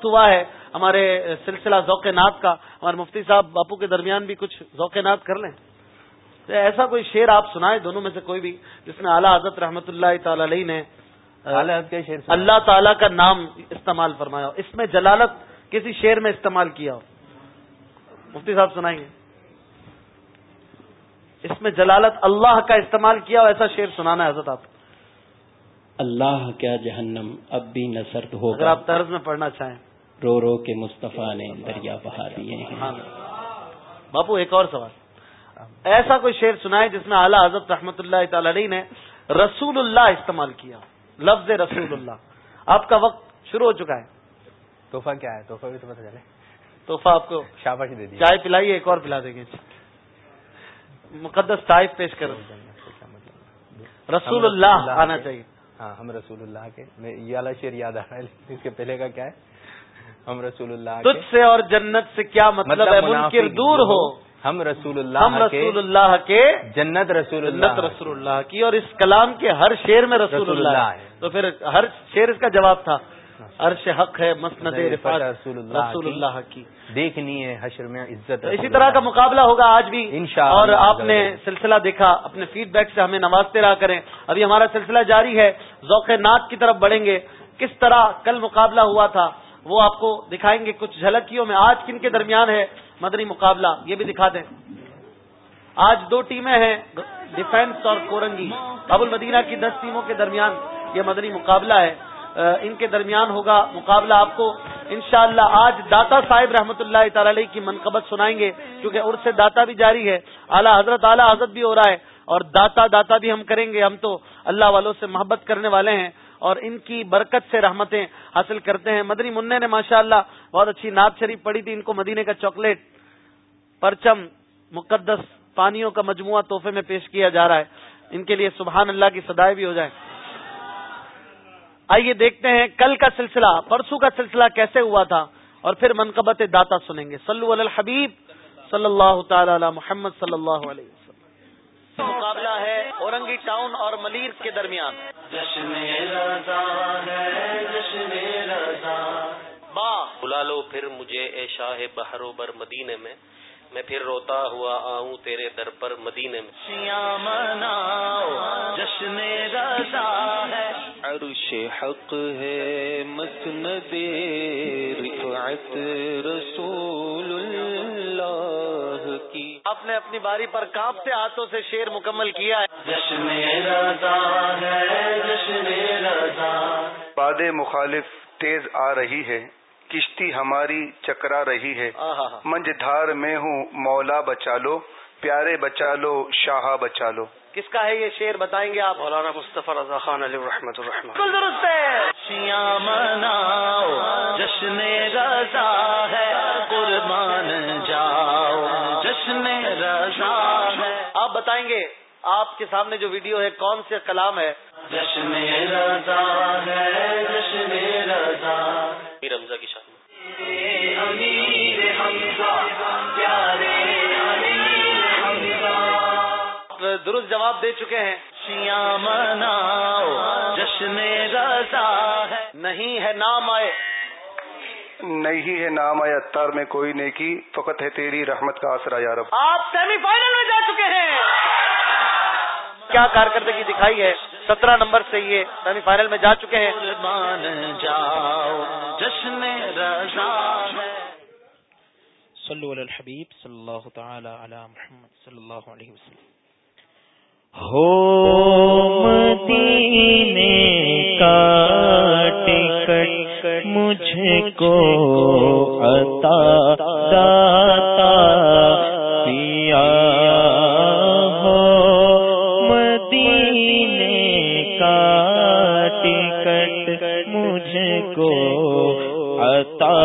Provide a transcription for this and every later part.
وقت ہوا ہے ہمارے سلسلہ ذوق نات کا ہمارے مفتی صاحب باپو کے درمیان بھی کچھ ذوق نات کر لیں۔ تو ایسا کوئی شعر آپ سنائیں دونوں میں سے کوئی بھی جس میں اعلیٰ حضرت رحمۃ اللہ تعالی علیہ نے اللہ تعالیٰ کا نام استعمال فرمایا ہو۔ اس میں جلالت کسی شعر میں استعمال کیا ہو؟ مفتی صاحب سنائیں گے اس میں جلالت اللہ کا استعمال کیا ہو ایسا شعر سنانا ہے حضرت آپ۔ اللہ کیا جہنم اب بھی نصرت ہو اگر آپ طرز میں پڑھنا چاہیں۔ رو رو کے مصطفیٰ نے دریا بہا دیے ہیں۔ باپو ایک اور سوال۔ ایسا کوئی شعر سنائے جس میں اعلیٰ حضرت رحمۃ اللہ تعالی علیہ نے رسول اللہ استعمال کیا؟ لفظ رسول اللہ۔ آپ کا وقت شروع ہو چکا ہے۔ تحفہ کیا ہے؟ تحفہ بھی تو پتہ چلے۔ تحفہ آپ کو شاباشی دے دی۔ چائے پلائیے ایک اور پلا دیں گے۔ مقدس طائف پیش کرو رسول اللہ آنا چاہیے۔ ہاں ہم رسول اللہ کے یہ والا شعر یاد آ رہا ہے اس کے پہلے کا کیا ہے؟ ہم رسول اللہ تجھ سے اور جنت سے کیا مطلب, مطلب ہے منکر دور ہو۔ ہم رسول اللہ ہم رسول اللہ کے جنت رسول جنت رسول اللہ کی اور اس کلام کے ہر شعر میں رسول اللہ ہے۔ تو پھر ہر شعر اس کا جواب تھا۔ عرش حق ہے مسند رسول رسول اللہ کی۔ دیکھنی ہے حشر میں عزت اسی طرح کا مقابلہ ہوگا آج بھی۔ اور آپ نے سلسلہ دیکھا اپنے فیڈ بیک سے ہمیں نوازتے رہا کریں۔ ابھی ہمارا سلسلہ جاری ہے ذوق نات کی طرف بڑھیں گے۔ کس طرح کل مقابلہ ہوا تھا؟ وہ آپ کو دکھائیں گے کچھ جھلکیوں میں. آج کن کے درمیان ہے؟ مدنی مقابلہ. یہ بھی دکھا دیں. آج دو ٹیمیں ہیں ڈیفینس اور کورنگی. ابو المدینہ کی دس ٹیموں کے درمیان یہ مدنی مقابلہ ہے. ان کے درمیان ہوگا مقابلہ آپ کو. انشاءاللہ آج داتا صاحب رحمۃ اللہ تعالی علیہ کی منقبت سنائیں گے، کیونکہ عرص سے داتا بھی جاری ہے. اعلیٰ حضرت اعلیٰ حضرت بھی ہو رہا ہے اور داتا داتا بھی ہم کریں گے. ہم تو اللہ والوں سے محبت کرنے والے ہیں. اور ان کی برکت سے رحمتیں حاصل کرتے ہیں۔ مدنی منع نے ماشاء اللہ بہت اچھی نعت شریف پڑی تھی ان کو مدینے کا چاکلیٹ، پرچم، مقدس، پانیوں کا مجموعہ تحفے میں پیش کیا جا رہا ہے۔ ان کے لیے سبحان اللہ کی سدائے بھی ہو جائیں آئیے دیکھتے ہیں کل کا سلسلہ، پرسوں کا سلسلہ کیسے ہوا تھا؟ اور پھر منقبت داتا سنیں گے۔ صلو علی الحبیب صلی اللہ تعالی علی محمد صلی اللہ علیہ وسلم۔ مقابلہ ہے اورنگی ٹاؤن اور ملیر کے درمیان۔ با بلا لو پھر مجھے اے شاہ بہرو بر مدینے میں۔ میں پھر روتا ہوا آؤں تیرے در پر مدینے میں۔ جشن ہے۔ عرش حق ہے مسند رفعت رسول اللہ۔ آپ نے اپنی باری پر کانپتے ہاتھوں سے شیر مکمل کیا ہے۔ جشن رضا ہے جشن رضا۔ باد مخالف تیز آ رہی ہے کشتی ہماری چکرا رہی ہے۔ منج دھار میں ہوں مولا بچا لو پیارے بچا لو شاہ بچا لو۔ کس کا ہے یہ شعر بتائیں گے آپ۔ مولانا مصطفیٰ رضا خان علی رحمت الرحمۃ بالکل درست ہے شیام جشن رضا ہے کے سامنے جو ویڈیو ہے کون سے کلام ہے؟ جشن رضا ہے جشن رضا رمضا کی شان۔ درست جواب دے چکے ہیں۔ شیام جشن رضا ہے۔ نہیں ہے نام آئے۔ نہیں ہے نام آئے اتار میں کوئی نیکی فقط ہے تیری رحمت کا آسرا یارب آپ سیمی فائنل میں جا چکے ہیں۔ کیا کارکردگی دکھائی ہے؟ سترہ نمبر سے یہ سیمی فائنل میں جا چکے ہیں۔ جشن رضا ہے۔ صلو علی الحبیب صلی اللہ تعالی علی محمد صلی اللہ علیہ وسلم۔ ہو مدینے کا ٹکٹ مجھ کو عطا داتا پیا ٹکٹ مجھ کو عطا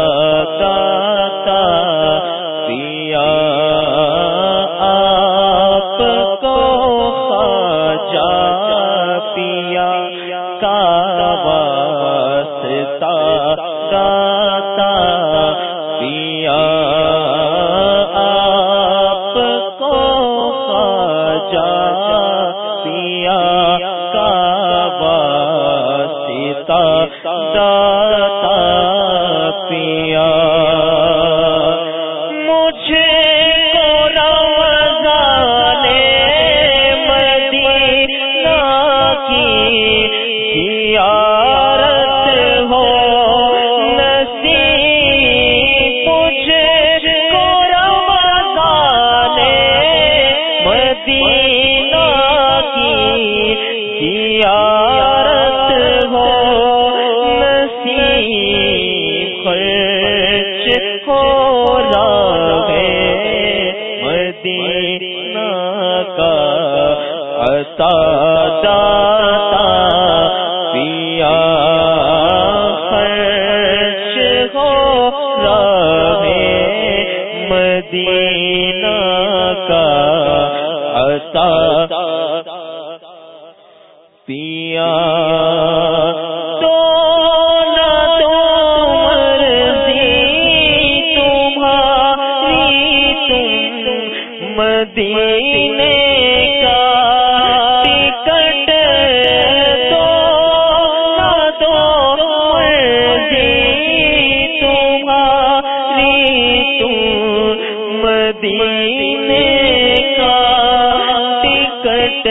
تم مدینے کا ٹکٹ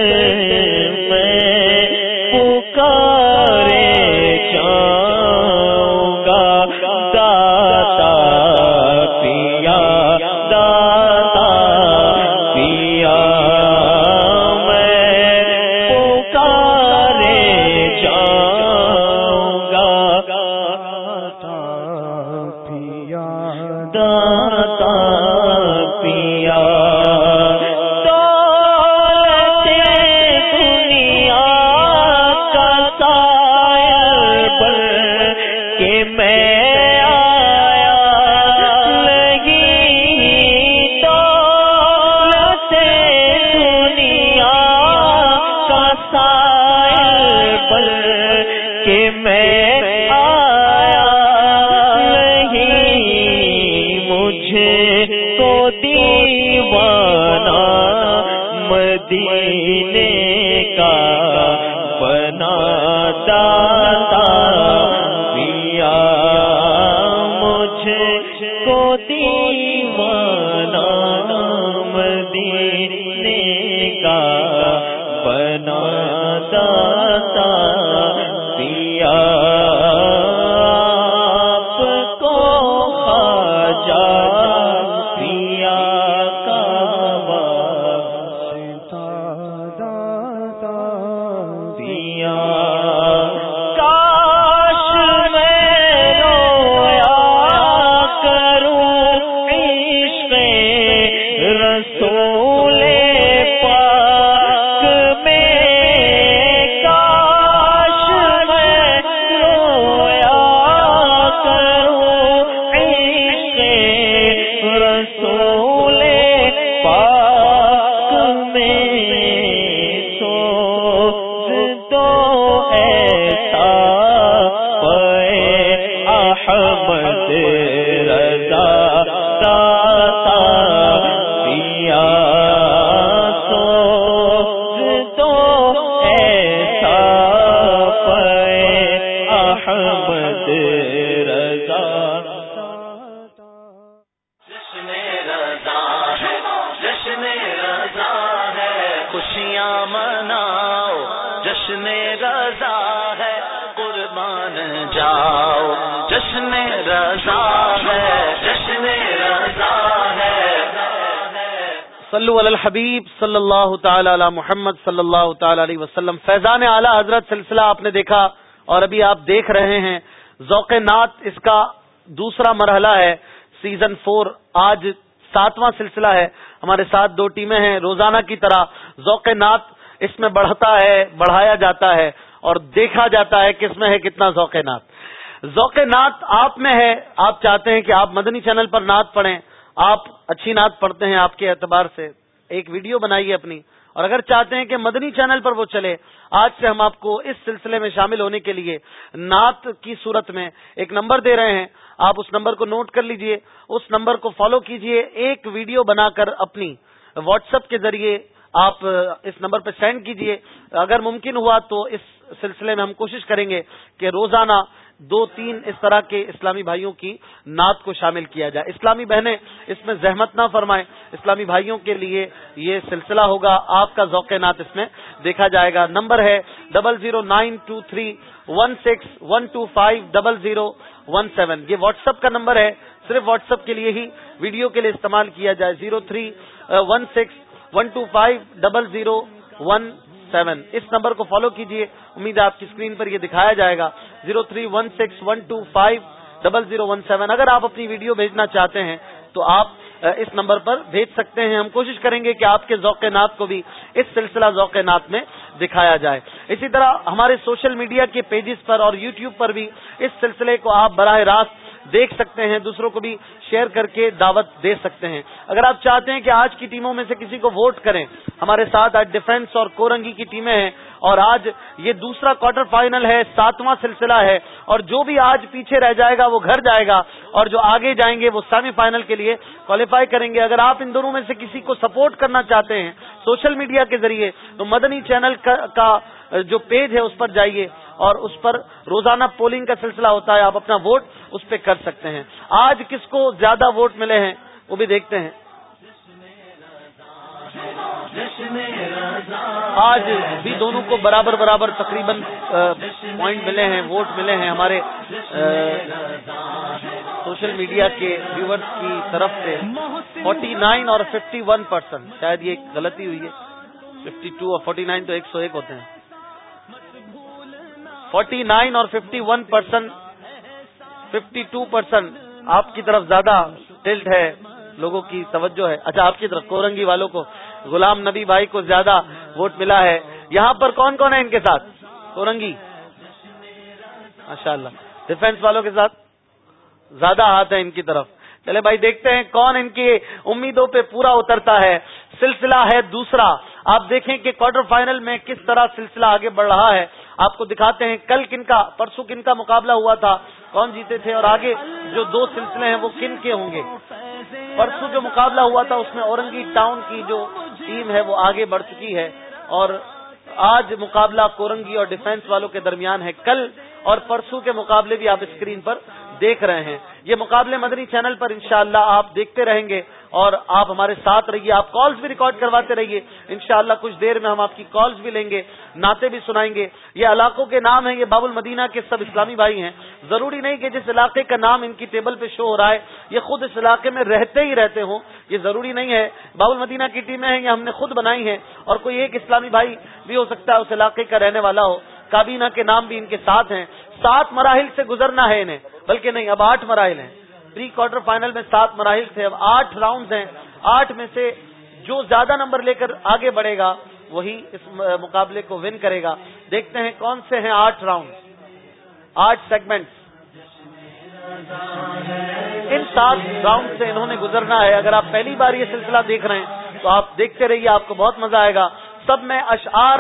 الحبیب صلی اللہ تعالی علی محمد صلی اللہ تعالی علیہ وسلم. فیضان اعلی حضرت سلسلہ آپ نے دیکھا اور ابھی آپ دیکھ رہے ہیں. ذوق نعت اس کا دوسرا مرحلہ ہے. سیزن فور آج ساتواں سلسلہ ہے. ہمارے ساتھ دو ٹیمیں ہیں. روزانہ کی طرح ذوق نعت اس میں بڑھتا ہے، بڑھایا جاتا ہے اور دیکھا جاتا ہے کہ اس میں ہے، کتنا ذوق نعت. ذوق نعت آپ میں ہے. آپ چاہتے ہیں کہ آپ مدنی چینل پر نعت پڑھیں. آپ اچھی نعت پڑھتے ہیں آپ کے اعتبار سے. ایک ویڈیو بنائیے اپنی۔ اور اگر چاہتے ہیں کہ مدنی چینل پر وہ چلے، آج سے ہم آپ کو اس سلسلے میں شامل ہونے کے لیے نعت کی صورت میں ایک نمبر دے رہے ہیں۔ آپ اس نمبر کو نوٹ کر لیجیے، اس نمبر کو فالو کیجیے، ایک ویڈیو بنا کر اپنی واٹس ایپ کے ذریعے آپ اس نمبر پہ سینڈ کیجیے۔ اگر ممکن ہوا تو اس سلسلے میں ہم کوشش کریں گے کہ روزانہ دو تین اس طرح کے اسلامی بھائیوں کی نعت کو شامل کیا جائے۔ اسلامی بہنیں، اس میں زحمت نہ فرمائیں۔ اسلامی بھائیوں کے لیے یہ سلسلہ ہوگا۔ آپ کا ذوق نعت اس میں دیکھا جائے گا۔ نمبر ہے double zero nine two three one six one two five double zero one seven یہ واٹس ایپ کا نمبر ہے۔ صرف واٹس ایپ کے لیے ہی ویڈیو کے لیے استعمال کیا جائے۔ Zero three one six one two five double zero one seven. اس نمبر کو فالو کیجیے امید ہے آپ کی اسکرین پر یہ دکھایا جائے گا۔ Zero three one six one two five double zero one seven. اگر آپ اپنی ویڈیو بھیجنا چاہتے ہیں تو آپ اس نمبر پر بھیج سکتے ہیں۔ ہم کوشش کریں گے کہ آپ کے ذوق نات کو بھی اس سلسلہ ذوق نات میں دکھایا جائے۔ اسی طرح ہمارے سوشل میڈیا کے پیجز پر اور یوٹیوب پر بھی اس سلسلے کو آپ براہ راست دیکھ سکتے ہیں، دوسروں کو بھی شیئر کر کے دعوت دے سکتے ہیں۔ اگر آپ چاہتے ہیں کہ آج کی ٹیموں میں سے کسی کو ووٹ کریں، ہمارے ساتھ آج ڈیفینس اور کورنگی کی ٹیمیں ہیں اور آج یہ دوسرا کوارٹر فائنل ہے، ساتواں سلسلہ ہے اور جو بھی آج پیچھے رہ جائے گا، وہ گھر جائے گا اور جو آگے جائیں گے، وہ سیمی فائنل کے لیے کوالیفائی کریں گے۔ اگر آپ ان دونوں میں سے کسی کو سپورٹ کرنا چاہتے ہیں سوشل میڈیا کے ذریعے، تو مدنی چینل کا جو پیج ہے، اس پر جائیے۔ اور اس پر روزانہ پولنگ کا سلسلہ ہوتا ہے، آپ اپنا ووٹ اس پہ کر سکتے ہیں۔ آج کس کو زیادہ ووٹ ملے ہیں؟ وہ بھی دیکھتے ہیں۔ آج بھی دونوں کو برابر برابر تقریباً پوائنٹ ملے ہیں ووٹ ملے ہیں ہمارے سوشل میڈیا کے ویورز کی طرف سے۔ فورٹی نائن اور ففٹی ون پرسینٹ شاید یہ غلطی ہوئی ہے۔ ففٹی ٹو اور فورٹی نائن تو ایک سو ایک ہوتے ہیں۔ فورٹی نائن اور fifty one percent fifty two percent آپ کی طرف زیادہ ٹلٹ ہے، لوگوں کی توجہ ہے۔ اچھا آپ کی طرف کورنگی والوں کو، غلام نبی بھائی کو زیادہ ووٹ ملا ہے۔ یہاں پر کون کون ہے ان کے ساتھ؟ کورنگی۔ ماشاء اللہ ڈیفینس والوں کے ساتھ زیادہ ہاتھ ہے ان کی طرف۔ چلے بھائی، دیکھتے ہیں کون ان کی امیدوں پہ پورا اترتا ہے۔ سلسلہ ہے دوسرا۔ آپ دیکھیں کہ کوارٹر فائنل میں کس طرح سلسلہ آگے بڑھ رہا ہے۔ آپ کو دکھاتے ہیں کل کن کا پرسوں کن کا مقابلہ ہوا تھا، کون جیتے تھے اور آگے جو دو سلسلے ہیں وہ کن کے ہوں گے؟ پرسوں جو مقابلہ ہوا تھا، اس میں اورنگی ٹاؤن کی جو ٹیم ہے وہ آگے بڑھ چکی ہے اور آج مقابلہ کورنگی اور ڈیفینس والوں کے درمیان ہے۔ کل اور پرسوں کے مقابلے بھی آپ اسکرین پر دیکھ رہے ہیں۔ یہ مقابلے مدنی چینل پر انشاءاللہ اللہ آپ دیکھتے رہیں گے اور آپ ہمارے ساتھ رہیے۔ آپ کالز بھی ریکارڈ کرواتے رہیے۔ انشاءاللہ کچھ دیر میں ہم آپ کی کالز بھی لیں گے ناطے بھی سنائیں گے۔ یہ علاقوں کے نام ہیں، یہ باب المدینہ کے سب اسلامی بھائی ہیں۔ ضروری نہیں کہ جس علاقے کا نام ان کی ٹیبل پہ شو ہو رہا ہے، یہ خود اس علاقے میں رہتے ہی رہتے ہوں۔ یہ ضروری نہیں ہے۔ باب المدینہ کی ٹیمیں ہیں، یہ ہم نے خود بنائی ہیں۔ اور کوئی ایک اسلامی بھائی بھی ہو سکتا ہے، اس علاقے کا رہنے والا ہو۔ کابینہ کے نام بھی ان کے ساتھ ہیں۔ سات مراحل سے گزرنا ہے انہیں، بلکہ نہیں، اب آٹھ مراحل ہیں۔ پری کوارٹر فائنل میں سات مراحل تھے، اب آٹھ راؤنڈ ہیں۔ آٹھ میں سے جو زیادہ نمبر لے کر آگے بڑھے گا، وہی اس مقابلے کو ون کرے گا۔ دیکھتے ہیں کون سے ہیں آٹھ راؤنڈ آٹھ سیگمنٹ ان سات راؤنڈ سے انہوں نے گزرنا ہے۔ اگر آپ پہلی بار یہ سلسلہ دیکھ رہے ہیں، تو آپ دیکھتے رہیے، آپ کو بہت مزہ آئے گا۔ سب میں اشعار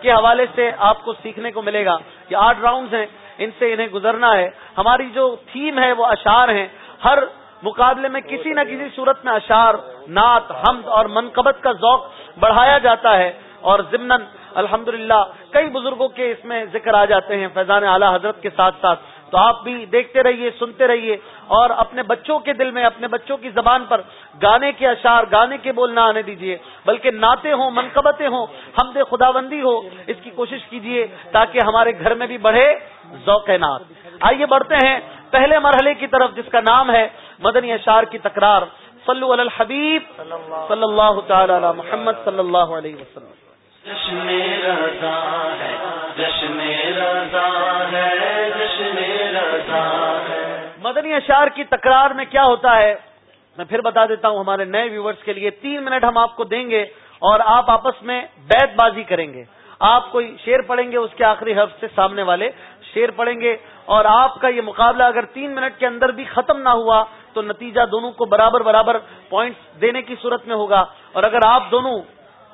کے حوالے سے آپ کو سیکھنے کو ملے گا یہ آٹھ راؤنڈ ہیں۔ ان سے انہیں گزرنا ہے۔ ہماری جو تھیم ہے وہ اشعار ہیں۔ ہر مقابلے میں کسی نہ کسی صورت میں اشعار، نعت، حمد اور منقبت کا ذوق بڑھایا جاتا ہے۔ اور ضمن الحمد کئی بزرگوں کے اس میں ذکر آ جاتے ہیں، فیضان اعلی حضرت کے ساتھ ساتھ۔ تو آپ بھی دیکھتے رہیے، سنتے رہیے اور اپنے بچوں کے دل میں، اپنے بچوں کی زبان پر گانے کے اشعار، گانے کے بول نہ آنے دیجیے بلکہ ناطے ہوں، منقبتیں ہوں، ہم خدا بندی ہو، اس کی کوشش کیجیے تاکہ ہمارے گھر میں بھی بڑھے ذوق نات آئیے بڑھتے ہیں، پہلے مرحلے کی طرف جس کا نام ہے مدنی اشار کی تکرار۔ صلو علی الحبیب صلی اللہ تعالی علی محمد صلی اللہ علیہ وسلم۔ جشن رضا ہے، جشن رضا ہے۔ مدنی اشار کی تکرار میں کیا ہوتا ہے؟ میں پھر بتا دیتا ہوں ہمارے نئے ویورز کے لیے۔ تین منٹ ہم آپ کو دیں گے اور آپ آپس میں بیت بازی کریں گے۔ آپ کوئی شیر پڑھیں گے اس کے آخری حرف سے سامنے والے شیر پڑھیں گے اور آپ کا یہ مقابلہ اگر تین منٹ کے اندر بھی ختم نہ ہوا تو نتیجہ دونوں کو برابر برابر پوائنٹس دینے کی صورت میں ہوگا۔ اور اگر آپ دونوں،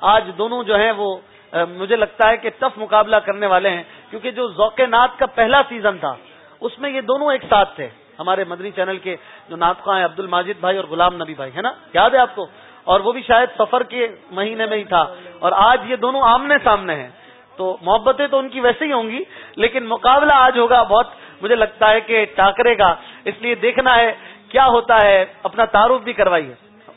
آج دونوں جو ہیں وہ مجھے لگتا ہے کہ ٹف مقابلہ کرنے والے ہیں۔ کیونکہ جو ذوق نات کا پہلا سیزن تھا، اس میں یہ دونوں ایک ساتھ تھے۔ ہمارے مدنی چینل کے جو ناطخواں ہیں عبد الماجد بھائی اور غلام نبی بھائی، ہے نا؟ یاد ہے آپ کو؟ اور وہ بھی شاید سفر کے مہینے میں ہی تھا۔ اور آج یہ دونوں آمنے سامنے ہیں۔ تو محبتیں تو ان کی ویسے ہی ہوں گی، لیکن مقابلہ آج ہوگا بہت مجھے لگتا ہے کہ ٹاکرے گا۔ اس لیے دیکھنا ہے کیا ہوتا ہے، اپنا تعارف بھی کروائیے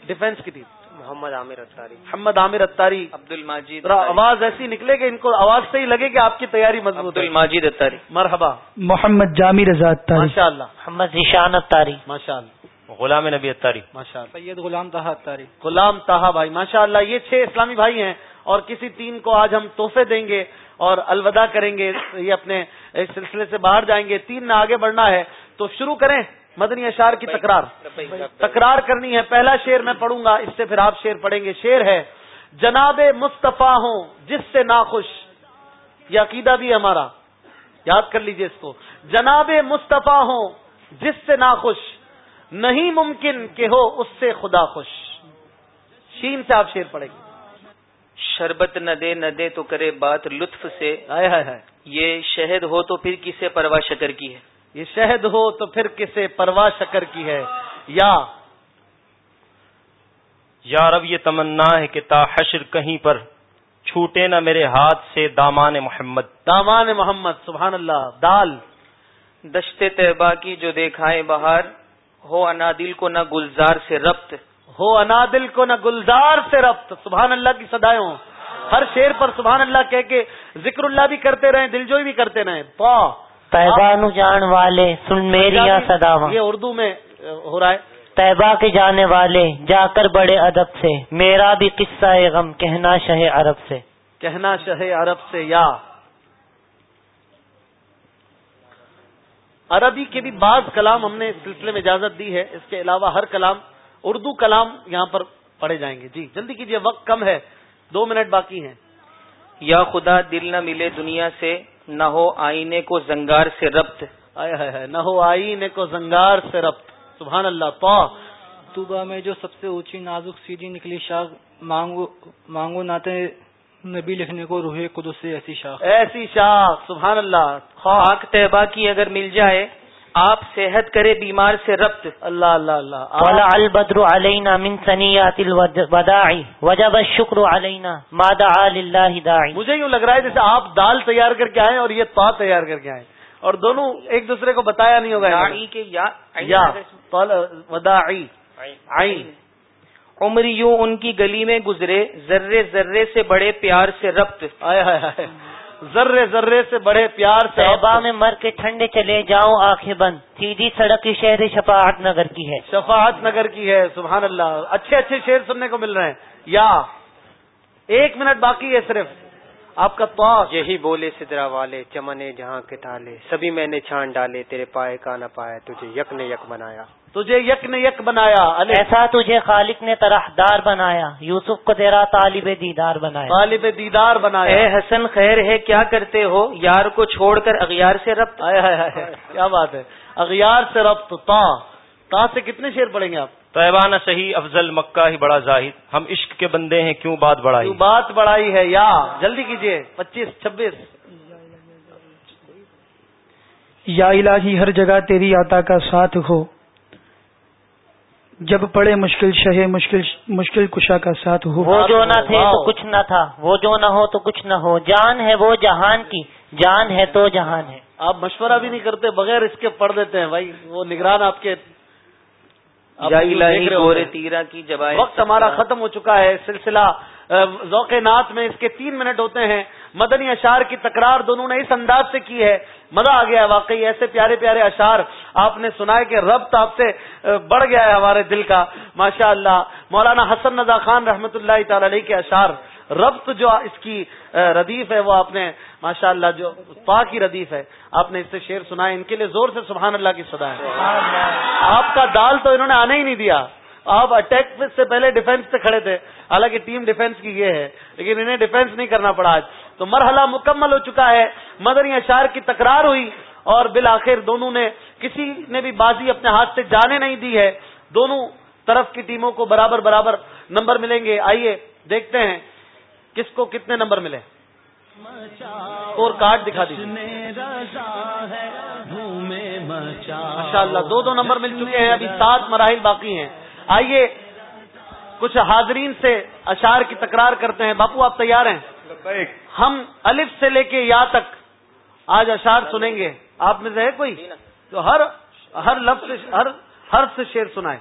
ڈیفینس کی ٹیم۔ محمد عامر اتاری محمد عامر اتاری عبد الماجد آواز ایسی نکلے کہ ان کو آواز سے ہی لگے کہ آپ کی تیاری مضبوط عبد الماجد اتاری مرحبا۔ محمد جامی رضا ماشاء اللہ محمد ذیشان اتاری ماشاء اللہ غلام نبی اتاری ماشاء اللہ سید غلام تہا اتاری غلام تاہا بھائی ماشاء اللہ یہ چھ اسلامی بھائی ہیں اور کسی تین کو آج ہم تحفے دیں گے اور الوداع کریں گے یہ اپنے اس سلسلے سے باہر جائیں گے۔ تین میں آگے بڑھنا ہے تو شروع کریں۔ مدنی اشار کی تکرار۔ تکرار کرنی ہے پہلا شیر میں پڑھوں گا اس سے پھر آپ شیر پڑھیں گے۔ شیر ہے جناب مصطفیٰ ہوں جس سے ناخوش۔ یہ عقیدہ بھی ہمارا۔ یاد کر لیجیے اس کو۔ جناب مصطفیٰ ہوں جس سے ناخوش۔ نہیں ممکن کہ ہو اس سے خدا خوش۔ شین سے آپ شیر پڑیں گے۔ شربت نہ دے نہ دے تو کرے بات لطف سے۔ آئے ہائے ہائے۔ یہ شہد ہو تو پھر کسے پروا شکر کی ہے؟ یہ شہد ہو تو پھر کسے پروا شکر کی ہے؟ یا یا رب یہ تمنا ہے کہ تا حشر کہیں پر چھوٹے نہ میرے ہاتھ سے دامان محمد۔ دامان محمد سبحان اللہ دال۔ دشتے طیبہ کی جو دیکھائے بہار ہو انادل کو نہ گلزار سے ربط۔ ہو انادل کو نہ گلزار سے ربط۔ سبحان اللہ کی سدائے ہوں ہر شیر پر سبحان اللہ کہہ کے ذکر اللہ بھی کرتے رہیں دلجوئی بھی کرتے رہیں۔ پا۔ طیبہ جان والے سن میری صدا یہ اردو میں ہو رہا ہے۔ طیبہ کے جانے والے جا کر بڑے ادب سے۔ میرا بھی قصہ غم کہنا شہ عرب سے۔ کہنا شہ عرب سے یا۔ عربی کے بھی بعض کلام ہم نے اس سلسلے میں اجازت دی ہے۔ اس کے علاوہ ہر کلام اردو کلام یہاں پر پڑھے جائیں گے۔ جی جلدی کیجیے وقت کم ہے۔ دو منٹ باقی ہیں۔ یا خدا دل نہ ملے دنیا سے۔ نہ ہو آئینے کو زنگار سے ربط۔ آئے نہ ہو آئینے کو زنگار سے ربط۔ سبحان اللہ پا طوبہ میں جو سب سے اونچی نازک سیدھی نکلی شاخ مانگو مانگو ناتے نبی لکھنے کو روح قدس سے ایسی شاخ۔ ایسی شاخ سبحان اللہ۔ خاک طیبہ کی اگر مل جائے آپ صحت کرے بیمار سے ربط۔ اللہ اللہ اللہ۔ البدر علینا من سنیات الوداعی وجب الشکر علینا ما دعا للہ داعی مجھے یوں لگ رہا ہے جیسے آپ دال تیار کر کے آئے اور یہ تا تیار کر کے آئے اور دونوں ایک دوسرے کو بتایا نہیں ہوگا۔ یا وداعی عمر یوں ان کی گلی میں گزرے ذرے ذرے سے بڑے پیار سے ربط۔ آئے ہائے ذرے ذرے سے بڑے پیار سے صحبا میں مر کے ٹھنڈے چلے جاؤں آنکھیں بند۔ سیدھی سڑک کی شہر شفاعت نگر کی ہے۔ شفاعت نگر کی ہے سبحان اللہ۔ اچھے اچھے شیر سننے کو مل رہے ہیں۔ یا ایک منٹ باقی ہے صرف۔ آپ کا تو یہی بولے سدرا والے چمنے جہاں کے تالے سبھی میں نے چھان ڈالے تیرے پائے کا نہ پایا تجھے یک نے یک بنایا۔ تجھے یک نے یک بنایا ایسا تجھے خالق نے طرحدار بنایا یوسف کو تیرا طالب دیدار بنایا۔ طالب دیدار بنایا۔ اے حسن خیر ہے کیا کرتے ہو؟ یار کو چھوڑ کر اغیار سے ربط۔ آیا کیا بات ہے؟ اغیار سے ربط تا تا سے کتنے شیر پڑیں گے آپ؟ طیبانہ صحیح افضل مکہ ہی بڑا زاہد ہم عشق کے بندے ہیں کیوں بات بڑھائی؟ بات بڑھائی ہے؟ یا جلدی کیجیے پچیس چھبیس۔ یا الہی ہر جگہ تیری آتا کا ساتھ ہو۔ جب پڑے مشکل شہ مشکل مشکل کشا کا ساتھ ہو۔ وہ جو نہ تھے تو کچھ نہ تھا۔ وہ جو نہ ہو تو کچھ نہ ہو۔ جان ہے وہ جہان کی جان ہے تو جہان ہے۔ آپ مشورہ بھی نہیں کرتے بغیر اس کے پڑھ دیتے ہیں۔ بھائی وہ نگران آپ کے تیرا کی وقت ہمارا ختم ہو چکا ہے سلسلہ ذوق نات میں اس کے تین منٹ ہوتے ہیں۔ مدنی اشار کی تکرار دونوں نے اس انداز سے کی ہے۔ مزہ آ گیا ہے واقعی ایسے پیارے پیارے اشار آپ نے سنا ہے کہ ربط آپ سے بڑھ گیا ہے ہمارے دل کا۔ ماشاء اللہ مولانا حسن ندا خان رحمت اللہ تعالی علیہ کے اشار ربط جو اس کی ردیف ہے، وہ آپ نے ماشاء اللہ جو پا کی ردیف ہے، آپ نے اس سے شعر سنا ہے، ان کے لیے زور سے سبحان اللہ کی صدا ہے۔ آپ کا دال تو انہوں نے آنے ہی نہیں دیا۔ آپ اٹیک سے پہلے ڈیفینس سے کھڑے تھے۔ حالانکہ ٹیم ڈیفینس کی یہ ہے، لیکن انہیں ڈیفینس نہیں کرنا پڑا آج۔ تو مرحلہ مکمل ہو چکا ہے۔ مدنی اشار کی تکرار ہوئی اور بالآخر دونوں نے کسی نے بھی بازی اپنے ہاتھ سے جانے نہیں دی ہے۔ دونوں طرف کی ٹیموں کو برابر برابر نمبر ملیں گے۔ آئیے دیکھتے ہیں۔ کس کو کتنے نمبر ملے اسکور کارڈ دکھا دیجیے ماشاء اللہ دو دو نمبر مل چکے ہیں ابھی سات مراحل باقی ہیں۔ آئیے کچھ حاضرین سے اشار کی تکرار کرتے ہیں۔ باپو آپ تیار ہیں؟ ہم الف سے لے کے یا تک آج اشار سنیں گے۔ آپ میں سے ہے کوئی؟ تو ہر ہر لفظ ہر ہر سے شیر سنائے۔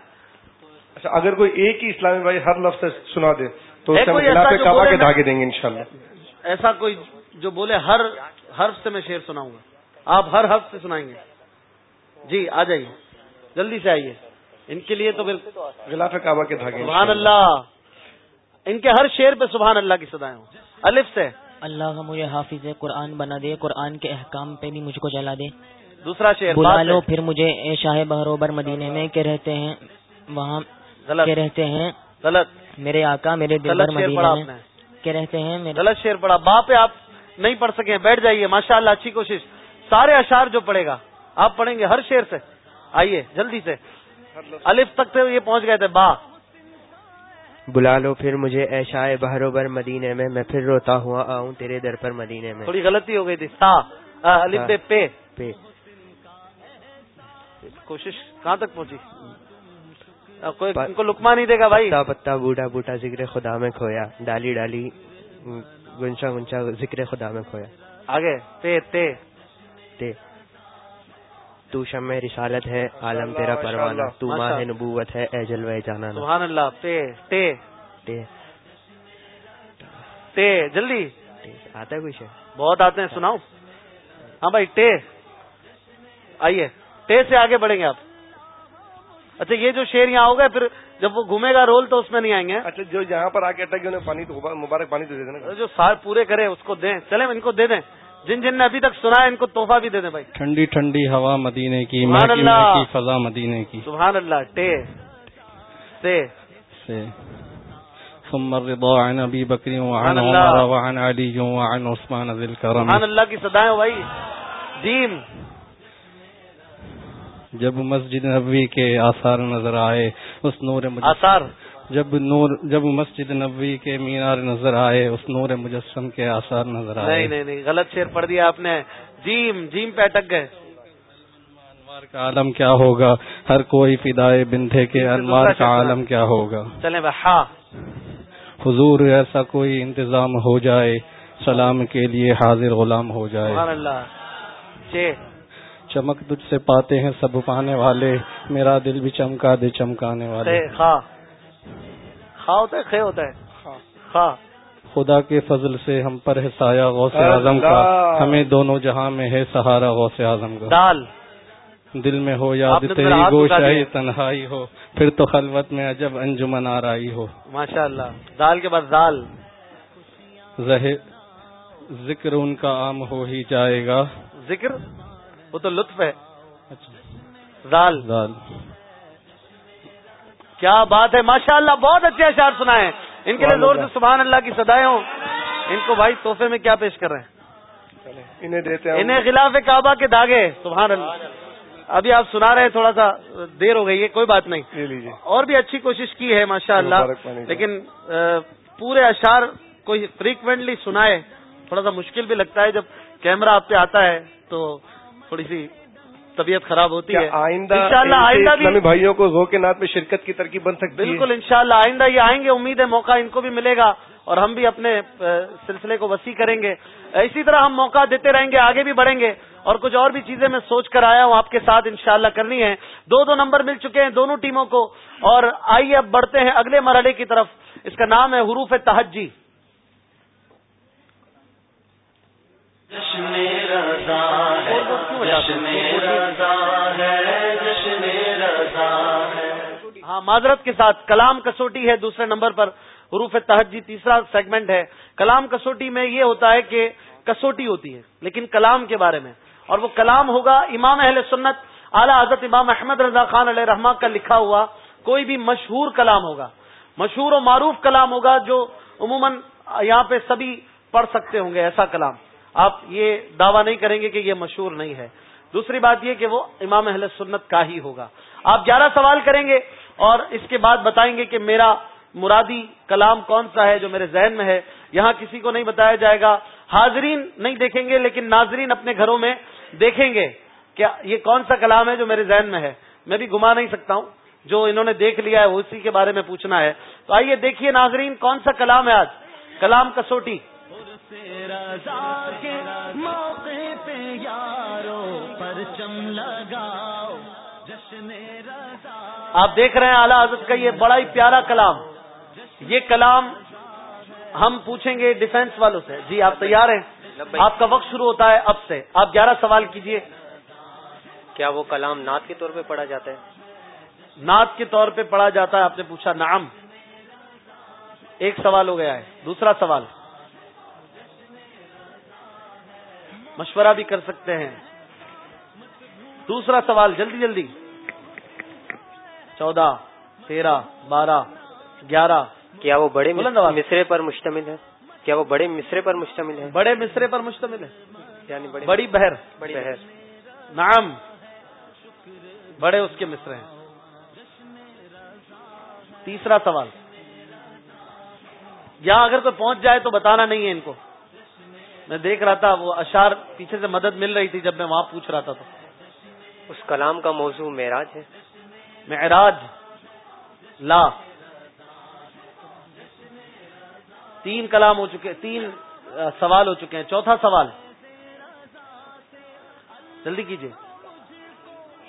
اچھا اگر کوئی ایک ہی اسلامی بھائی ہر لفظ سے سنا دے۔ تو کے دھاگے دیں گے انشاءاللہ۔ ایسا کوئی جو بولے ہر حرف سے میں شیر سناؤں گا۔ آپ ہر حرف سے سنائیں گے۔ جی آ جائیے۔ جلدی سے آئیے۔ ان کے لیے تو بالکل غلاف کعبہ کے دھاگے سبحان اللہ۔ ان کے ہر شیر پہ سبحان اللہ کی سدائیں ہوں الف سے۔ اللہ کا مجھے حافظ قرآن بنا دے قرآن کے احکام پہ بھی مجھ کو چلا دے۔ دوسرا شعر بلا لو۔ پھر مجھے اے شاہ بہروبر مدینے میں کہ رہتے ہیں وہاں غلط۔ کہ رہتے ہیں۔ غلط۔ میرے آقا میرے کہ رہتے ہیں میرے غلط شعر پڑھا۔ باں پہ آپ نہیں پڑھ سکے بیٹھ جائیے ماشاء اللہ اچھی کوشش۔ سارے اشعار جو پڑھے گا آپ پڑھیں گے ہر شعر سے۔ آئیے جلدی سے۔ الف تک تھے یہ پہنچ گئے تھے با بلا لو پھر مجھے اے شاہ بہروبر مدینے میں میں پھر روتا ہوا آؤں تیرے در پر مدینے میں۔ تھوڑی غلطی ہو گئی تھی۔ آ، الف بے پے۔ پہ کوشش کہاں تک پہنچی؟ کوئی ان کو لکما نہیں دے گا بھائی؟ پتا پتا بوڑھا بوٹا ذکر خدا میں کھویا ڈالی ڈالی گنچا گنچا ذکر خدا میں کھویا۔ آگے پے تے۔ تے۔ تو شم رسالت ہے عالم تیرا پروانہ تو ماہ۔ نبوت ہے اے جلوہ جانا سبحان اللہ پے تے۔ تے۔ تے جلدی۔ تے آتا ہے کچھ بہت آتے ہیں سناؤ۔ ہاں بھائی ٹے آئیے ٹے سے آگے بڑھیں گے آپ۔ اچھا یہ جو شیر یہاں ہو گئے پھر جب وہ گھومے گا رول تو اس میں نہیں آئیں گے؟ اچھا جو یہاں پر آ کے اٹک گئے پانی تو مبارک پانی تو دے دینا۔ جو سال پورے کرے اس کو دیں۔ چلیں ان کو دے دیں۔ جن جن نے ابھی تک سنا ہے ان کو تحفہ بھی دے دیں بھائی۔ ٹھنڈی ٹھنڈی ہوا مدینے کی سبحان اللہ۔ مہکی فضا مدینے کی۔ سبحان اللہ ٹے۔ سے ثم الرضا عن ابی بکر وعن۔ عمر وعن علی وعن عثمان ذی الکرم۔ سبحان اللہ کی صدایں بھائی۔ جیم جب مسجد نبوی کے آثار نظر آئے اس نور مجسم آثار؟ جب نور جب مسجد نبوی کے مینار نظر آئے اس نور مجسم کے آثار نظر آئے۔ نہیں نہیں نہیں غلط شیر پڑھ دیا آپ نے۔ جیم جیم پہ اٹک گئے۔ انوار کا عالم کیا ہوگا؟ ہر کوئی فدائے بندھے کے انوار کا عالم کیا ہوگا؟ چلیں ہاں۔ حضور ایسا کوئی انتظام ہو جائے سلام کے لیے حاضر غلام ہو جائے۔ اللہ۔ چمک تجھ سے پاتے ہیں سب پانے والے۔ میرا دل بھی چمکا دے چمکانے والے۔ ہوتا ہے خے ہوتا ہے۔ خدا کے فضل سے ہم پر ہے سایہ غوث اعظم کا۔ ہمیں دونوں جہاں میں ہے سہارا غوث اعظم کا۔ دال۔ دل میں ہو یا آپ نے تو تیری گوشائی۔ تنہائی ہو۔ پھر تو خلوت میں عجب انجمن آرائی ہو۔ ماشاء اللہ دال کے بعد دال۔ ذکر ان کا عام ہو ہی جائے گا۔ ذکر؟ وہ تو لطف ہے۔ دال زال۔ کیا بات ہے ماشاء اللہ بہت اچھے اشعار سنا ہے ان کے لیے زور سے سبحان اللہ کی صدایں ہوں۔ ان کو بھائی تحفے میں کیا پیش کر رہے ہیں؟ انہیں دیتے ہیں۔ انہیں خلاف کعبہ کے داغے سبحان اللہ۔ ابھی آپ سنا رہے ہیں تھوڑا سا دیر ہو گئی ہے کوئی بات نہیں۔ لے لیجیے اور بھی اچھی کوشش کی ہے ماشاء اللہ۔ لیکن پورے اشعار کوئی فریکوینٹلی سنائے تھوڑا سا مشکل بھی لگتا ہے۔ جب کیمرہ آپ پہ آتا ہے تو تھوڑی سی طبیعت خراب ہوتی ہے۔ آئندہ انشاءاللہ آئندہ بھی بھائیوں کو ذوق نات میں شرکت کی ترکیب بن سکتی ہے۔ بالکل انشاءاللہ آئندہ یہ آئیں گے امید ہے موقع ان کو بھی ملے گا اور ہم بھی اپنے سلسلے کو وسیع کریں گے۔ اسی طرح ہم موقع دیتے رہیں گے آگے بھی بڑھیں گے اور کچھ اور بھی چیزیں میں سوچ کر آیا ہوں آپ کے ساتھ انشاءاللہ کرنی ہے دو دو نمبر مل چکے ہیں دونوں ٹیموں کو۔ اور آئیے اب بڑھتے ہیں اگلے مرحلے کی طرف۔ اس کا نام ہے حروف تہجی۔ جشن رضا ہے جشن رضا ہے جشن رضا ہے۔ ہاں معذرت کے ساتھ کلام کسوٹی ہے دوسرے نمبر پر حروف تہجی تیسرا سیگمنٹ ہے۔ کلام کسوٹی میں یہ ہوتا ہے کہ کسوٹی ہوتی ہے لیکن کلام کے بارے میں۔ اور وہ کلام ہوگا امام اہل سنت اعلیٰ حضرت امام احمد رضا خان علیہ رحمٰ کا لکھا ہوا کوئی بھی مشہور کلام ہوگا۔ مشہور و معروف کلام ہوگا جو عموماً یہاں پہ سبھی پڑھ سکتے ہوں گے ایسا کلام۔ آپ یہ دعویٰ نہیں کریں گے کہ یہ مشہور نہیں ہے۔ دوسری بات یہ کہ وہ امام اہل سنت کا ہی ہوگا۔ آپ گیارہ سوال کریں گے اور اس کے بعد بتائیں گے کہ میرا مرادی کلام کون سا ہے جو میرے ذہن میں ہے۔ یہاں کسی کو نہیں بتایا جائے گا۔ حاضرین نہیں دیکھیں گے، لیکن ناظرین اپنے گھروں میں دیکھیں گے کہ یہ کون سا کلام ہے جو میرے ذہن میں ہے۔ میں بھی گما نہیں سکتا ہوں۔ جو انہوں نے دیکھ لیا ہے اسی کے بارے میں پوچھنا ہے۔ تو آئیے دیکھیے ناظرین کون سا کلام ہے آج؟ کلام کسوٹی۔ رضا کے موقع پہ یارو پرچم لگاؤ جشن رضا۔ آپ دیکھ رہے ہیں اعلیٰ حضرت کا یہ بڑا ہی پیارا کلام۔ یہ کلام ہم پوچھیں گے ڈیفینس والوں سے۔ جی آپ تیار ہیں؟ آپ کا وقت شروع ہوتا ہے اب سے۔ آپ گیارہ سوال کیجیے۔ کیا وہ کلام نعت کے طور پہ پڑھا جاتا ہے؟ نعت کے طور پہ پڑھا جاتا ہے آپ نے پوچھا نعم۔ ایک سوال ہو گیا ہے دوسرا سوال۔ مشورہ بھی کر سکتے ہیں۔ دوسرا سوال جلدی جلدی۔ چودہ تیرہ بارہ گیارہ۔ کیا وہ بڑے مصرے پر مشتمل ہے کیا وہ بڑے مصرے پر مشتمل ہے بڑے مصرے پر مشتمل ہے یعنی بڑی بہر۔ بڑی بہر۔ نام بڑے اس کے مصرے ہیں۔ تیسرا سوال۔ یہاں اگر کوئی پہنچ جائے تو بتانا نہیں ہے ان کو۔ میں دیکھ رہا تھا وہ اشار پیچھے سے مدد مل رہی تھی جب میں وہاں پوچھ رہا تھا تو۔ اس کلام کا موضوع معراج ہے۔ معراج لا۔ تین کلام ہو چکے تین سوال ہو چکے ہیں۔ چوتھا سوال۔ جلدی کیجیے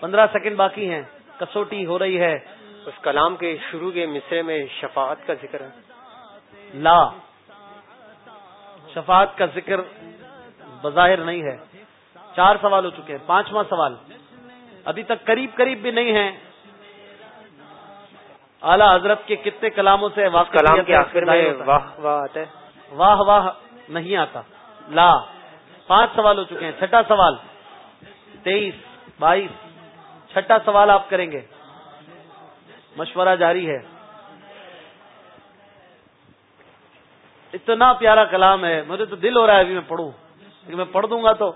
پندرہ سیکنڈ باقی ہیں۔ کسوٹی ہو رہی ہے۔ اس کلام کے شروع کے مصرے میں شفاعت کا ذکر ہے۔ لا۔ شفاعت کا ذکر بظاہر نہیں ہے۔ چار سوال ہو چکے ہیں پانچواں سوال۔ ابھی تک قریب قریب بھی نہیں ہے اعلی حضرت کے کتنے کلاموں سے کلام کے آخر میں واہ واہ آتا ہے۔ واہ واہ نہیں آتا۔ لا۔ پانچ سوال ہو چکے ہیں۔ چھٹا سوال۔ تیئیس بائیس۔ چھٹا سوال آپ کریں گے۔ مشورہ جاری ہے۔ اتنا پیارا کلام ہے مجھے تو دل ہو رہا ہے ابھی میں پڑھوں۔ لیکن میں پڑھ دوں گا تو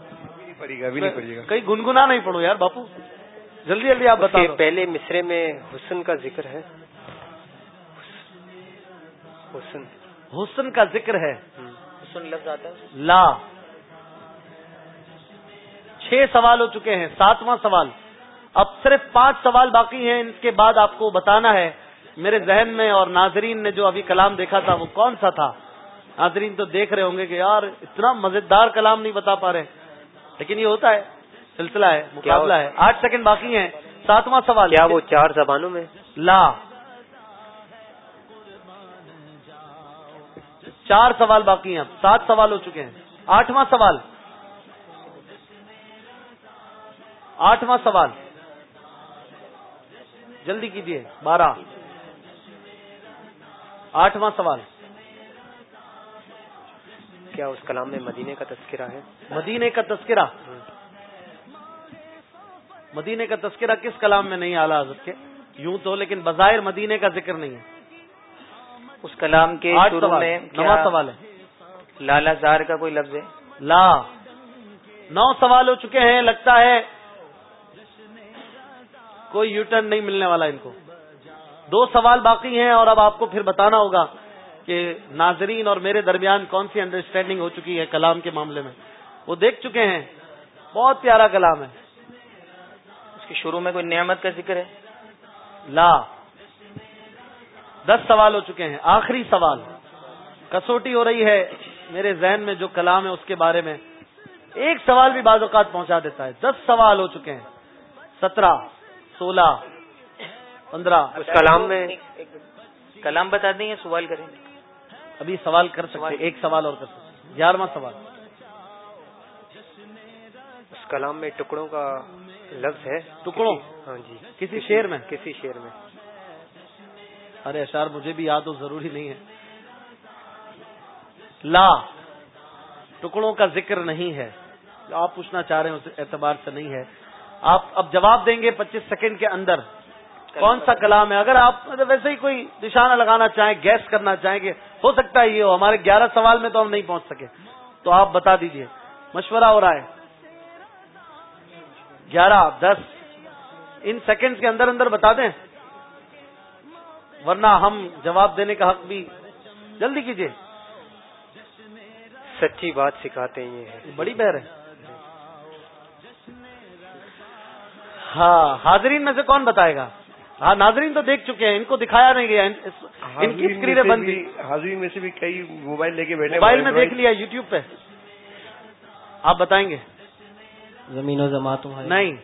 کہیں گنگنا نہیں پڑھوں یار باپو۔ جلدی جلدی آپ بتائیں پہلے مصرے میں حسن کا ذکر ہے۔ حسن۔ حسن کا ذکر ہے۔ حسن لفظ آتا ہے۔ لا۔ چھ سوال ہو چکے ہیں ساتواں سوال۔ اب صرف پانچ سوال باقی ہیں ان کے بعد آپ کو بتانا ہے۔ میرے ذہن میں اور ناظرین نے جو ابھی کلام دیکھا تھا وہ کون سا تھا؟ ناظرین تو دیکھ رہے ہوں گے کہ یار اتنا مزیدار کلام نہیں بتا پا رہے۔ لیکن یہ ہوتا ہے سلسلہ ہے مقابلہ ہے۔ آٹھ سیکنڈ باقی ہیں ساتواں سوال کیا وہ چار زبانوں میں؟ لا۔ چار سوال باقی ہیں سات سوال ہو چکے ہیں۔ آٹھواں سوال۔ آٹھواں سوال۔ جلدی کیجیے بارہ۔ آٹھواں سوال۔ کیا اس کلام میں مدینے کا تذکرہ ہے؟ مدینے کا تذکرہ؟ مدینے کا تذکرہ کس کلام میں نہیں اعلیٰ حضرت کے؟ یوں تو لیکن بظاہر مدینے کا ذکر نہیں ہے۔ اس کلام کے میں نواں سوال ہے؟ لالا زار کا کوئی لفظ ہے؟ لا۔ نو سوال ہو چکے ہیں لگتا ہے کوئی یو ٹرن نہیں ملنے والا ان کو۔ دو سوال باقی ہیں اور اب آپ کو پھر بتانا ہوگا۔ کہ ناظرین اور میرے درمیان کون سی انڈرسٹینڈنگ ہو چکی ہے کلام کے معاملے میں؟ وہ دیکھ چکے ہیں۔ بہت پیارا کلام ہے۔ اس کے شروع میں کوئی نعمت کا ذکر ہے؟ لا۔ دس سوال ہو چکے ہیں۔ آخری سوال۔ کسوٹی ہو رہی ہے میرے ذہن میں جو کلام ہے اس کے بارے میں۔ ایک سوال بھی بعض اوقات پہنچا دیتا ہے۔ دس سوال ہو چکے ہیں۔ سترہ سولہ پندرہ۔ اس کلام میں کلام بتا دیں یا سوال کریں؟ ابھی سوال کر سکتے ایک سوال اور کر سکتے گیارہواں سوال۔ اس کلام میں ٹکڑوں کا لفظ ہے۔ ٹکڑوں؟ ہاں جی۔ کسی شیر میں؟ کسی شیر میں۔ ارے اشار مجھے بھی یاد ہو ضروری نہیں ہے۔ لا ٹکڑوں کا ذکر نہیں ہے۔ آپ پوچھنا چاہ رہے ہیں اس اعتبار سے نہیں ہے۔ آپ اب جواب دیں گے پچیس سیکنڈ کے اندر۔ کون سا کلام ہے؟ اگر آپ ویسے ہی کوئی نشانہ لگانا چاہیں گیس کرنا چاہیں کہ ہو سکتا ہے یہ ہو ہمارے گیارہ سوال میں تو ہم نہیں پہنچ سکے۔ تو آپ بتا دیجیے۔ مشورہ ہو رہا ہے۔ گیارہ دس۔ ان سیکنڈز کے اندر اندر بتا دیں۔ ورنہ ہم جواب دینے کا حق بھی جلدی کیجیے سچی بات سکھاتے ہیں بڑی بہر ہے۔ ہاں حاضرین میں سے کون بتائے گا؟ ہاں ناظرین تو دیکھ چکے ہیں ان کو دکھایا نہیں گیا ان کی اسکرینیں بند حاضرین میں سے بھی کئی موبائل لے کے بیٹھے موبائل میں دیکھ لیا یوٹیوب پہ۔ آپ بتائیں گے؟ زمین و زماعت نہیں۔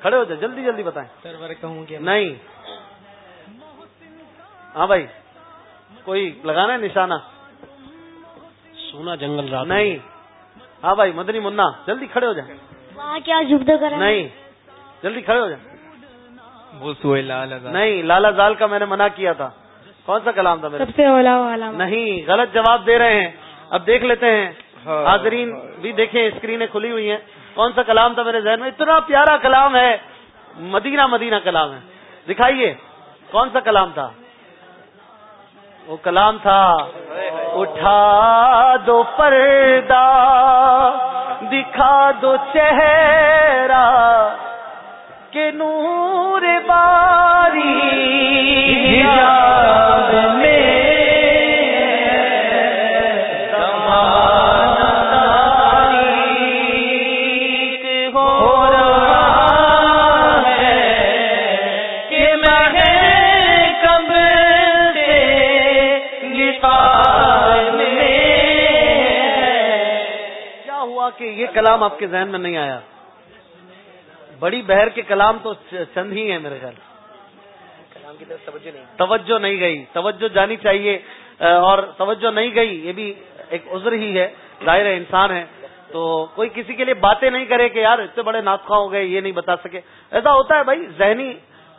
کھڑے ہو جائے جلدی جلدی بتائیں۔ کہوں گی۔ نہیں۔ ہاں بھائی کوئی لگانا ہے نشانہ؟ سونا جنگل رات نہیں۔ ہاں بھائی مدنی منا جلدی کھڑے ہو جائیں کیا نہیں۔ جلدی کھڑے ہو جائیں نہیں لالا زال کا میں نے منع کیا تھا۔ کون سا کلام تھا میرے سب سے اولا والا۔ نہیں غلط جواب دے رہے ہیں۔ اب دیکھ لیتے ہیں۔ حاضرین بھی دیکھیں اسکرینیں کھلی ہوئی ہیں۔ کون سا کلام تھا میرے ذہن میں؟ اتنا پیارا کلام ہے۔ مدینہ مدینہ کلام ہے۔ دکھائیے کون سا کلام تھا؟ وہ کلام تھا اٹھا دو پردہ دکھا دو چہرہ۔ کہ نور باری کہ یہ کلام آپ کے ذہن میں نہیں آیا؟ بڑی بہر کے کلام تو چند ہی ہیں میرے خیال۔ کلام کی طرف توجہ نہیں۔ توجہ نہیں گئی۔ توجہ جانی چاہیے۔ اور توجہ نہیں گئی یہ بھی ایک عذر ہی ہے۔ ظاہر انسان ہے۔ تو کوئی کسی کے لیے باتیں نہیں کرے کہ یار اتنے بڑے ناطخواہ ہو گئے یہ نہیں بتا سکے۔ ایسا ہوتا ہے بھائی ذہنی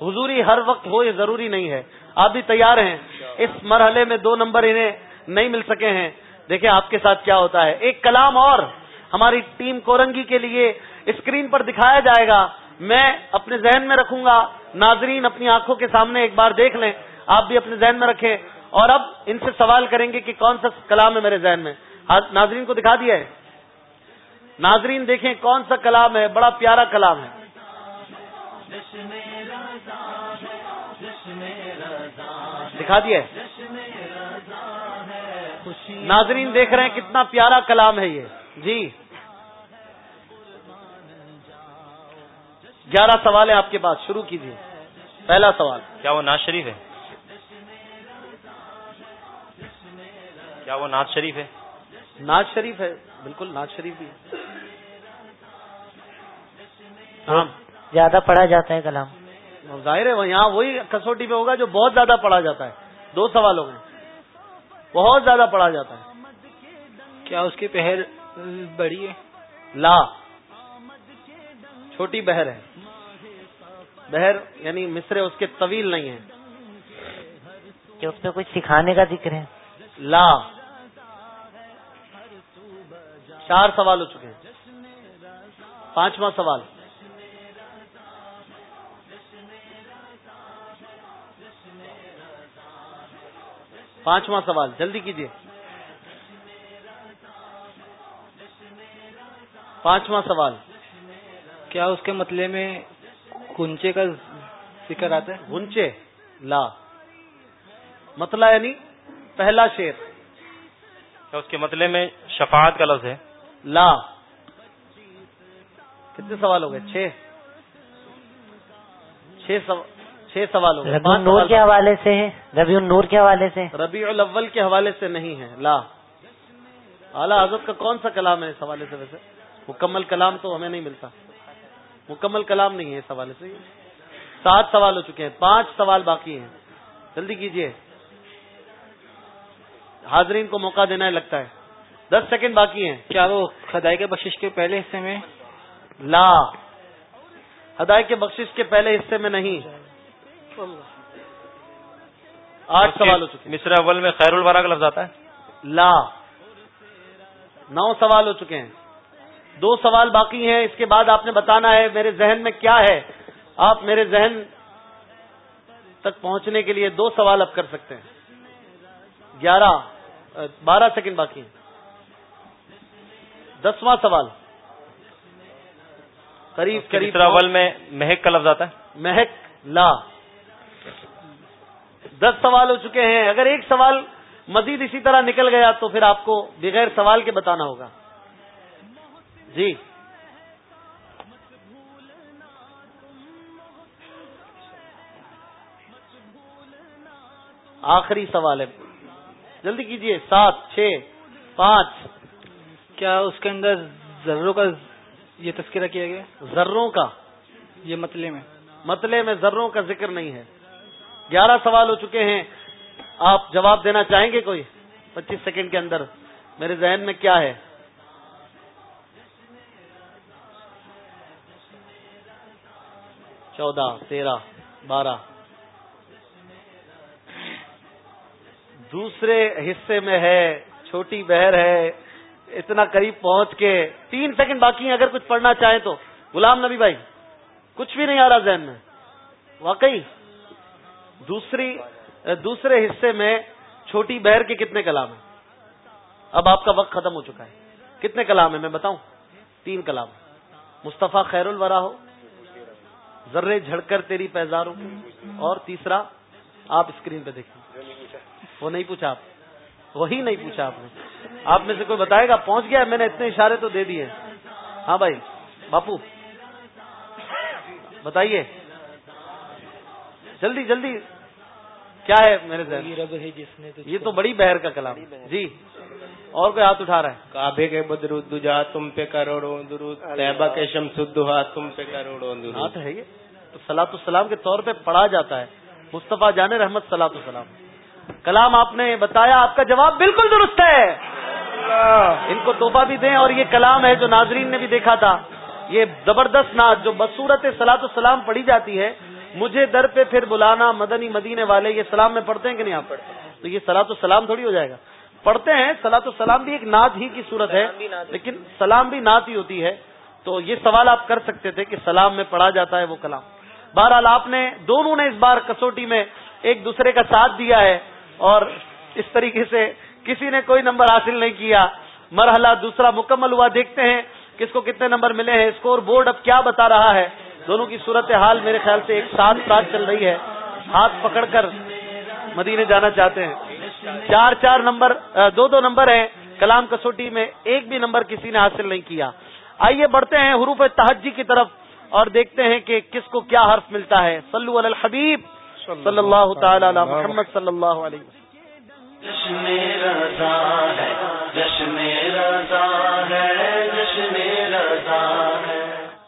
حضوری ہر وقت ہو یہ ضروری نہیں ہے۔ آپ بھی تیار ہیں۔ اس مرحلے میں دو نمبر انہیں نہیں مل سکے ہیں۔ دیکھیں آپ کے ساتھ کیا ہوتا ہے۔ ایک کلام اور۔ ہماری ٹیم کورنگی کے لیے اسکرین پر دکھایا جائے گا۔ میں اپنے ذہن میں رکھوں گا۔ ناظرین اپنی آنکھوں کے سامنے ایک بار دیکھ لیں۔ آپ بھی اپنے ذہن میں رکھیں۔ اور اب ان سے سوال کریں گے کہ کون سا کلام ہے میرے ذہن میں؟ ہاں، ناظرین کو دکھا دیا ہے۔ ناظرین دیکھیں کون سا کلام ہے۔ بڑا پیارا کلام ہے۔ دکھا دیا ہے۔ ناظرین دیکھ رہے ہیں کتنا پیارا کلام ہے یہ۔ جی۔ گیارہ سوال ہے آپ کے پاس شروع کیجیے پہلا سوال۔ کیا وہ ناز شریف ہے؟ کیا وہ ناز شریف ہے؟ ناز شریف ہے بالکل ناز شریف بھی۔ ہاں۔ زیادہ پڑھا جاتا ہے کلام۔ ظاہر ہے یہاں وہی کسوٹی پہ ہوگا جو بہت زیادہ پڑھا جاتا ہے۔ دو سوالوں میں۔ بہت زیادہ پڑھا جاتا ہے۔ کیا اس کی پہر بڑی ہے۔ لا۔ چھوٹی بہر ہے۔ بہر یعنی مصرے اس کے طویل نہیں ہیں کہ اس میں کچھ سکھانے کا ذکر ہے؟ لا۔ چار سوال ہو چکے ہیں۔ پانچواں سوال۔ پانچواں سوال۔ جلدی کیجیے پانچواں سوال۔ کیا اس کے مطلب میں کنچے کا ذکر آتا ہے؟ گنچے لا۔ مطلب یعنی پہلا شیر کیا اس کے مطلب میں شفاعت کا لفظ ہے؟ لا۔ کتنے سوال ہو گئے؟ چھ۔ چھ سوال ہو گئے۔ نور کے حوالے سے ہے ربیع النور کے حوالے سے ربیع الاول کے حوالے سے نہیں ہے۔ لا۔ اعلیٰ حضرت کا کون سا کلام ہے اس حوالے سے ویسے؟ مکمل کلام تو ہمیں نہیں ملتا۔ مکمل کلام نہیں ہے اس حوالے سے۔ سات سوال ہو چکے ہیں پانچ سوال باقی ہیں۔ جلدی کیجیے حاضرین کو موقع دینا ہے لگتا ہے۔ دس سیکنڈ باقی ہیں۔ کیا وہ خدائی کے بخش کے پہلے حصے میں؟ لا۔ ہدای کے بخشش کے پہلے حصے میں نہیں۔ آٹھ سوال ہو چکے مصر اول میں خیر الورا کا لفظ آتا ہے؟ لا۔ نو سوال ہو چکے ہیں۔ دو سوال باقی ہیں اس کے بعد آپ نے بتانا ہے میرے ذہن میں کیا ہے۔ آپ میرے ذہن تک پہنچنے کے لیے دو سوال اب کر سکتے ہیں۔ گیارہ بارہ سیکنڈ باقی ہیں۔ دسواں سوال۔ قریب قریب اول میں مہک کا لفظ آتا ہے؟ مہک لا۔ دس سوال ہو چکے ہیں۔ اگر ایک سوال مزید اسی طرح نکل گیا تو پھر آپ کو بغیر سوال کے بتانا ہوگا۔ جی۔ آخری سوال ہے۔ جلدی کیجیے سات چھ پانچ۔ کیا اس کے اندر ذروں کا یہ تذکرہ کیا گیا؟ ذروں کا۔ یہ مطلب میں۔ مطلب میں ذروں کا ذکر نہیں ہے۔ گیارہ سوال ہو چکے ہیں۔ آپ جواب دینا چاہیں گے کوئی؟ پچیس سیکنڈ کے اندر۔ میرے ذہن میں کیا ہے؟ چودہ، تیرہ، بارہ۔ دوسرے حصے میں ہے، چھوٹی بہر ہے، اتنا قریب پہنچ کے تین سیکنڈ باقی ہیں، اگر کچھ پڑھنا چاہیں تو۔ غلام نبی بھائی، کچھ بھی نہیں آ رہا ذہن میں۔ واقعی۔ دوسری، دوسرے حصے میں چھوٹی بہر کے کتنے کلام ہیں؟ اب آپ کا وقت ختم ہو چکا ہے۔ کتنے کلام ہیں؟ میں بتاؤں۔ تین کلام۔ مصطفیٰ خیر الورا ہو ذرے جھڑ کر تیری پیزاروں اور تیسرا آپ اسکرین پہ دیکھیں۔ وہ نہیں پوچھا آپ وہی نہیں پوچھا آپ نے۔ آپ میں سے کوئی بتائے گا پہنچ گیا میں نے اتنے اشارے تو دے دیے۔ ہاں بھائی باپو بتائیے۔ جلدی جلدی۔ کیا ہے میرے یہ تو بڑی بہر کا کلام۔ جی۔ اور کوئی ہاتھ اٹھا رہا ہے؟ کعبے کے بدر دجا تم پہ کروڑوں درود. طیبہ کے شمس الدہا تم پہ کروڑوں درود. تو ہے یہ؟ تو سلاۃ السلام کے طور پہ پڑھا جاتا ہے۔ مصطفیٰ جان رحمت سلاۃ السلام۔ کلام آپ نے بتایا آپ کا جواب بالکل درست ہے۔ ان کو توحفہ بھی دیں اور یہ کلام ہے جو ناظرین نے بھی دیکھا تھا۔ یہ زبردست ناز جو بصورت سلاۃ السلام پڑھی جاتی ہے مجھے در پہ پھر بلانا مدنی مدینے والے یہ سلام میں پڑھتے ہیں کہ نہیں آپ پڑھتے؟ تو یہ سلاۃ السلام تھوڑی ہو جائے گا۔ پڑھتے ہیں سلاۃ السلام بھی ایک نعت ہی کی صورت ہے لیکن سلام بھی نعت ہی ہوتی ہے۔ تو یہ سوال آپ کر سکتے تھے کہ سلام میں پڑھا جاتا ہے وہ کلام۔ بہرحال آپ نے دونوں نے اس بار کسوٹی میں ایک دوسرے کا ساتھ دیا ہے اور اس طریقے سے کسی نے کوئی نمبر حاصل نہیں کیا۔ مرحلہ دوسرا مکمل ہوا دیکھتے ہیں کس کو کتنے نمبر ملے ہیں۔ اسکور بورڈ اب کیا بتا رہا ہے؟ دونوں کی صورت حال میرے خیال سے ایک ساتھ ساتھ چل رہی ہے۔ ہاتھ پکڑ کر مدینے جانا چاہتے ہیں۔ چار چار نمبر دو دو نمبر ہیں کلام کسوٹی میں ایک بھی نمبر کسی نے حاصل نہیں کیا۔ آئیے بڑھتے ہیں حروف تحجی کی طرف اور دیکھتے ہیں کہ کس کو کیا حرف ملتا ہے۔ صلو علی الحبیب صلی اللہ تعالی علی محمد صلی اللہ علیہ وسلم۔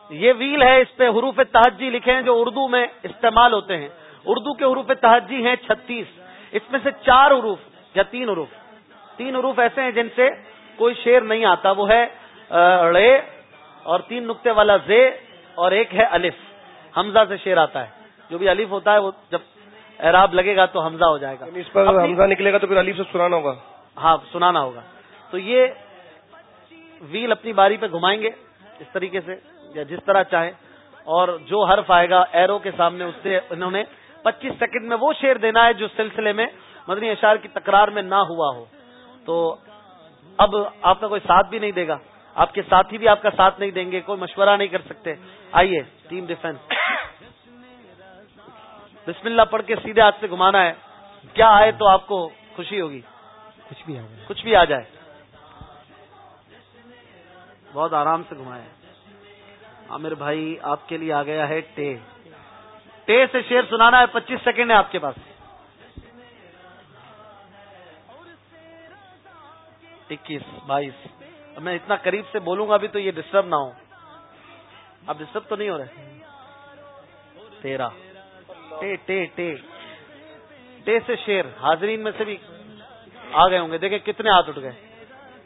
یہ ویل ہے اس پہ حروف تحجی لکھے ہیں جو اردو میں استعمال ہوتے ہیں۔ اردو کے حروف تحجی ہیں چھتیس۔ اس میں سے چار حروف یا تین حروف. تین حروف ایسے ہیں جن سے کوئی شیر نہیں آتا. وہ ہے رے اور تین نقطے والا زے اور ایک ہے الف. حمزہ سے شیر آتا ہے. جو بھی الف ہوتا ہے وہ جب اعراب لگے گا تو حمزہ ہو جائے گا. یعنی اس پر حمزہ نکلے گا تو پھر الف سے سنانا ہوگا. ہاں سنانا ہوگا. تو یہ ویل اپنی باری پہ گھمائیں گے اس طریقے سے یا جس طرح چاہیں اور جو حرف آئے گا ایرو کے سامنے اس سے انہوں نے پچیس سیکنڈ میں وہ شیر دینا ہے جو سلسلے میں مدنی اشار کی تکرار میں نہ ہوا ہو۔ تو اب آپ کا کوئی ساتھ بھی نہیں دے گا۔ آپ کے ساتھی بھی آپ کا ساتھ نہیں دیں گے کوئی مشورہ نہیں کر سکتے۔ آئیے ٹیم ڈیفینس۔ بسم اللہ پڑھ کے سیدھے ہاتھ سے گھمانا ہے۔ کیا آئے تو آپ کو خوشی ہوگی؟ کچھ بھی آ جائے۔ کچھ بھی آ جائے۔ بہت آرام سے گھمائے۔ عامر بھائی آپ کے لیے آ گیا ہے ٹے۔ ٹے سے شیر سنانا ہے، پچیس سیکنڈ ہے آپ کے پاس۔ اکیس، بائیس۔ میں اتنا قریب سے بولوں گا بھی تو یہ ڈسٹرب نہ ہو۔ اب ڈسٹرب تو نہیں ہو رہے تیرہ۔ ٹے ٹے ٹے۔ ٹے سے شیر حاضرین میں سے بھی آ گئے ہوں گے۔ دیکھیں کتنے ہاتھ اٹھ گئے۔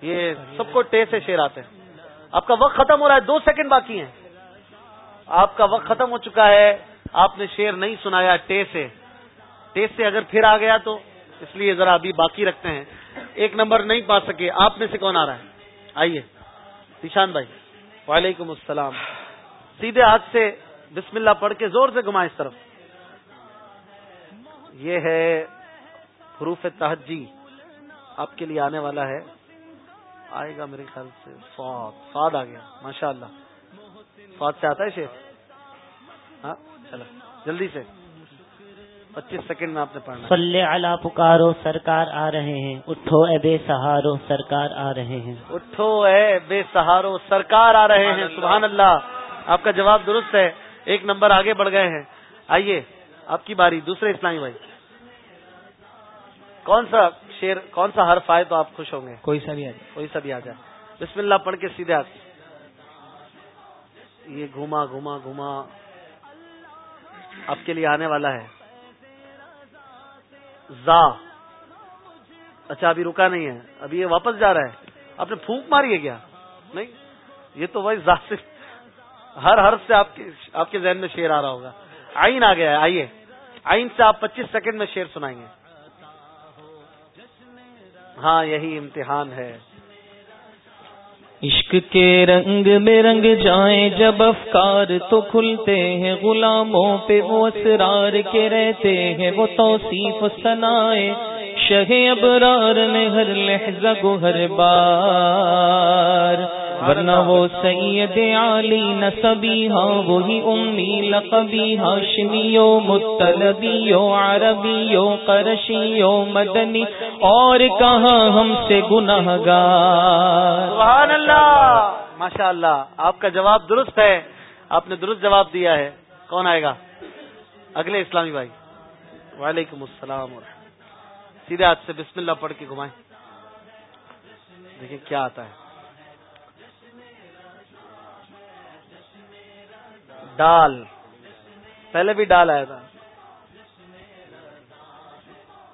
یہ سب کو ٹے سے شیر آتے ہیں۔ آپ کا وقت ختم ہو رہا ہے، دو سیکنڈ باقی ہیں۔ آپ کا وقت ختم ہو چکا ہے۔ آپ نے شیر نہیں سنایا ٹے سے۔ ٹے سے اگر پھر آ گیا تو اس لیے ذرا ابھی باقی رکھتے ہیں۔ ایک نمبر نہیں پا سکے۔ آپ میں سے کون آ رہا ہے؟ آئیے۔ نشان بھائی۔ وعلیکم السلام۔ سیدھے ہاتھ سے بسم اللہ پڑھ کے زور سے گھمائیں اس طرف۔ یہ ہے حروف تحجی آپ کے لیے آنے والا ہے۔ آئے گا میرے خیال سے۔ فوت فاد آ گیا۔ ماشاء اللہ فوت سے آتا ہے شیخ ہاں؟ چلو جلدی سے۔ پچیس سیکنڈ میں آپ نے پڑھنا۔ صلی علی پکارو سرکار آ رہے ہیں۔ اٹھو اے بے سہارو سرکار آ رہے ہیں۔ اٹھو اے بے سہارو سرکار آ رہے ہیں۔ سبحان اللہ۔ آپ کا جواب درست ہے۔ ایک نمبر آگے بڑھ گئے ہیں۔ آئیے آپ کی باری دوسرے اسلامی بھائی۔ کون سا شیر کون سا حرف آئے تو آپ خوش ہوں گے؟ کوئی سا بھی آ جائے۔ کوئی سا بھی آ جائے۔ بسم اللہ پڑھ کے سیدھے ہاتھ یہ گھوما گھوما گھوما۔ آپ کے لیے آنے والا ہے۔ زا۔ اچھا ابھی رکا نہیں ہے۔ ابھی یہ واپس جا رہا ہے۔ آپ نے پھونک ماری ہے کیا؟ نہیں؟ یہ تو وہی زا سے۔ ہر حرف سے آپ کے آپ کے ذہن میں شیر آ رہا ہوگا۔ آئین آ گیا ہے۔ آئیے۔ آئین سے آپ پچیس سیکنڈ میں شیر سنائیں گے۔ ہاں یہی امتحان ہے۔ عشق کے رنگ میں رنگ جائیں جب افکار تو کھلتے ہیں، غلاموں پہ وہ اسرار کے رہتے ہیں، وہ توصیف سنائے شہ ابرار میں ہر لہجہ گو ہر بار۔ ورنہ وہ سید علی نصبی ہاں وہی امی لقبی، ہاشمیو مطلبیو عربیو، قرشیو، مدنی، اور کہاں ہم سے گناہ گار سبحان اللہ! ماشاء اللہ آپ کا جواب درست ہے۔ آپ نے درست جواب دیا ہے۔ کون آئے گا؟ اگلے اسلامی بھائی۔ وعلیکم السلام سیدھے ہاتھ سے بسم اللہ پڑھ کے گھمائیں۔ دیکھیں کیا آتا ہے۔ ڈال پہلے بھی ڈال آیا تھا۔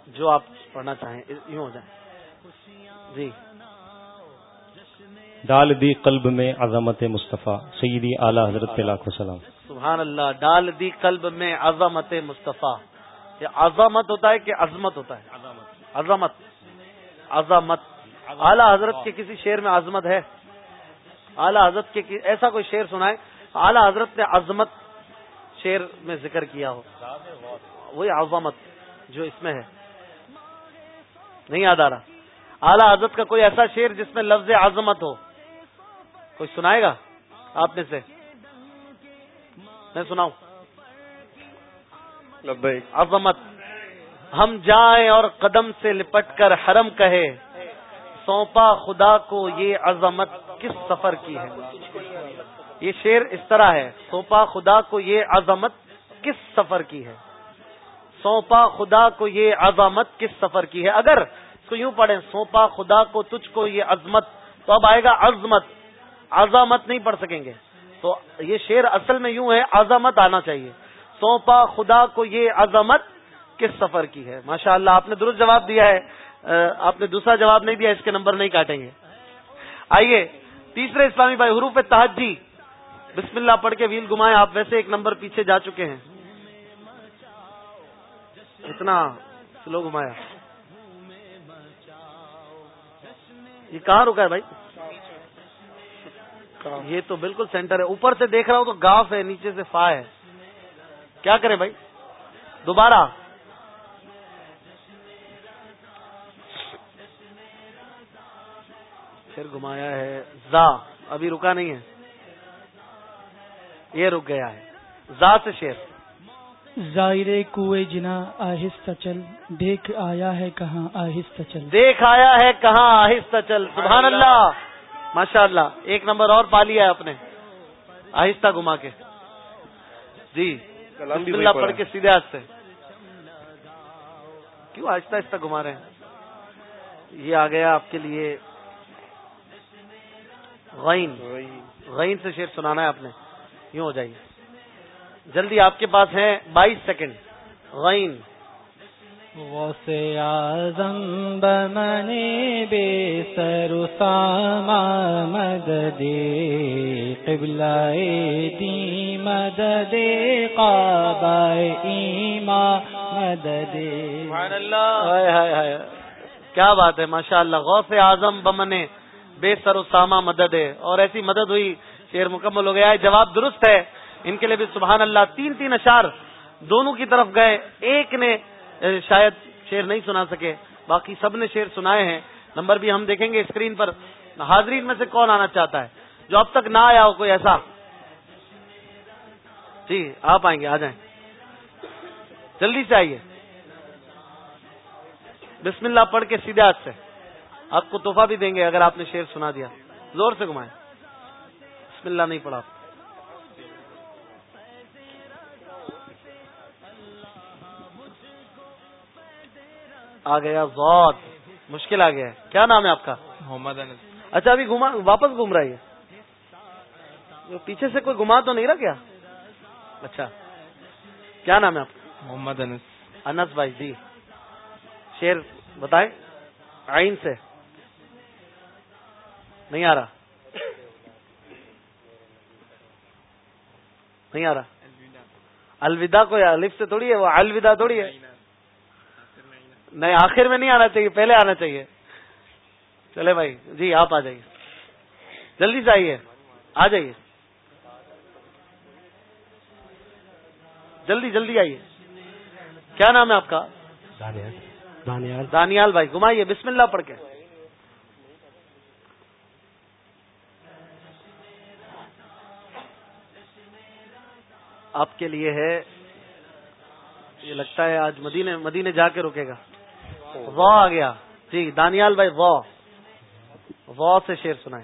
جو آپ پڑھنا چاہیں یوں ہو جائیں جی۔ ڈال دی قلب میں عظمت مصطفیٰ سیدی اعلیٰ حضرت کے لاکھوں سلام سبحان اللہ ڈال دی قلب میں عظمت مصطفیٰ۔ یہ عظمت ہوتا ہے کہ عظمت ہوتا ہے؟ عظمت۔ عظمت۔ اعلیٰ حضرت کے کسی شعر میں عظمت ہے؟ اعلیٰ حضرت کے ایسا کوئی شعر سنائے اعلیٰ حضرت نے عظمت شعر میں ذکر کیا ہو۔ وہی عظمت جو اس میں ہے۔ نہیں یاد آ رہا۔ اعلیٰ حضرت کا کوئی ایسا شعر جس میں لفظ عظمت ہو۔ کوئی سنائے گا آپ میں سے؟ میں سناؤں۔ عظمت۔ ہم جائیں اور قدم سے لپٹ کر حرم کہے سونپا خدا کو یہ عظمت کس سفر کی ہے؟ یہ شعر اس طرح ہے، سونپا خدا کو یہ عظمت کس سفر کی ہے؟ سونپا خدا کو یہ عظمت کس سفر کی ہے؟ اگر اس کو یوں پڑھیں، سونپا خدا کو تجھ کو یہ عظمت، تو اب آئے گا عظمت۔ عظمت نہیں پڑھ سکیں گے۔ تو یہ شعر اصل میں یوں ہے، عظمت آنا چاہیے۔ سونپا خدا کو یہ عظمت کس سفر کی ہے؟ ماشاء اللہ آپ نے درست جواب دیا ہے۔ آپ نے دوسرا جواب نہیں دیا، اس کے نمبر نہیں کاٹیں گے۔ آئیے، تیسرے اسلامی بھائی، حروف تحجی بسم اللہ پڑھ کے ویل گمائے آپ ویسے ایک نمبر پیچھے جا چکے ہیں۔ اتنا سلو گھمایا یہ کہاں رکا ہے بھائی؟ یہ تو بالکل سینٹر ہے۔ اوپر سے دیکھ رہا ہوں تو گاف ہے، نیچے سے فا ہے۔ کیا کریں بھائی؟ دوبارہ۔ پھر گھمایا ہے۔ زا، ابھی رکا نہیں ہے۔ یہ رک گیا ہے۔ ذات شیر۔ ظاہر کوئے جنا آہستہ چل دیکھ آیا ہے کہاں آہستہ چل۔ دیکھ آیا ہے کہاں آہستہ چل۔ سبحان اللہ۔ ماشاء اللہ ایک نمبر اور پا لیا ہے اپنے آہستہ گھما کے۔ جی۔ بسم اللہ پڑھ کے سیدھے ہاتھ سے۔ کیوں آہستہ آہستہ گھما رہے ہیں؟ یہ آ گیا آپ کے لیے۔ غین۔ غین سے شیر سنانا ہے آپ نے۔ یوں ہو جائیے۔ جلدی آپ کے پاس ہیں بائیس سیکنڈ۔ غین۔ سے آزم بمنے بے سر ساما مدد قبل دی مدد قابا ایما مدد کیا بات ہے ماشاء اللہ غوث اعظم بمنے بے سر اسامہ مدد ہے اور ایسی مدد ہوئی شیر مکمل ہو گیا ہے، جواب درست ہے۔ ان کے لیے بھی سبحان اللہ تین تین اشار دونوں کی طرف گئے۔ ایک نے شاید شیر نہیں سنا سکے۔ باقی سب نے شیر سنائے ہیں۔ نمبر بھی ہم دیکھیں گے اسکرین پر۔ حاضرین میں سے کون آنا چاہتا ہے؟ جو اب تک نہ آیا ہو کوئی ایسا۔ جی آپ آئیں گے، آ جائیں۔ جلدی سے آئیے۔ بسم اللہ پڑھ کے سیدھے ہاتھ سے۔ آپ کو تحفہ بھی دیں گے اگر آپ نے شیر سنا دیا۔ زور سے گھمائیں۔ بسم اللہ نہیں پڑھا۔ آ گیا بہت مشکل آ گیا۔ ہے کیا نام ہے آپ کا؟ محمد اچھا ابھی گھما واپس گھوم رہا ہے پیچھے سے کوئی گھما تو نہیں رہا کیا؟ اچھا۔ کیا نام ہے آپ؟ کا محمد انس۔ انس بھائی جی۔ شیر بتائیں۔ آئین سے۔ نہیں آ رہا۔ نہیں آ رہا۔ الوداع کو الف سے تھوڑی ہے وہ الوداع تھوڑی ہے۔ نہیں آخر میں نہیں آنا چاہیے پہلے آنا چاہیے۔ چلے بھائی جی آپ آ جائیے۔ جلدی سے آئیے۔ آ جائیے۔ جلدی جلدی آئیے۔ کیا نام ہے آپ کا؟ دانیال۔ دانیال بھائی گھمائیے۔ بسم اللہ پڑھ کے۔ آپ کے لیے ہے۔ یہ لگتا ہے آج مدینے مدینے جا کے رکے گا۔ وا آ گیا۔ ٹھیک دانیال بھائی، وا۔ وا سے شیر سنائے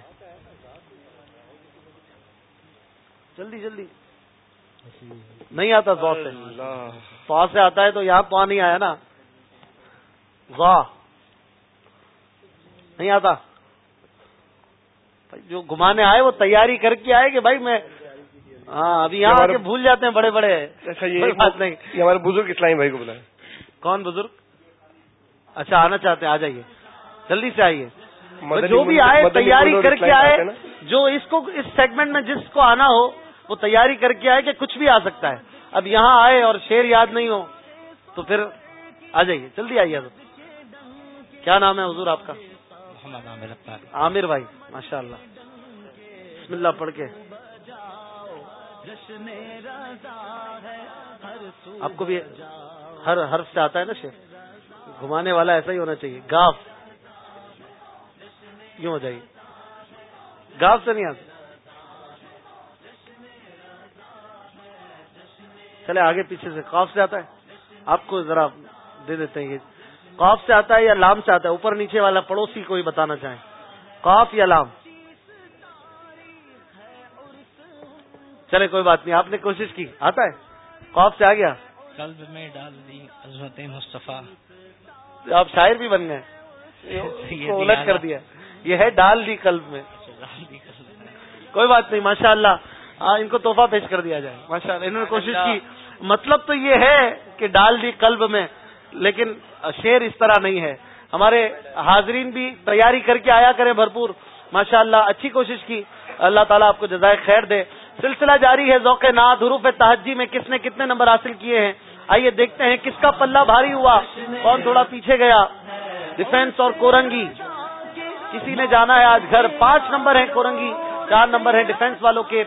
جلدی جلدی۔ نہیں آتا وا سے۔ وا سے آتا ہے تو یہاں پا نہیں آیا نا۔ وا۔ نہیں آتا۔ جو گھمانے آئے، وہ تیاری کر کے آئے کہ بھائی میں ہاں ابھی یہاں آ کے بھول جاتے ہیں بڑے بڑے اچھا یہ بات نہیں۔ یہ ہمارے بزرگ اسلامی بھائی کو بلائے کون بزرگ؟ اچھا آنا چاہتے ہیں آ جائیے۔ جلدی سے آئیے۔ جو بھی آئے تیاری کر کے آئے جو اس کو اس سیگمنٹ میں جس کو آنا ہو وہ تیاری کر کے آئے کہ کچھ بھی آ سکتا ہے۔ اب یہاں آئے اور شیر یاد نہیں ہو تو پھر آ جائیے۔ جلدی آئیے کیا نام ہے حضور آپ کا؟ عامر بھائی ماشاء اللہ بسم اللہ پڑھ کے۔ آپ کو بھی ہر حرف سے آتا ہے نا شیر گھمانے والا ایسا ہی ہونا چاہیے۔ گاف۔ یوں ہو جائیے گاف سے نہیں آتا۔ چلے آگے پیچھے سے کاف سے آتا ہے۔ آپ کو ذرا دے دیتے ہیں یہ۔ کاف سے آتا ہے یا لام سے آتا ہے؟ اوپر نیچے والا پڑوسی کوئی بتانا چاہیں کاف یا لام؟ چلے کوئی بات نہیں آپ نے کوشش کی۔ آتا ہے۔ کاف سے آ گیا۔ قلب میں ڈال دی عظمت مصطفیٰ۔ آپ شاعر بھی بن گئے۔ الٹ کر دیا۔ یہ ہے ڈال دی قلب میں۔ کوئی بات نہیں ماشاء اللہ ان کو تحفہ پیش کر دیا جائے۔ ماشاء اللہ انہوں نے کوشش کی۔ مطلب تو یہ ہے کہ ڈال دی قلب میں لیکن شیر اس طرح نہیں ہے۔ ہمارے حاضرین بھی تیاری کر کے آیا کریں بھرپور۔ ماشاء اللہ اچھی کوشش کی۔ اللہ تعالیٰ آپ کو جزائے خیر دے۔ سلسلہ جاری ہے ذوق ناد، حروف تحجی میں کس نے کتنے نمبر حاصل کیے ہیں؟ آئیے دیکھتے ہیں کس کا پلہ بھاری ہوا، کون تھوڑا پیچھے گیا؟ ڈیفینس اور کورنگی۔ کسی نے جانا ہے آج گھر، پانچ نمبر ہیں کورنگی، چار نمبر ہیں ڈیفینس والوں کے۔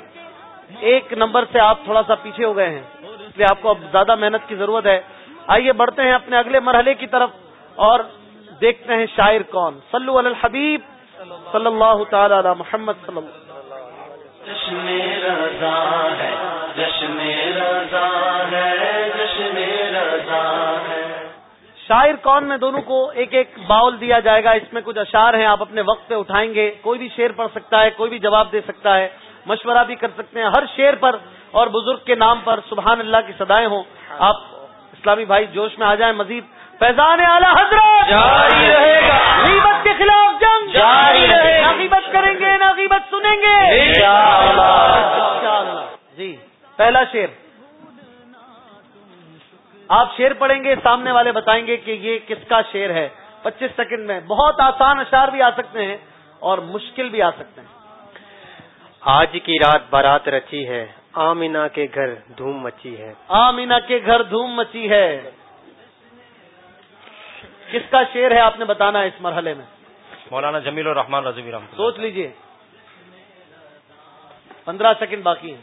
ایک نمبر سے آپ تھوڑا سا پیچھے ہو گئے ہیں، اس لیے آپ کو اب زیادہ محنت کی ضرورت ہے۔ آئیے بڑھتے ہیں اپنے اگلے مرحلے کی طرف اور دیکھتے ہیں شاعر کون۔ صلو علی الحبیب صلی اللہ تعالی علی محمد صلی اللہ جشن رضا ہے، جشن رضا ہے، جشن رضا ہے۔ شاعر کون میں دونوں کو ایک ایک باؤل دیا جائے گا، اس میں کچھ اشعار ہیں، آپ اپنے وقت پہ اٹھائیں گے۔ کوئی بھی شعر پڑھ سکتا ہے، کوئی بھی جواب دے سکتا ہے۔ مشورہ بھی کر سکتے ہیں ہر شعر پر، اور بزرگ کے نام پر سبحان اللہ کی صدایں ہوں۔ آپ اسلامی بھائی جوش میں آ جائیں، مزید فیضان اعلی حضرت جاری رہے گا۔ غیبت کے خلاف جنگ۔ جاری رہے گا۔ غیبت کریں گے نہ غیبت سنیں گے۔ جی۔ پہلا شیر آپ شیر پڑھیں گے سامنے والے بتائیں گے کہ یہ کس کا شیر ہے۔ پچیس سیکنڈ میں بہت آسان اشار بھی آ سکتے ہیں اور مشکل بھی آ سکتے ہیں۔ آج کی رات بارات رچی ہے آمینا کے گھر دھوم مچی ہے۔ آمینا کے گھر دھوم مچی ہے۔ کس کا شیر ہے آپ نے بتانا ہے اس مرحلے میں؟ مولانا جمیل الرحمان رضوی رحمۃ سوچ لیجیے۔ پندرہ سیکنڈ باقی ہیں۔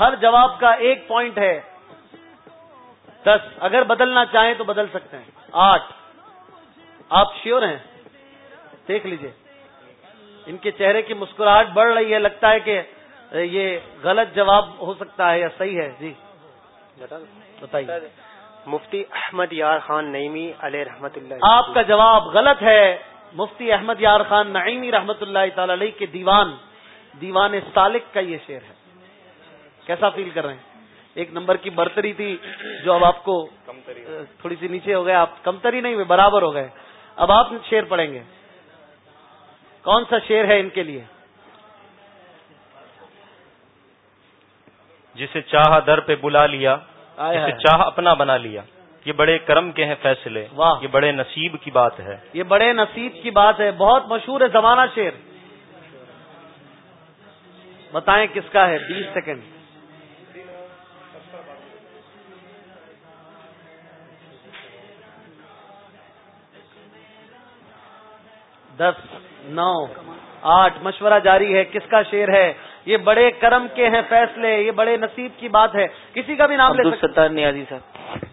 ہر جواب کا ایک پوائنٹ ہے۔ دس۔ اگر بدلنا چاہیں تو بدل سکتے ہیں۔ آٹھ۔ آپ شیور ہیں؟ دیکھ لیجیے۔ ان کے چہرے کی مسکراہٹ بڑھ رہی ہے۔ لگتا ہے کہ یہ غلط جواب ہو سکتا ہے یا صحیح ہے۔ جی۔ بتائیے۔ مفتی احمد یار خان نعیمی علیہ رحمت اللہ آپ کا جواب غلط ہے. مفتی احمد یار خان نعیمی رحمت اللہ تعالی علیہ کے دیوان دیوان سالک کا یہ شعر ہے. کیسا فیل کر رہے ہیں؟ ایک نمبر کی برتری تھی جو اب آپ کو تھوڑی سی نیچے ہو گئے آپ کمتری نہیں ہوئے برابر ہو گئے. اب آپ شعر پڑھیں گے. کون سا شعر ہے ان کے لیے؟ جسے چاہ در پہ بلا لیا چاہ اپنا بنا لیا۔ یہ بڑے کرم کے ہیں فیصلے۔ واہ۔ یہ بڑے نصیب کی بات ہے۔ یہ بڑے نصیب کی بات ہے۔ بہت مشہور ہے زمانہ شیر بتائیں کس کا ہے؟ بیس سیکنڈ۔ دس نو آٹھ۔ مشورہ جاری ہے۔ کس کا شیر ہے؟ یہ بڑے کرم کے ہیں فیصلے یہ بڑے نصیب کی بات ہے۔ کسی کا بھی نام لے ستار نیازی صاحب۔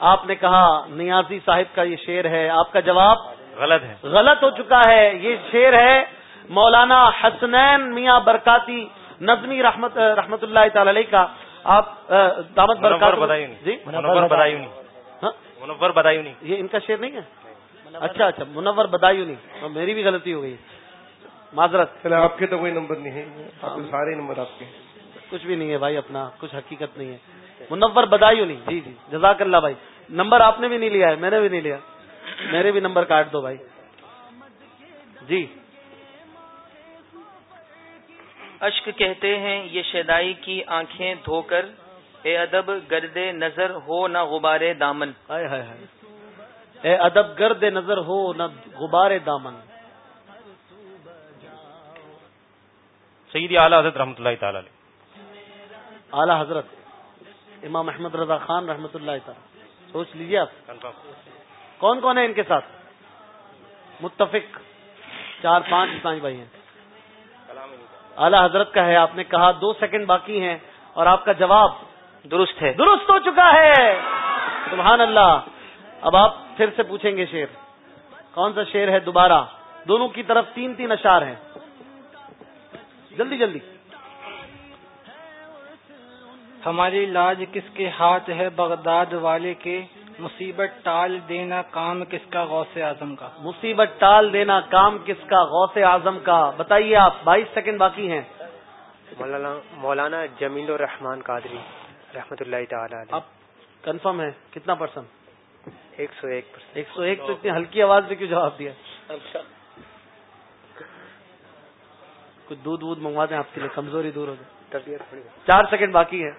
آپ نے کہا نیازی صاحب کا یہ شیر ہے آپ کا جواب؟ غلط ہے۔ غلط ہو چکا ہے۔ یہ شیر ہے مولانا حسنین میاں برکاتی نظمی رحمت رحمت اللہ تعالی علیہ کا۔ آپ دامت برکات جی؟ منور بدایو نہیں منور بدایو نہیں یہ ان کا شیر نہیں ہے؟ اچھا اچھا منور بدایو نہیں میری بھی غلطی ہو گئی معذرت۔ آپ کے تو کوئی نمبر نہیں ہے۔ سارے نمبر آپ کے۔ کچھ بھی نہیں ہے بھائی اپنا کچھ حقیقت نہیں ہے۔ منور بدایو نہیں۔ جی جی۔ جزاک اللہ بھائی۔ نمبر آپ نے بھی نہیں لیا ہے میں نے بھی نہیں لیا۔ میرے بھی نمبر کاٹ دو بھائی۔ جی۔ اشک کہتے ہیں یہ شیدائی کی آنکھیں دھو کر۔ اے ادب گرد نظر ہو نہ غبار دامن۔ اے ادب گرد نظر ہو نہ غبار دامن۔ سیدی اعلیٰ حضرت رحمۃ اللہ تعالی اعلیٰ حضرت امام احمد رضا خان رحمۃ اللہ تعالی سوچ لیجیے آپ۔ کون کون ہے ان کے ساتھ؟ متفق چار پانچ اسلامی بھائی ہیں۔ اعلیٰ حضرت کا ہے آپ نے کہا دو سیکنڈ باقی ہیں اور آپ کا جواب درست ہے۔ درست ہو چکا ہے۔ سبحان اللہ۔ اب آپ پھر سے پوچھیں گے شیر کون سا شیر ہے دوبارہ؟ دونوں کی طرف تین تین اشار ہیں۔ جلدی جلدی۔ ہماری لاج کس کے ہاتھ ہے؟ بغداد والے کے مصیبت ٹال دینا کام کس کا غوث اعظم کا؟ مصیبت ٹال دینا کام کس کا غوث اعظم کا؟ بتائیے آپ بائیس سیکنڈ باقی ہیں۔ مولانا مولانا جمیل الرحمان قادری رحمت اللہ تعالی اب کنفرم ہے کتنا پرسنٹ ایک سو ایک ایک سو ایک تو اتنی ہلکی آواز میں کیوں جواب دیا؟ اچھا۔ کچھ دودھ وودھ منگوا دیں آپ کے لیے کمزوری دور ہو جائے۔ چار سیکنڈ باقی ہے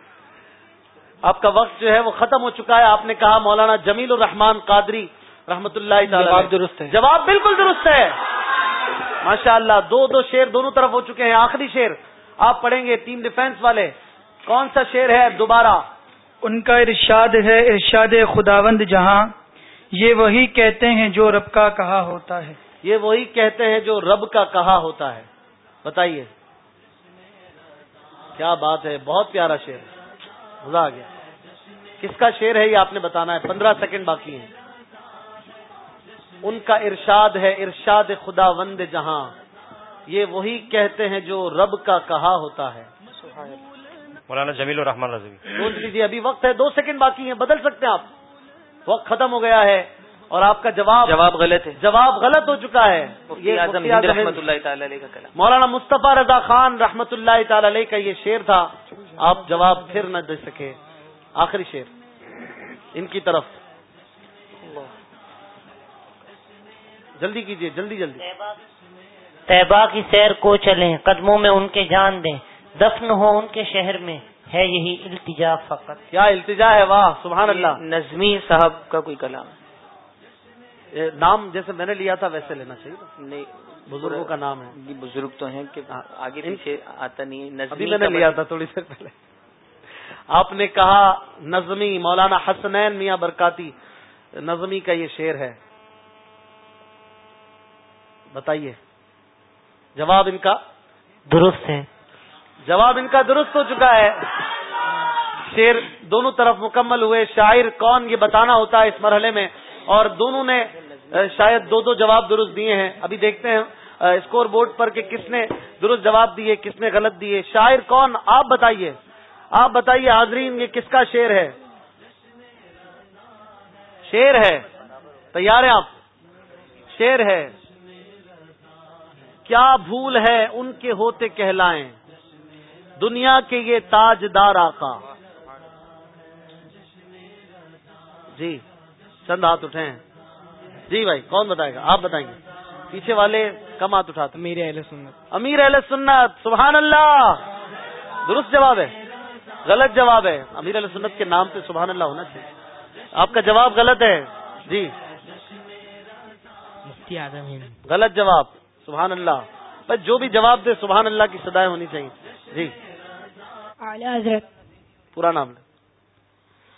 آپ کا وقت جو ہے وہ ختم ہو چکا ہے۔ آپ نے کہا مولانا جمیل الرحمان قادری رحمت اللہ جواب درست ہے۔ جواب بالکل درست ہے۔ ماشاء اللہ دو دو شیر دونوں طرف ہو چکے ہیں۔ آخری شیر۔ آپ پڑھیں گے ٹیم ڈیفینس والے۔ کون سا شیر ہے؟ دوبارہ۔ ان کا ارشاد ہے ارشاد خداوند جہاں۔ یہ وہی کہتے ہیں جو رب کا کہا ہوتا ہے۔ یہ وہی کہتے ہیں جو رب کا کہا ہوتا ہے۔ بتائیے۔ کیا بات ہے؟ بہت پیارا شیر مزہ آ گیا۔ کس کا شیر ہے یہ آپ نے بتانا ہے؟ پندرہ سیکنڈ باقی ہیں۔ ان کا ارشاد ہے ارشاد خدا وند جہاں۔ یہ وہی کہتے ہیں جو رب کا کہا ہوتا ہے۔ مولانا جمیل الرحمان رضوی۔ سوچ لیجیے ابھی وقت ہے دو سیکنڈ باقی ہیں بدل سکتے ہیں آپ۔ وقت ختم ہو گیا ہے۔ اور آپ کا جواب جواب غلط ہے۔ جواب غلط ہو چکا ہے۔ رحمۃ اللہ تعالی علیہ کا مولانا مصطفیٰ رضا خان رحمۃ اللہ تعالی علیہ کا یہ شیر تھا۔ آپ جواب پھر نہ دے سکے۔ آخری شیر ان کی طرف۔ جلدی کیجیے جلدی جلدی۔ طیبہ کی سیر کو چلیں قدموں میں ان کے جان دیں۔ دفن ہو ان کے شہر میں ہے یہی التجا فقط۔ کیا التجا ہے؟ واہ سبحان اللہ۔ نظمی صاحب کا کوئی کلام نام جیسے میں نے لیا تھا ویسے لینا چاہیے۔ نہیں بزرگوں کا نام ہے۔ بزرگ تو ہیں کہ آگے پیچھے آتا نہیں ابھی میں نے لیا تھا تھوڑی دیر پہلے۔ آپ نے کہا نظمی مولانا حسنین میاں برکاتی۔ نظمی کا یہ شعر ہے۔ بتائیے۔ جواب ان کا؟ درست ہے جواب ان کا درست ہو چکا ہے۔ شیر دونوں طرف مکمل ہوئے۔ شاعر کون یہ بتانا ہوتا ہے اس مرحلے میں۔ اور دونوں نے شاید دو دو جواب درست دیے ہیں۔ ابھی دیکھتے ہیں اسکور بورڈ پر کہ کس نے درست جواب دیے، کس نے غلط دیے۔ شاعر کون؟ آپ بتائیے۔ آپ بتائیے حاضرین، یہ کس کا شیر ہے؟ شیر ہے۔ تیار ہیں آپ؟ شیر ہے۔ کیا بھول ہے ان کے ہوتے کہلائیں؟ دنیا کے یہ تاج دار آقا۔ جی۔ چند ہاتھ اٹھے ہیں؟ جی بھائی کون بتائے گا؟ آپ بتائیں گے۔ پیچھے والے کم ہاتھ اٹھاتے امیر اہل سنت۔ امیر اہل سنت سبحان اللہ! درست جواب ہے غلط جواب ہے۔ امیر علیہ سنت کے نام پہ سبحان اللہ ہونا چاہیے۔ آپ کا جواب غلط ہے۔ جی۔ غلط جواب سبحان اللہ۔ بس جو بھی جواب دے سبحان اللہ کی سدائیں ہونی چاہیے۔ جی۔ اعلی حضرت۔ پورا نام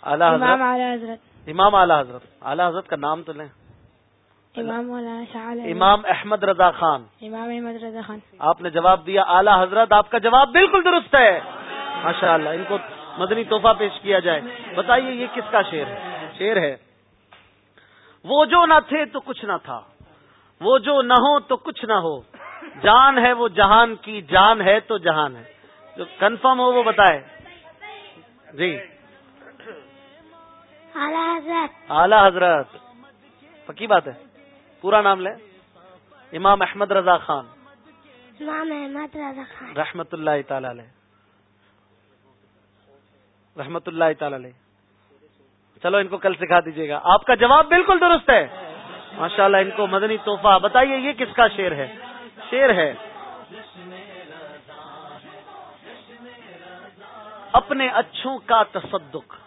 اعلی حضرت۔ امام اعلیٰ حضرت اعلیٰ حضرت کا نام تو لیں۔ امام امام احمد رضا خان۔ امام احمد رضا خان۔ آپ نے جواب دیا اعلیٰ حضرت آپ کا جواب بالکل درست ہے۔ ماشاء اللہ ان کو مدنی تحفہ پیش کیا جائے۔ بتائیے یہ کس کا شعر ہے؟ شعر ہے وہ جو نہ تھے تو کچھ نہ تھا۔ وہ جو نہ ہو تو کچھ نہ ہو۔ جان ہے وہ جہان کی جان ہے تو جہان ہے۔ جو کنفرم ہو وہ بتائے جی۔ اعلیٰ حضرت۔ اعلی حضرت۔ پکی بات ہے۔ پورا نام لے۔ امام احمد رضا خان۔ امام احمد رضا خان۔ رحمت اللہ تعالی علیہ۔ رحمت اللہ تعالی علیہ۔ چلو ان کو کل سکھا دیجیے گا۔ آپ کا جواب بالکل درست ہے۔ ماشاء اللہ ان کو مدنی تحفہ۔ بتائیے یہ کس کا شیر ہے؟ شیر ہے۔ اپنے اچھوں کا تصدق۔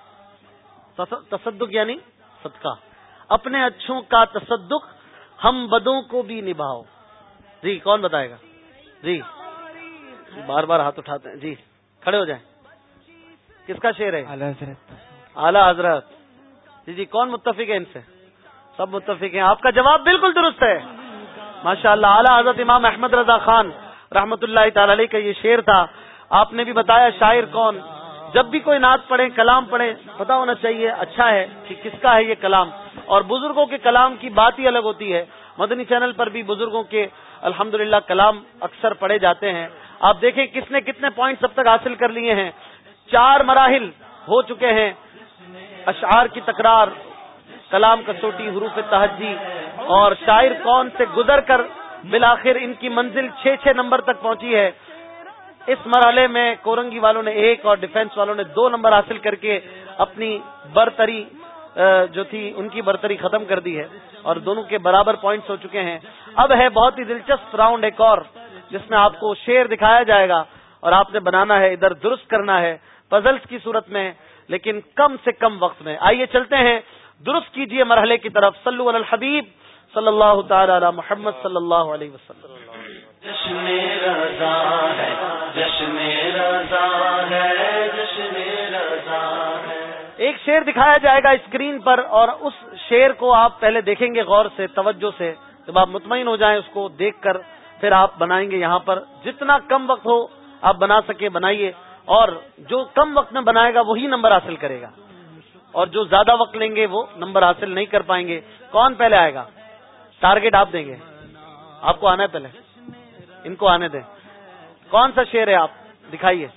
تصدق یعنی صدقہ۔ اپنے اچھوں کا تصدق ہم بدوں کو بھی نبھاؤ۔ جی کون بتائے گا؟ جی۔ بار بار ہاتھ اٹھاتے ہیں۔ جی کھڑے ہو جائیں۔ کس کا شعر ہے؟ اعلی حضرت۔ جی جی کون متفق ہے ان سے؟ سب متفق ہیں۔ آپ کا جواب بالکل درست ہے۔ ماشاء اللہ اعلیٰ حضرت امام احمد رضا خان رحمت اللہ تعالی علیہ کا یہ شعر تھا۔ آپ نے بھی بتایا شاعر کون؟ جب بھی کوئی نعت پڑھے کلام پڑھے پتا ہونا چاہیے اچھا ہے کہ کس کا ہے یہ کلام؟ اور بزرگوں کے کلام کی بات ہی الگ ہوتی ہے۔ مدنی چینل پر بھی بزرگوں کے الحمد کلام اکثر پڑھے جاتے ہیں۔ آپ دیکھیں کس نے کتنے پوائنٹس اب تک حاصل کر لیے ہیں۔ چار مراحل ہو چکے ہیں۔ اشعار کی تکرار، کلام کسوٹی، حروف تہجی، اور شاعر کون سے گزر کر بلاخر ان کی منزل چھ چھ نمبر تک پہنچی ہے۔ اس مرحلے میں کورنگی والوں نے ایک اور ڈیفنس والوں نے دو نمبر حاصل کر کے اپنی برتری جو تھی، ان کی برتری ختم کر دی ہے اور دونوں کے برابر پوائنٹس ہو چکے ہیں۔ اب ہے بہت ہی دلچسپ راؤنڈ ایک اور، جس میں آپ کو شیر دکھایا جائے گا اور آپ نے بنانا ہے، ادھر درست کرنا ہے پزلس کی صورت میں، لیکن کم سے کم وقت میں۔ آئیے چلتے ہیں۔ درست کیجیے مرحلے کی طرف۔ صلو علی الحبیب صلی اللہ تعالی علی محمد صلی اللہ علیہ وسلم۔ ایک شیر دکھایا جائے گا اسکرین پر اور اس شیر کو آپ پہلے دیکھیں گے غور سے، توجہ سے۔ جب آپ مطمئن ہو جائیں اس کو دیکھ کر، پھر آپ بنائیں گے یہاں پر۔ جتنا کم وقت ہو، آپ بنا سکے بنائیے۔ اور جو کم وقت میں بنائے گا، وہی نمبر حاصل کرے گا۔ اور جو زیادہ وقت لیں گے، وہ نمبر حاصل نہیں کر پائیں گے۔ کون پہلے آئے گا؟ ٹارگیٹ آپ دیں گے۔ آپ کو آنا ہے پہلے۔ ان کو آنے دیں۔ کون سا شیر ہے آپ؟ دکھائیے۔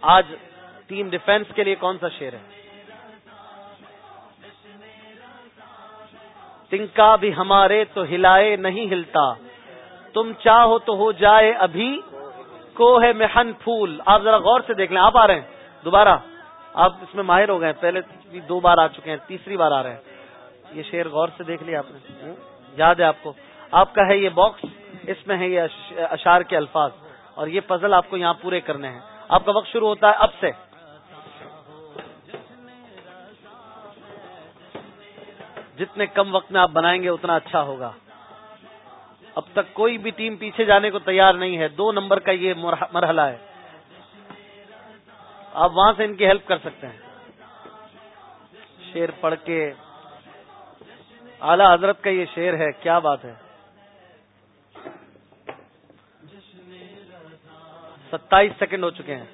آج ٹیم ڈیفینس کے لیے کون سا شیر ہے؟ تنکا بھی ہمارے تو ہلائے نہیں ہلتا۔ تم چاہو تو ہو جائے ابھی۔ کو ہے محن پھول۔ آپ ذرا غور سے دیکھ لیں۔ آپ آ رہے ہیں۔ دوبارہ۔ آپ اس میں ماہر ہو گئے پہلے دو بار آ چکے ہیں، تیسری بار آ رہے ہیں۔ یہ شیر غور سے دیکھ لیا آپ نے۔ یاد ہے آپ کو؟ آپ کا ہے یہ باکس اس میں ہے یہ اشار کے الفاظ۔ اور یہ پزل آپ کو یہاں پورے کرنے ہیں۔ آپ کا وقت شروع ہوتا ہے اب سے۔ جتنے کم وقت میں آپ بنائیں گے اتنا اچھا ہوگا۔ اب تک کوئی بھی ٹیم پیچھے جانے کو تیار نہیں ہے۔ دو نمبر کا یہ مرحلہ ہے۔ آپ وہاں سے ان کی ہیلپ کر سکتے ہیں۔ شیر پڑھ کے اعلی حضرت کا یہ شیر ہے، کیا بات ہے؟ ستائیس سیکنڈ ہو چکے ہیں۔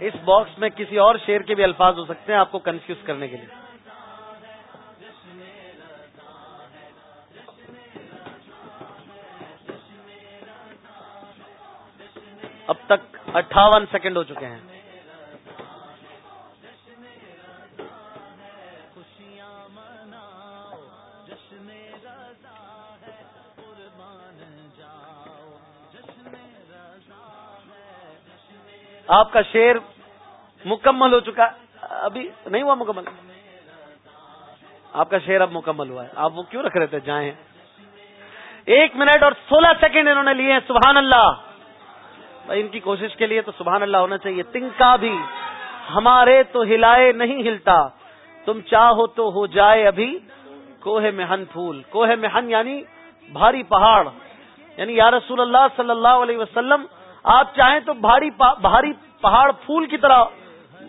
اس باکس میں کسی اور شیر کے بھی الفاظ ہو سکتے ہیں، آپ کو کنفیوز کرنے کے لیے۔ اب تک اٹھاون سیکنڈ ہو چکے ہیں۔ آپ کا شیر مکمل ہو چکا۔ ابھی نہیں ہوا مکمل؟ آپ کا شیر اب مکمل ہوا ہے۔ آپ وہ کیوں رکھ رہے تھے؟ جائیں۔ ایک منٹ اور سولہ سیکنڈ انہوں نے لیے ہیں۔ سبحان اللہ۔ ان کی کوشش کے لیے تو سبحان اللہ ہونا چاہیے۔ تنکا بھی ہمارے تو ہلائے نہیں ہلتا۔ تم چاہو تو ہو جائے ابھی کوہ مہن پھول۔ کوہ مہن یعنی بھاری پہاڑ۔ یعنی یا رسول اللہ صلی اللہ علیہ وسلم، آپ چاہیں تو بھاری بھاری پہاڑ پھول کی طرح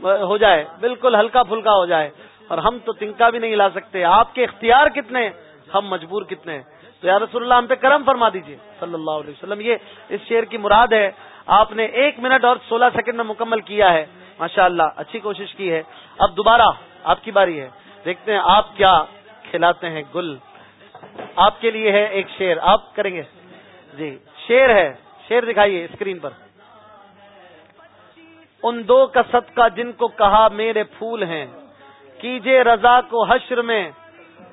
ہو جائے۔ بالکل ہلکا پھلکا ہو جائے۔ اور ہم تو تنکا بھی نہیں لا سکتے۔ آپ کے اختیار کتنے ہم مجبور کتنے ہیں؟ تو یا رسول اللہ، ہم پہ کرم فرما دیجیے۔ صلی اللہ علیہ وسلم، یہ اس شعر کی مراد ہے۔ آپ نے ایک منٹ اور سولہ سیکنڈ میں مکمل کیا ہے۔ ماشاء اللہ اچھی کوشش کی ہے۔ اب دوبارہ آپ کی باری ہے۔ دیکھتے ہیں آپ کیا کھلاتے ہیں۔ گل۔ آپ کے لیے ہے ایک شیر آپ کریں گے۔ جی شیر ہے۔ شیر دکھائیے اسکرین پر۔ ان دو کا صدقہ جن کو کہا میرے پھول ہیں۔ کیجے رضا کو حشر میں۔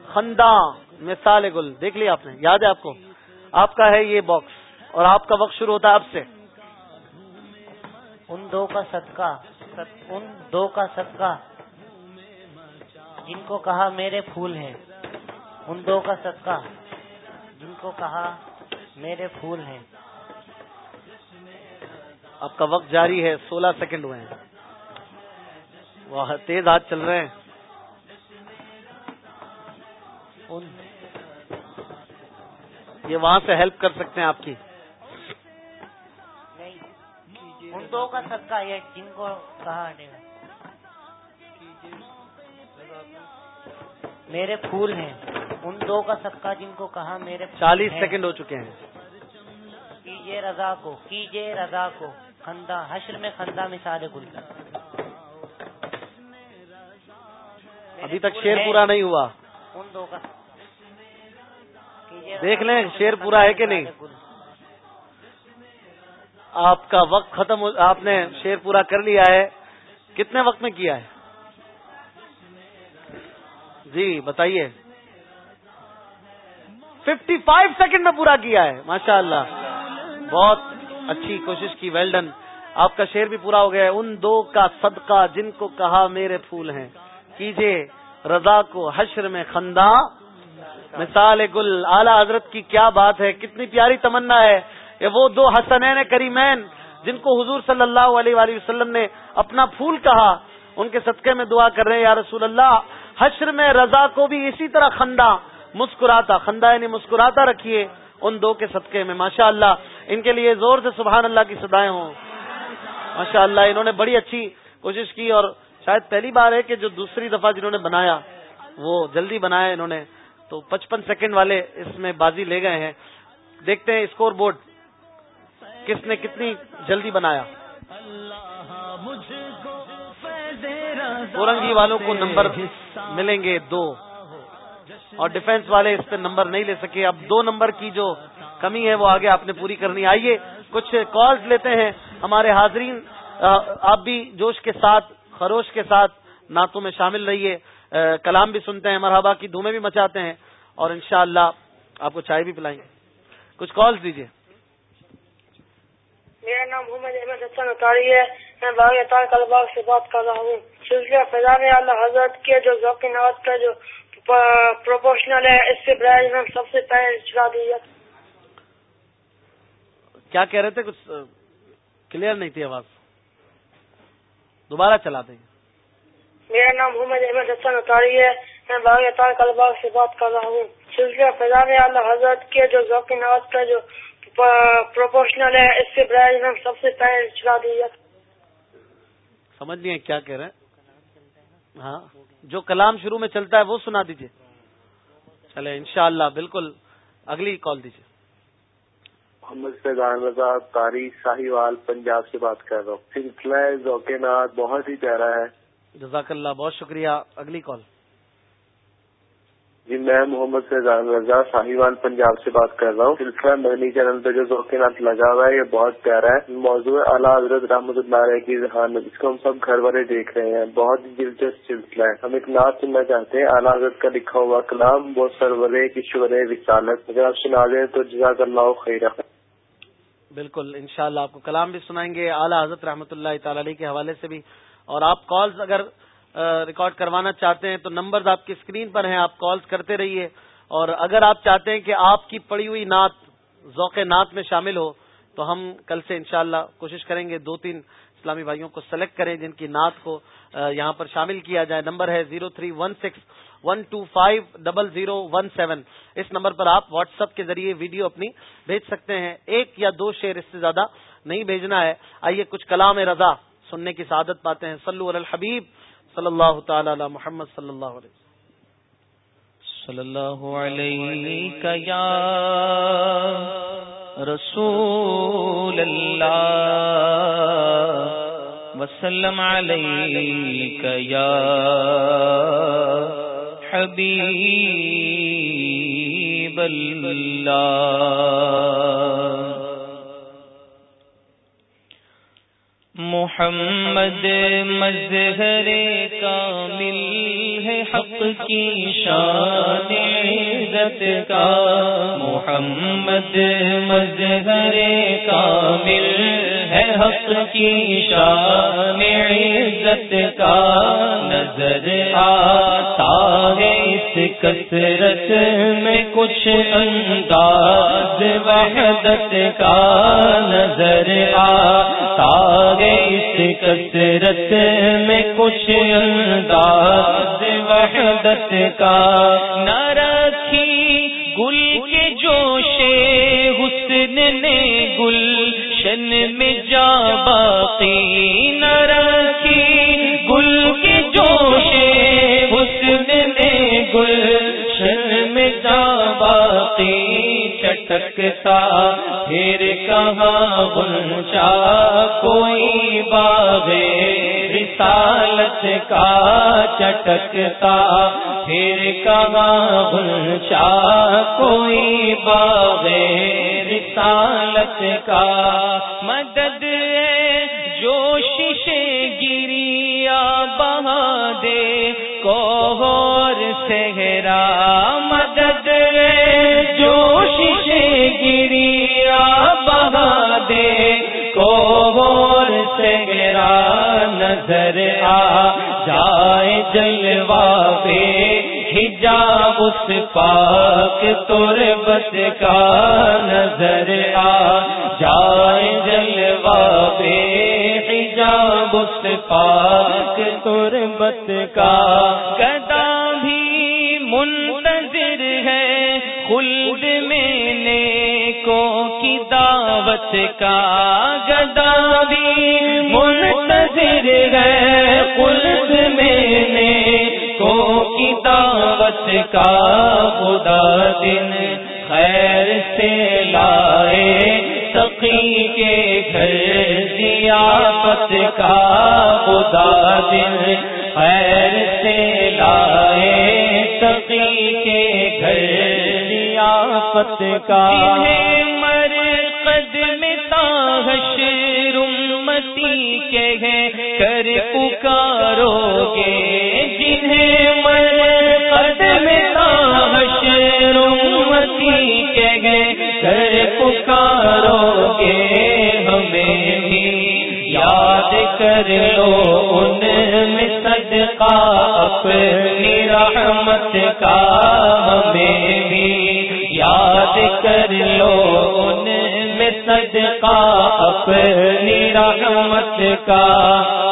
خندہ مثال گل۔ دیکھ لیا آپ نے۔ یاد ہے آپ کو؟ آپ کا ہے یہ باکس۔ اور آپ کا وقت شروع ہوتا ہے اب سے۔ ان دو کا صدقہ ان دو کا صدقہ۔ جن کو کہا میرے پھول ہیں ان دو کا صدقہ۔ جن کو کہا میرے پھول ہیں۔ آپ کا وقت جاری ہے سولہ سیکنڈ ہوئے ہیں۔ وہ تیز ہاتھ چل رہے ہیں۔ یہ وہاں سے ہیلپ کر سکتے ہیں آپ کی۔ ان دو کا صدقہ یہ جن کو کہا میرے پھول ہیں ان دو کا صدقہ جن کو کہا میرے چالیس سیکنڈ ہو چکے ہیں۔ کیجے رضا کو کیجے رضا کو۔ خندہ حشر میں خندہ مثال گل ابھی تک شیر پورا نہیں ہوا۔ ان دو کا دیکھ لیں شیر پورا ہے کہ نہیں؟ آپ کا وقت ختم آپ نے شیر پورا کر لیا ہے۔ کتنے وقت میں کیا ہے؟ جی بتائیے۔ ففٹی فائیو سیکنڈ میں پورا کیا ہے۔ ماشاء اللہ بہت اچھی کوشش کی ویلڈن آپ کا شیر بھی پورا ہو گیا ہے۔ ان دو کا صدقہ جن کو کہا میرے پھول ہیں۔ کیجیے رضا کو حشر میں خندہ مثال گل اعلی حضرت کی کیا بات ہے؟ کتنی پیاری تمنا ہے۔ کہ وہ دو حسنین کریمین جن کو حضور صلی اللہ علیہ وآلہ وسلم نے اپنا پھول کہا، ان کے صدقے میں دعا کر رہے ہیں، یا رسول اللہ، حشر میں رضا کو بھی اسی طرح خندہ مسکراتا، خندہ یعنی مسکراتا رکھیے ان دو کے صدقے میں۔ ماشاء اللہ ان کے لیے زور سے سبحان اللہ کی سدائیں ہوں۔ ماشاء اللہ انہوں نے بڑی اچھی کوشش کی اور شاید پہلی بار ہے کہ جو دوسری دفعہ جنہوں نے بنایا، وہ جلدی بنایا انہوں نے۔ تو پچپن سیکنڈ والے اس میں بازی لے گئے ہیں۔ دیکھتے ہیں اسکور بورڈ۔ کس نے کتنی جلدی بنایا؟ اورنگی والوں کو نمبر ملیں گے دو۔ اور ڈیفینس والے اس پہ نمبر نہیں لے سکے۔ اب دو نمبر کی جو کمی ہے وہ آگے آپ نے پوری کرنی۔ آئیے، کچھ کالز لیتے ہیں ہمارے حاضرین۔ آپ بھی جوش کے ساتھ، خروش کے ساتھ نعتوں میں شامل رہیے۔ کلام بھی سنتے ہیں، مرحبا کی دھومیں بھی مچاتے ہیں۔ اور انشاءاللہ اللہ آپ کو چائے بھی پلائیں۔ گے کچھ کالز دیجیے میرا نام محمد احمد حسن اتاری ہے۔ میں باغ اطار کلباغ سے بات کر رہا ہوں۔ سلسلہ فضان اللہ حضرت کے جو ذوق نواز کا جو پروپورشنل ہے اس سے برائے میں سب سے پہلے چلا دیا کیا کہہ رہے تھے؟ کچھ کلیئر نہیں تھی آواز۔ دوبارہ چلا دیں۔ میرا نام محمد احمد حسن اتاری ہے۔ میں باغ اطار کلباغ سے بات کر رہا ہوں۔ سلسلہ فضان اللہ حضرت کے جو ذوق نواز کا جو پروپورشنل ہے اس سے برائے میں سب سے پہلے چلا دیا سمجھ لیے کیا کہہ رہے ہیں۔ ہاں جو کلام شروع میں چلتا ہے وہ سنا دیجیے چلے انشاءاللہ بالکل۔ اگلی کال دیجیے محمد فیضان رضا تاری شاہی وال پنجاب سے بات کر رہا ہوں۔ سلسلہ ذوق نات بہت ہی پیارا ہے۔ جزاک اللہ بہت شکریہ۔ اگلی کال۔ جی میں محمد فیضان رضا شاہیوال پنجاب سے بات کر رہا ہوں۔ سلسلہ مدنی چینل پہ جو ذوق نات لگا ہوا ہے، یہ بہت پیارا ہے۔ موضوع اعلیٰ حضرت رحمۃ اللہ علیہ کی ذہان جس کو ہم سب گھر والے دیکھ رہے ہیں۔ بہت ہی دلچسپ سلسلہ ہے۔ ہم ایک نعت سننا چاہتے ہیں۔ اعلیٰ حضرت کا لکھا ہوا کلام، وہ سرور کشور وسالت اگر آپ سنا دیں تو جزاک اللہ خیر۔ بالکل، انشاءاللہ آپ کو کلام بھی سنائیں گے۔ اعلیٰ حضرت رحمۃ اللہ تعالی علیہ کے حوالے سے بھی۔ اور آپ کالز اگر ریکارڈ کروانا چاہتے ہیں تو نمبرز آپ کی اسکرین پر ہیں، آپ کالز کرتے رہیے۔ اور اگر آپ چاہتے ہیں کہ آپ کی پڑی ہوئی نعت ذوق نعت میں شامل ہو، تو ہم کل سے انشاءاللہ کوشش کریں گے دو تین اسلامی بھائیوں کو سلیکٹ کریں جن کی نعت کو یہاں پر شامل کیا جائے۔ نمبر ہے zero three one six one two five double zero one seven. اس نمبر پر آپ واٹس ایپ کے ذریعے ویڈیو اپنی بھیج سکتے ہیں۔ ایک یا دو شعر اس سے زیادہ نہیں بھیجنا ہے۔ آئیے کچھ کلام رضا سننے کی سعادت پاتے ہیں۔ صلو علی الحبیب۔ صلی اللہ تعالی علی محمد صلی اللہ علیہ صلی اللہ علیہ یا رسول اللہ، وسلم علیک یا حبیب اللہ۔ محمد مظہر کامل ہے حق کی شان عزت کا۔ محمد مظہر کامل ہے حق کی شان عزت کا۔ نظر آتا ہے اس کثرت میں کچھ انداز وحدت کا۔ نظر آتا ہے اس کثرت میں کچھ انداز وحدت کا نہ رکھی گل کے جوشے حسن نے گل شن میں جا باقی۔ نہ رکھی چٹکتا پھر کہاں گنچا کوئی باغ رسالت کا چٹکتا۔ پھر کہاں گنچا کوئی باغ رسالت کا۔ مدد ہے جو شیشے گریا بہا دے کوہور سہرا مدد نظر آ جائے جلوا پہ حجاب اس پاک تربت کا نظر آ جائے جلوا پہ حجاب اس پاک تربت کا گدا بھی منتظر ہے خلد میں نیکوں کی دعوت کا گدا بھی منتظر ہے خلد میں نیکوں کی دعوت کا خدا دن۔ خیر سے لائے سخی کے گھر، ضیافت کا خدا دن۔ خیر سے لائے سخی کے گھر، ضیافت کا۔ اپنی رحمت کا ہمیں بھی یاد کر لو، ان میں صدقہ اپنی رحمت کا۔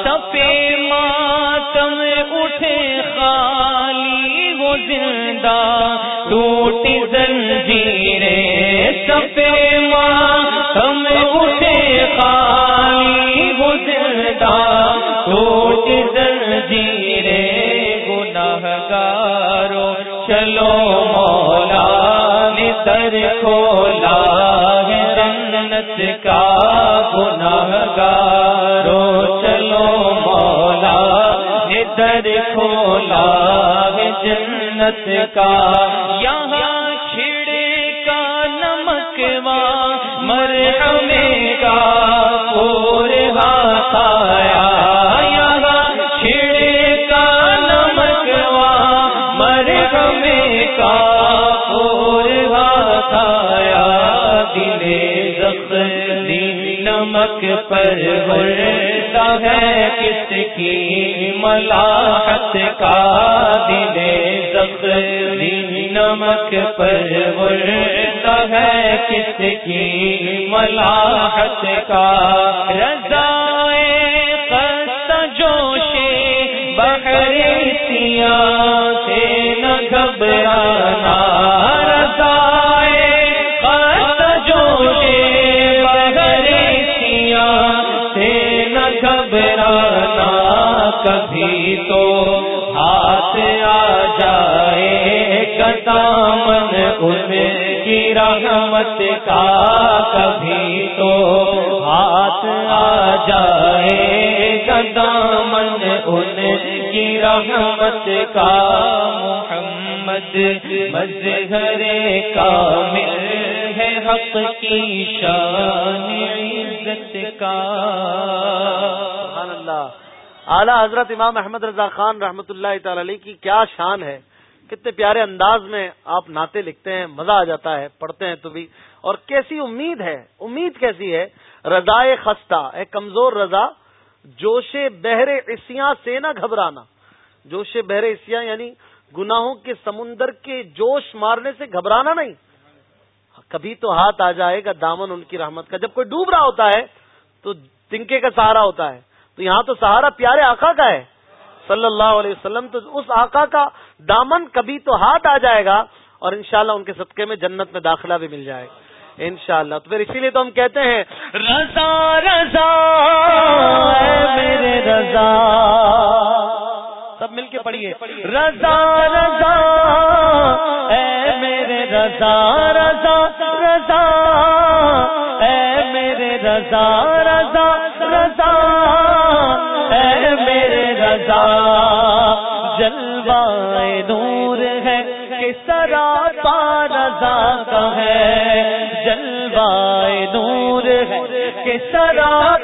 سفے ماتم اٹھے، خالی وہ زندہ ٹوٹی زنجیریں۔ سفے ماتم اٹھے، خالی وہ زندہ ٹوٹی چلو مولا نے در کھولا ہے جنت کا گناہ گارو چلو مولا نے در کھولا ہے جنت کا۔ یہاں چھڑے کا نمک مر ہمیں کا پور ہاتھ آیا۔ یہاں میں کا ہاتھایا دل نمک پر بڑھتا ہے، کس کی ملاحت کا دل زخمی نمک پر بڑھتا ہے، کس کی ملاحت کا؟ رضا جو بحر سیاہ کبھی تو ہاتھ آ جائے کتامن ان کی رحمت کا کبھی تو ہاتھ آ جائے کدامن ان کی رحمت کا محمد مظہر کامل ہے حق کی شان عزت کا اعلیٰ حضرت امام احمد رضا خان رحمۃ اللہ تعالی علیہ کی کیا شان ہے۔ کتنے پیارے انداز میں آپ ناطے لکھتے ہیں، مزہ آ جاتا ہے، پڑھتے ہیں تو بھی۔ اور کیسی امید ہے، امید کیسی ہے؟ رضا خستہ، اے کمزور رضا، جوش بہر اسیاں سے نہ گھبرانا۔ جوش بہر اسیاں یعنی گناہوں کے سمندر کے جوش مارنے سے گھبرانا نہیں۔ کبھی تو ہاتھ آ جائے گا دامن ان کی رحمت کا۔ جب کوئی ڈوب رہا ہوتا ہے تو تنکے کا سہارا ہوتا ہے۔ تو یہاں تو سہارا پیارے آقا کا ہے۔ صلی اللہ علیہ وسلم تو اس آقا کا دامن کبھی تو ہاتھ آ جائے گا اور انشاءاللہ ان کے صدقے میں جنت میں داخلہ بھی مل جائے۔ گا انشاءاللہ تو پھر اسی لیے تو ہم کہتے ہیں، رضا رضا میرے رضا۔ سب مل کے پڑھیے۔ رضا رضا، اے میرے رضا رضا رضا۔ اے میرے رضا رضا رضا۔ رضا جلوائے نور ہے کہ سرا رضا کا ہے۔ جلوائے نور ہے کہ سرا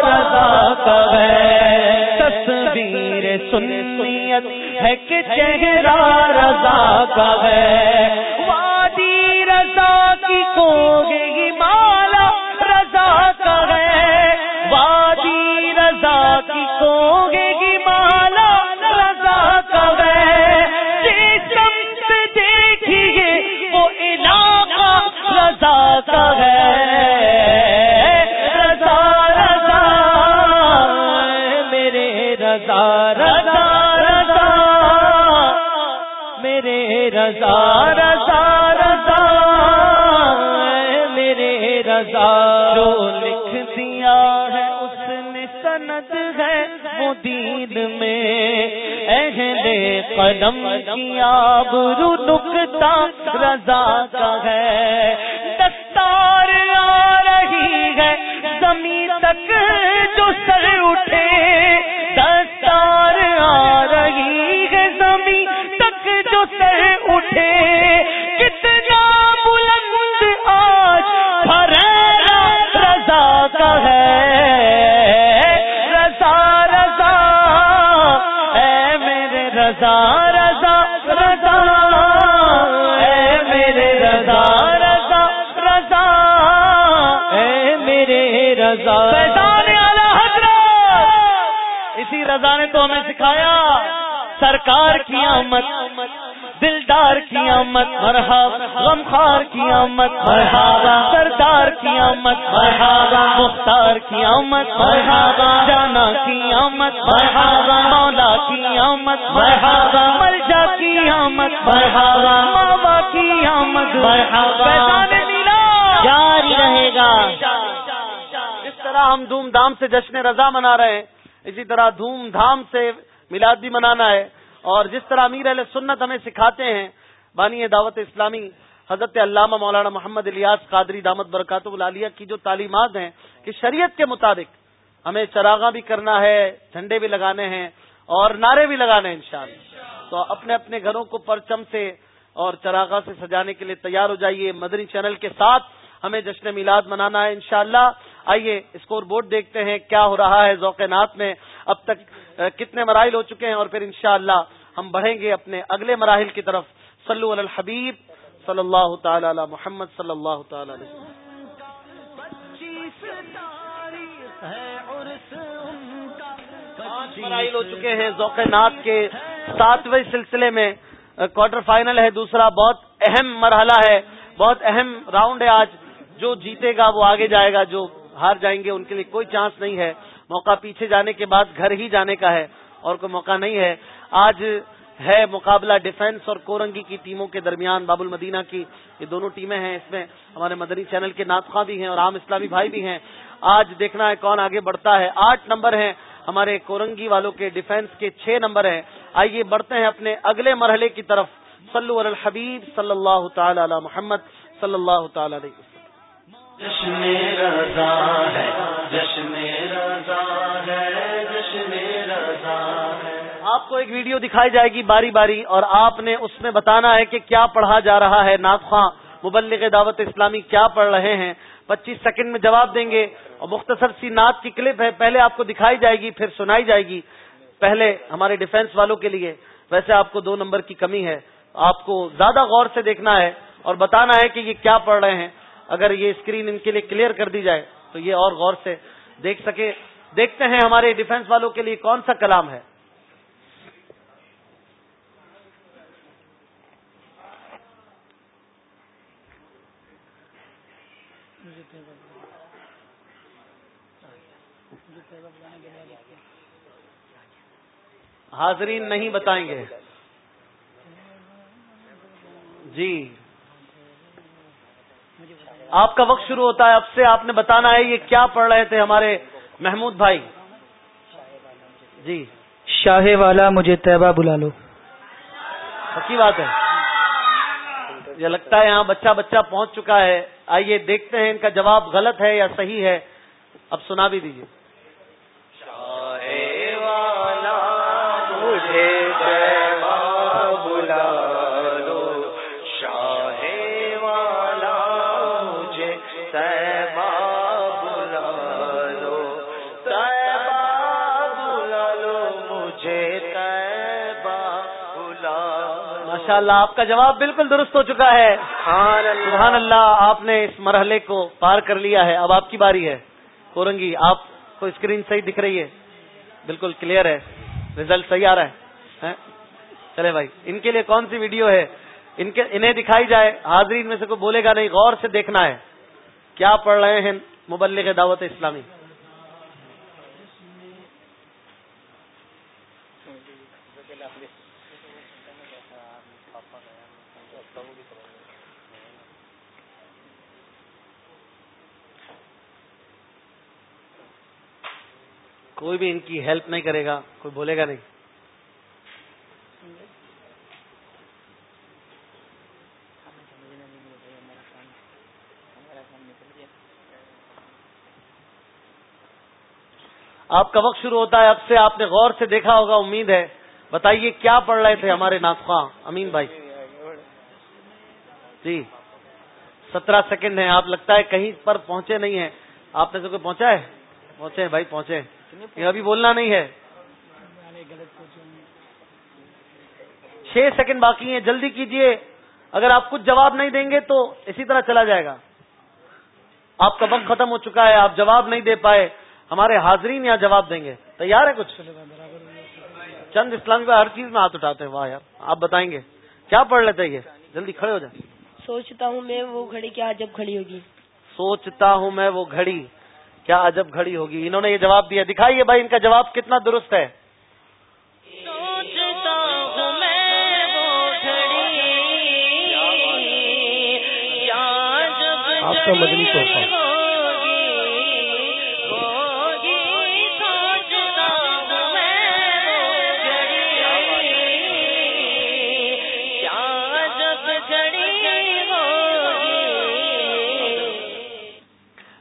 رضا کا ہے۔ تصویر سنیت ہے کہ چہرہ رضا کا ہے۔ وادی رضا کی کو گئی رضا رضا رضا میرے رضا، جو لکھ دیا ہے اس نے سند ہے، وہ دین میں اہل قدم کی آبرو نکتا، رضا دھام سے جشن رضا منا رہے ہیں۔ اسی طرح دھوم دھام سے میلاد بھی منانا ہے۔ اور جس طرح امیر علیہ سنت ہمیں سکھاتے ہیں، بانی دعوت اسلامی حضرت علامہ مولانا محمد الیاس قادری دامت برکات العالیہ کی جو تعلیمات ہیں، کہ شریعت کے مطابق ہمیں چراغاں بھی کرنا ہے، جھنڈے بھی لگانے ہیں اور نعرے بھی لگانے ہیں انشاءاللہ۔ تو اپنے اپنے گھروں کو پرچم سے اور چراغا سے سجانے کے لیے تیار ہو جائیے۔ مدنی چینل کے ساتھ ہمیں جشن میلاد منانا ہے انشاءاللہ۔ آئیے اسکور بورڈ دیکھتے ہیں کیا ہو رہا ہے ذوق نات میں۔ اب تک کتنے مراحل ہو چکے ہیں اور پھر انشاءاللہ ہم بڑھیں گے اپنے اگلے مراحل کی طرف۔ صلو علی الحبیب، صلی اللہ تعالی علی محمد، صلی اللہ تعالی علیہ وسلم۔ مراحل ہو چکے ہیں ذوق نات کے۔ ساتویں سلسلے میں کوارٹر فائنل ہے، دوسرا بہت اہم مرحلہ ہے، بہت اہم راؤنڈ ہے آج۔ جو جیتے گا وہ آگے جائے گا، جو ہار جائیں گے ان کے لیے کوئی چانس نہیں ہے۔ موقع پیچھے جانے کے بعد گھر ہی جانے کا ہے اور کوئی موقع نہیں ہے۔ آج ہے مقابلہ ڈیفنس اور کورنگی کی ٹیموں کے درمیان، باب المدینہ کی۔ یہ دونوں ٹیمیں ہیں۔ اس میں ہمارے مدنی چینل کے ناطخواں بھی ہیں اور عام اسلامی بھائی بھی ہیں۔ آج دیکھنا ہے کون آگے بڑھتا ہے۔ آٹھ نمبر ہیں ہمارے کورنگی والوں کے ڈیفنس کے چھ نمبر ہیں۔ آئیے بڑھتے ہیں اپنے اگلے مرحلے کی طرف۔ صلو علی الحبیب صلی اللہ تعالی علی محمد صلی اللہ تعالی علیہ جشن رضا ہے جشن رضا ہے جشن رضا ہے۔ آپ کو ایک ویڈیو دکھائی جائے گی باری باری اور آپ نے اس میں بتانا ہے کہ کیا پڑھا جا رہا ہے۔ ناخواں مبلغ دعوت اسلامی کیا پڑھ رہے ہیں؟ پچیس سیکنڈ میں جواب دیں گے۔ اور مختصر سی نعت کی کلپ ہے، پہلے آپ کو دکھائی جائے گی، پھر سنائی جائے گی۔ پہلے ہمارے ڈیفنس والوں کے لیے، ویسے آپ کو دو نمبر کی کمی ہے۔ آپ کو زیادہ غور سے دیکھنا ہے اور بتانا ہے کہ یہ کیا پڑھ رہے ہیں۔ اگر یہ اسکرین ان کے لیے کلیئر کر دی جائے، تو یہ اور غور سے دیکھ سکے۔ دیکھتے ہیں ہمارے ڈیفنس والوں کے لیے کون سا کلام ہے۔ حاضرین نہیں بتائیں گے۔ جی۔ آپ کا وقت شروع ہوتا ہے اب سے آپ نے بتانا ہے یہ کیا پڑھ رہے تھے ہمارے محمود بھائی۔ جی۔ شاہ والا مجھے طیبہ بلا لو۔ پکی بات ہے۔ یہ لگتا ہے یہاں بچہ بچہ پہنچ چکا ہے۔ آئیے دیکھتے ہیں ان کا جواب غلط ہے یا صحیح ہے۔ اب سنا بھی دیجیے ماشاء اللہ آپ کا جواب بالکل درست ہو چکا ہے۔ سبحان اللہ۔ آپ نے اس مرحلے کو پار کر لیا ہے۔ اب آپ کی باری ہے۔ کورنگی آپ کو اسکرین صحیح دکھ رہی ہے؟ بالکل کلیئر ہے۔ ریزلٹ صحیح آ رہا ہے۔ چلے بھائی ان کے لیے کون سی ویڈیو ہے؟ ان کے انہیں دکھائی جائے۔ حاضرین میں سے کوئی بولے گا نہیں غور سے دیکھنا ہے۔ کیا پڑھ رہے ہیں مبلغ دعوت اسلامی؟ کوئی بھی ان کی ہیلپ نہیں کرے گا، کوئی بولے گا نہیں۔ آپ کا وقت شروع ہوتا ہے، اب سے آپ نے غور سے دیکھا ہوگا، امید ہے۔ بتائیے، کیا پڑھ رہے تھے ہمارے ناخواں امین بھائی۔ جی۔ سترہ سیکنڈ ہیں، آپ لگتا ہے کہیں پر پہنچے نہیں ہیں۔ آپ نے سے کوئی پہنچا ہے؟ پہنچے بھائی پہنچے۔ یہ ابھی بولنا نہیں ہے۔ چھ سیکنڈ باقی ہیں جلدی کیجیے۔ اگر آپ کچھ جواب نہیں دیں گے تو اسی طرح چلا جائے گا۔ آپ کا وقت ختم ہو چکا ہے آپ جواب نہیں دے پائے۔ ہمارے حاضرین یہاں جواب دیں گے۔ تیار ہے کچھ؟ چند اسلامی کا ہر چیز میں ہاتھ اٹھاتے ہیں۔ واہ یار آپ بتائیں گے۔ کیا پڑھ لیتے یہ؟ جلدی کھڑے ہو جائیں۔ سوچتا ہوں میں وہ گھڑی کیا جب کھڑی ہوگی۔ سوچتا ہوں میں وہ گھڑی۔ کیا عجب گھڑی ہوگی؟ انہوں نے یہ جواب دیا دکھائیے بھائی ان کا جواب کتنا درست ہے۔ آپ کا مدنی تحفہ۔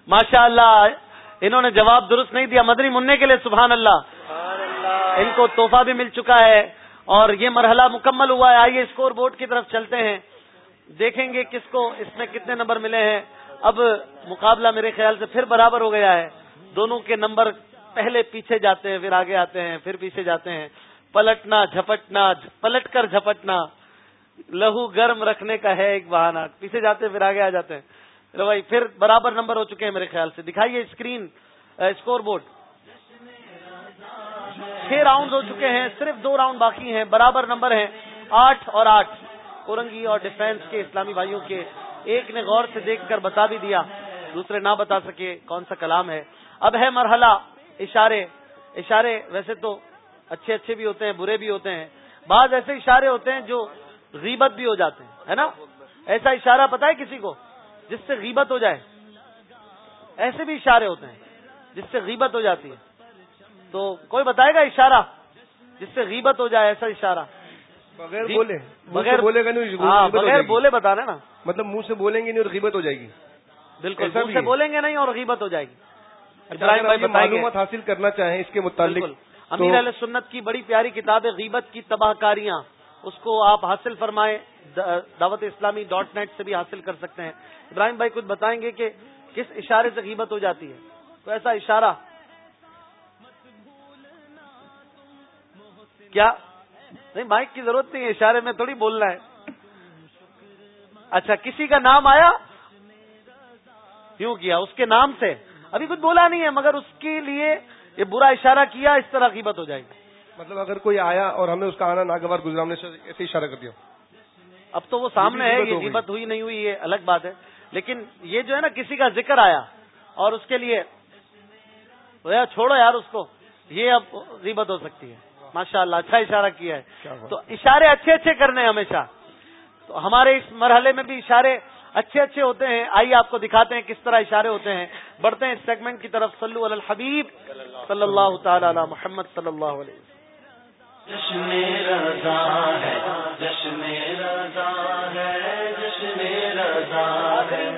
ماشاء اللہ انہوں نے جواب درست نہیں دیا مدنی منع کے لیے سبحان اللہ۔ ان کو تحفہ بھی مل چکا ہے اور یہ مرحلہ مکمل ہوا ہے۔ آئیے اسکور بورڈ کی طرف چلتے ہیں۔ دیکھیں گے کس کو اس میں کتنے نمبر ملے ہیں۔ اب مقابلہ میرے خیال سے پھر برابر ہو گیا ہے۔ دونوں کے نمبر پہلے پیچھے جاتے ہیں پھر آگے آتے ہیں پھر پیچھے جاتے ہیں۔ پلٹنا جھپٹنا پلٹ کر جھپٹنا۔ لہو گرم رکھنے کا ہے ایک بہانہ۔ پیچھے جاتے ہیں پھر آگے آ جاتے ہیں۔ بھائی، پھر برابر نمبر ہو چکے ہیں میرے خیال سے۔ دکھائیے اسکرین اسکور بورڈ۔ چھ راؤنڈ ہو چکے ہیں، صرف دو راؤنڈ باقی ہیں، برابر نمبر ہیں، آٹھ اور آٹھ۔ اورنگی اور ڈیفینس کے اسلامی بھائیوں کے ایک نے غور سے دیکھ کر بتا بھی دیا، دوسرے نہ بتا سکے کون سا کلام ہے۔ اب ہے مرحلہ اشارے۔ اشارے ویسے تو اچھے اچھے بھی ہوتے ہیں، برے بھی ہوتے ہیں۔ بعض ایسے اشارے ہوتے ہیں جو غیبت بھی ہو جاتے ہیں، ہے نا؟ ایسا اشارہ پتا ہے کسی کو؟ جس سے غیبت ہو جائے ایسے بھی اشارے ہوتے ہیں جس سے غیبت ہو جاتی ہے۔ تو کوئی بتائے گا اشارہ؟ جس سے غیبت ہو جائے ایسا اشارہ۔ بغیر بولے بغیر بولے گا نہیں ہاں بغیر بولے بتا رہے نا۔ مطلب منہ سے بولیں گے نہیں اور غیبت ہو جائے گی۔ بالکل منہ سے بولیں گے نہیں اور غیبت ہو جائے گی۔ بھائی معلومات حاصل کرنا چاہیں اس کے متعلق امیر علیہ سنت کی بڑی پیاری کتاب ہے غیبت کی تباہ کاریاں۔ اس کو آپ حاصل فرمائیں دعوت اسلامی ڈاٹ نیٹ سے بھی حاصل کر سکتے ہیں۔ ابراہیم بھائی کچھ بتائیں گے کہ کس اشارے سے غیبت ہو جاتی ہے؟ تو ایسا اشارہ؟ کیا؟ نہیں، مائک کی ضرورت نہیں ہے، اشارے میں تھوڑی بولنا ہے۔ اچھا کسی کا نام آیا؟ کیوں کیا، اس کے نام سے؟ ابھی کچھ بولا نہیں ہے، مگر اس کے لیے یہ برا اشارہ کیا، اس طرح قیمت ہو جائے گی۔ مطلب اگر کوئی آیا اور ہمیں اس کا آنا ناگوار گزرا سے ایسے اشارہ کر دیا۔ اب تو وہ سامنے ہے یہ قیمت ہوئی نہیں ہوئی یہ الگ بات ہے۔ لیکن یہ جو ہے نا کسی کا ذکر آیا اور اس کے لیے چھوڑو یار اس کو یہ اب غیبت ہو سکتی ہے۔ ماشاء اللہ اچھا اشارہ کیا ہے۔ تو اشارے اچھے اچھے کرنے ہمیشہ۔ تو ہمارے اس مرحلے میں بھی اشارے اچھے اچھے ہوتے ہیں۔ آئیے آپ کو دکھاتے ہیں کس طرح اشارے ہوتے ہیں۔ بڑھتے ہیں اس سیگمنٹ کی طرف۔ صلو علی الحبیب صلی اللہ تعالی علی محمد صلی اللہ علیہ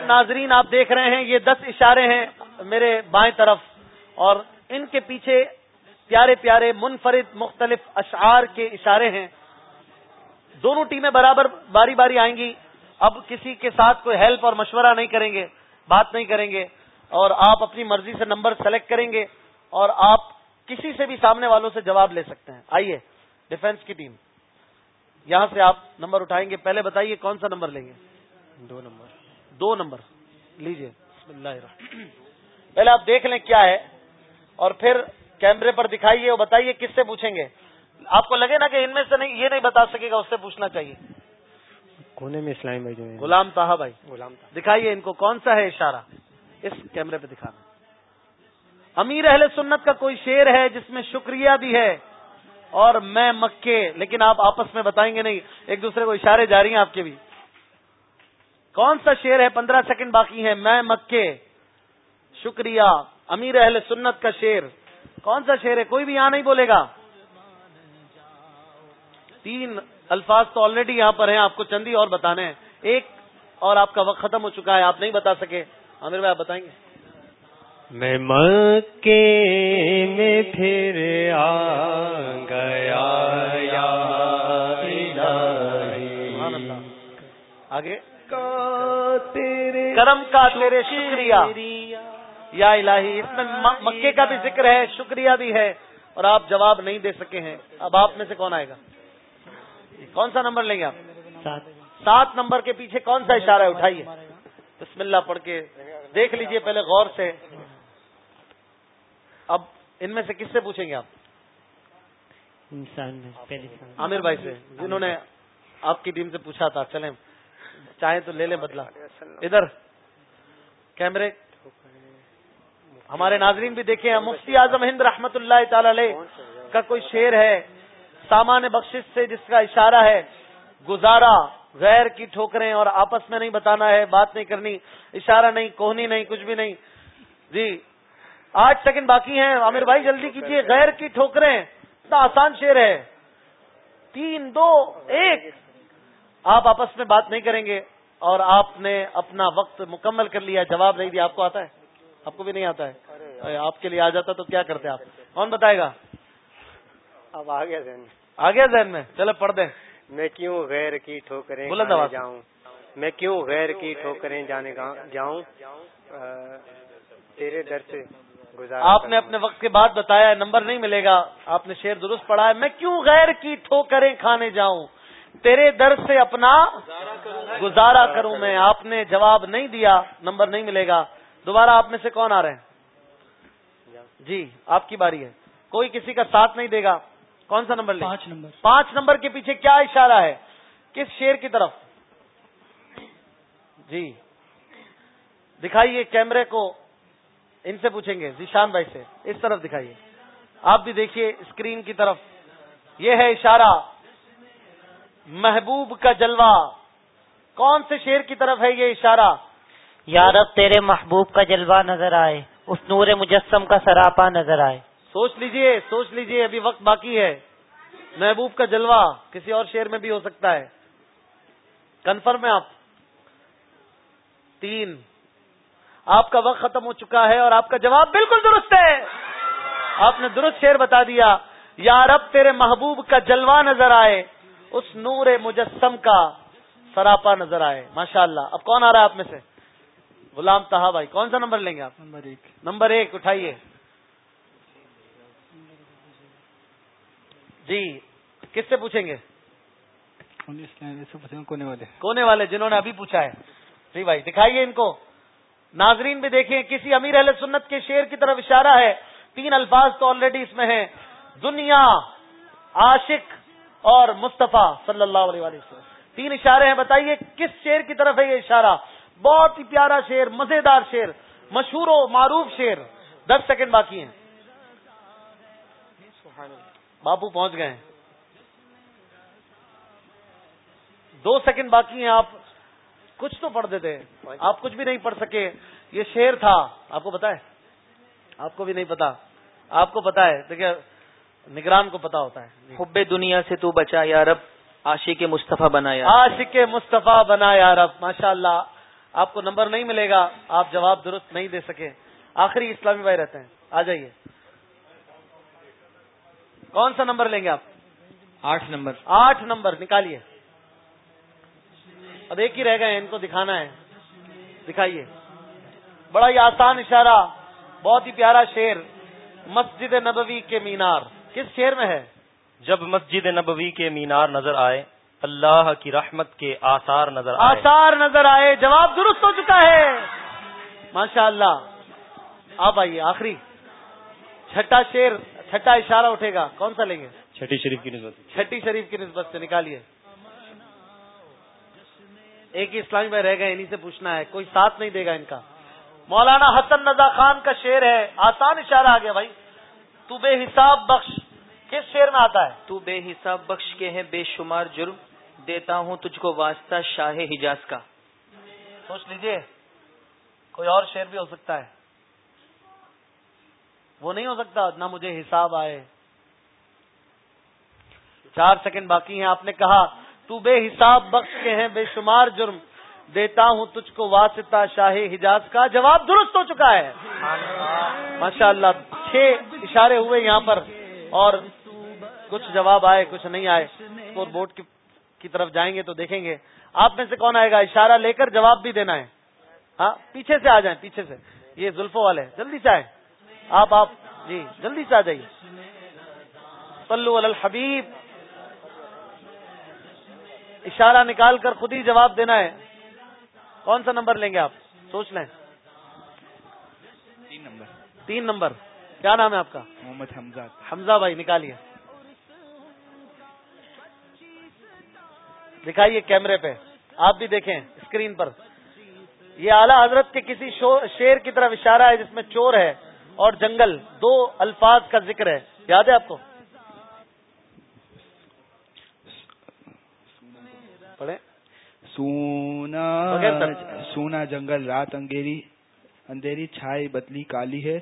ناظرین آپ دیکھ رہے ہیں، یہ دس اشارے ہیں میرے بائیں طرف۔ اور ان کے پیچھے پیارے پیارے منفرد مختلف اشعار کے اشارے ہیں۔ دونوں ٹیمیں برابر باری باری آئیں گی۔ اب کسی کے ساتھ کوئی ہیلپ اور مشورہ نہیں کریں گے، بات نہیں کریں گے۔ اور آپ اپنی مرضی سے نمبر سلیکٹ کریں گے اور آپ کسی سے بھی سامنے والوں سے جواب لے سکتے ہیں۔ آئیے۔ ڈیفینس کی ٹیم۔ یہاں سے آپ نمبر اٹھائیں گے۔ پہلے بتائیے کون سا نمبر لیں گے؟ دو نمبر۔ دو نمبر۔ لیجیے پہلے آپ دیکھ لیں کیا ہے اور پھر کیمرے پر دکھائیے اور بتائیے کس سے پوچھیں گے۔ آپ کو لگے نا کہ ان میں سے نہیں یہ نہیں بتا سکے گا اس سے پوچھنا چاہیے۔ کونے میں اسلام بھائی جو غلام طاہا بھائی۔ غلام دکھائیے ان کو کون سا ہے اشارہ۔ اس کیمرے پہ دکھانا۔ امیر اہل سنت کا کوئی شیر ہے جس میں شکریہ بھی ہے۔ اور میں مکے، لیکن آپ آپس میں بتائیں گے نہیں، ایک دوسرے کو اشارے جاری ہیں آپ کے بھی۔ کون سا شیر ہے پندرہ سیکنڈ باقی ہے میں مکے۔ شکریہ۔ امیر اہل سنت کا شیر کون سا شیر ہے؟ کوئی بھی یہاں نہیں بولے گا۔ تین الفاظ تو آلریڈی یہاں پر ہیں، آپ کو چندی اور بتانے ہیں۔ ایک اور آپ کا وقت ختم ہو چکا ہے، آپ نہیں بتا سکے۔ عامر بھائی، آپ بتائیں گے۔ میں مکے میں پھر آ گیا آگے. کرم کا تیرے شکریہ. یا الہی اس میں مکے کا بھی ذکر ہے شکریہ بھی ہے اور آپ جواب نہیں دے سکے ہیں. اب آپ میں سے کون آئے گا؟ کون سا نمبر لیں گے آپ؟ سات نمبر کے پیچھے کون سا اشارہ ہے؟ اٹھائیے. بسم اللہ پڑھ کے دیکھ لیجیے پہلے غور سے. اب ان میں سے کس سے پوچھیں گے آپ؟ عامر بھائی سے جنہوں نے آپ کی ٹیم سے پوچھا تھا چلیں چاہیں تو لے لیں بدلا ادھر کیمرے۔ ہمارے ناظرین بھی دیکھیں مفتی اعظم ہند رحمت اللہ تعالی علیہ کا کوئی شعر ہے سامان بخش سے جس کا اشارہ ہے گزارا غیر کی ٹھوکریں اور آپس میں نہیں بتانا ہے بات نہیں کرنی اشارہ نہیں کوہنی نہیں کچھ بھی نہیں۔ جی آٹھ سیکنڈ باقی ہیں۔ عامر بھائی جلدی کیجیے غیر کی ٹھوکریں۔ اتنا آسان شیر ہے۔ تین دو ایک۔ آپ آپس میں بات نہیں کریں گے اور آپ نے اپنا وقت مکمل کر لیا۔ جواب نہیں دیا۔ آپ کو آتا ہے؟ آپ کو بھی نہیں آتا ہے؟ آپ کے لیے آ جاتا تو کیا کرتے آپ؟ کون بتائے گا؟ اب آ گیا ذہن۔ آ گیا ذہن میں۔ چلو پڑھ دیں۔ میں کیوں غیر کی ٹھوکریں جاؤں؟ میں کیوں غیر کی ٹھوکریں جانے جاؤں؟ تیرے در سے۔ آپ نے اپنے وقت کے بعد بتایا نمبر نہیں ملے گا۔ آپ نے شعر درست پڑھا ہے۔ میں کیوں غیر کی ٹھوکریں کھانے جاؤں؟ تیرے در سے اپنا گزارا کروں میں۔ آپ نے جواب نہیں دیا نمبر نہیں ملے گا۔ دوبارہ آپ میں سے کون آ رہے ہیں؟ جی آپ کی باری ہے۔ کوئی کسی کا ساتھ نہیں دے گا۔ کون سا نمبر پانچ نمبر۔ پانچ نمبر کے پیچھے کیا اشارہ ہے؟ کس شیر کی طرف؟ جی۔ دکھائیے کیمرے کو۔ ان سے پوچھیں گے ذیشان بھائی سے اس طرف دکھائیے۔ آپ بھی دیکھیے اسکرین کی طرف۔ یہ ہے اشارہ۔ محبوب کا جلوہ۔ کون سے شیر کی طرف ہے یہ اشارہ؟ یارب تیرے محبوب کا جلوہ نظر آئے۔ اس نور مجسم کا سراپا نظر آئے۔ سوچ لیجیے سوچ لیجیے ابھی وقت باقی ہے۔ محبوب کا جلوہ کسی اور شیر میں بھی ہو سکتا ہے۔ کنفرم ہے آپ۔ تین۔ آپ کا وقت ختم ہو چکا ہے اور آپ کا جواب بالکل درست ہے۔ آپ نے درست شیر بتا دیا۔ یا رب تیرے محبوب کا جلوہ نظر آئے اس نور مجسم کا سراپا نظر آئے۔ ماشاء اللہ اب کون آ رہا ہے آپ میں سے؟ غلام تہا بھائی کون سا نمبر لیں گے آپ؟ نمبر ایک۔ نمبر ایک اٹھائیے۔ جی کس سے پوچھیں گے؟ کونے والے۔ کونے والے جنہوں نے ابھی پوچھا ہے۔ جی بھائی دکھائیے ان کو۔ ناظرین بھی دیکھیں، کسی امیر اہل سنت کے شیر کی طرف اشارہ ہے۔ تین الفاظ تو آلریڈی اس میں ہیں۔ دنیا، عاشق اور مصطفیٰ صلی اللہ علیہ وسلم۔ تین اشارے ہیں، بتائیے کس شیر کی طرف ہے یہ اشارہ؟ بہت ہی پیارا شیر مزیدار شیر مشہور و معروف شیر دس سیکنڈ باقی ہیں۔ باپو پہنچ گئے دو سیکنڈ باقی ہیں، آپ کچھ تو پڑھ دیتے آپ کچھ بھی نہیں پڑھ سکے۔ یہ شیر تھا۔ آپ کو پتا ہے؟ آپ کو بھی نہیں پتا آپ کو پتا ہے۔ دیکھیے نگران کو پتا ہوتا ہے۔ حب دنیا سے تو بچا یا رب عاشق مصطفیٰ بنا یا عاشق مصطفیٰ بنا یا رب۔ ماشاء اللہ آپ کو نمبر نہیں ملے گا۔ آپ جواب درست نہیں دے سکے۔ آخری اسلامی بھائی رہتے ہیں۔ آ جائیے۔ کون سا نمبر لیں گے آپ؟ آٹھ نمبر۔ آٹھ نمبر۔ نکالیے۔ اب ایک ہی رہ گئے ان کو دکھانا ہے۔ دکھائیے۔ بڑا ہی آسان اشارہ بہت ہی پیارا شیر مسجد نبوی کے مینار۔ کس شیر میں ہے؟ جب مسجد نبوی کے مینار نظر آئے اللہ کی رحمت کے آثار نظر آئے۔ آثار نظر آئے جواب درست ہو چکا ہے۔ ماشاء اللہ آپ آئیے آخری۔ چھٹا شیر چھٹا اشارہ اٹھے گا۔ کون سا لیں گے؟ چھٹی شریف کی نسبت۔ چھٹی شریف کی نسبت سے نکالیے۔ ایک ہی اسلامی بھائی رہ گئے انہیں سے پوچھنا ہے کوئی ساتھ نہیں دے گا ان کا۔ مولانا حسن رضا خان کا شیر ہے آسان اشارہ آ گیا بھائی۔ تو بے حساب بخش کس شیر میں آتا ہے؟ تو بے حساب بخش کے ہیں بے شمار جرم دیتا ہوں تجھ کو واسطہ شاہ حجاز کا۔ سوچ لیجیے کوئی اور شیر بھی ہو سکتا ہے۔ وہ نہیں ہو سکتا نہ مجھے حساب آئے۔ چار سیکنڈ باقی ہیں آپ نے کہا تو بے حساب بخش کے ہیں، بے شمار جرم۔ دیتا ہوں تجھ کو واسطہ شاہ حجاز کا۔ جواب درست ہو چکا ہے۔ ماشاء اللہ چھ اشارے ہوئے یہاں پر اور کچھ جواب آئے، کچھ نہیں آئے۔ اسکور بورڈ کی طرف جائیں گے تو دیکھیں گے۔ آپ میں سے کون آئے گا؟ اشارہ لے کر جواب بھی دینا ہے۔ ہاں پیچھے سے آ جائیں، پیچھے سے۔ یہ زلفوں والے جلدی سے آئے آپ آپ جی جلدی سے آ جائیے۔ پلو الحبیب۔ اشارہ نکال کر خود ہی جواب دینا ہے۔ کون سا نمبر لیں گے آپ؟ سوچ لیں۔ تین نمبر۔ تین نمبر۔ کیا نام ہے آپ کا؟ محمد حمزہ حمزہ بھائی نکالیے۔ دکھائیے کیمرے پہ۔ آپ بھی دیکھیں اسکرین پر۔ یہ اعلیٰ حضرت کے کسی شیر کی طرف اشارہ ہے جس میں چور ہے اور جنگل دو الفاظ کا ذکر ہے۔ یاد ہے آپ کو؟ پڑھے سونا سونا جنگل رات انگیری اندھیری چھائی بدلی کالی ہے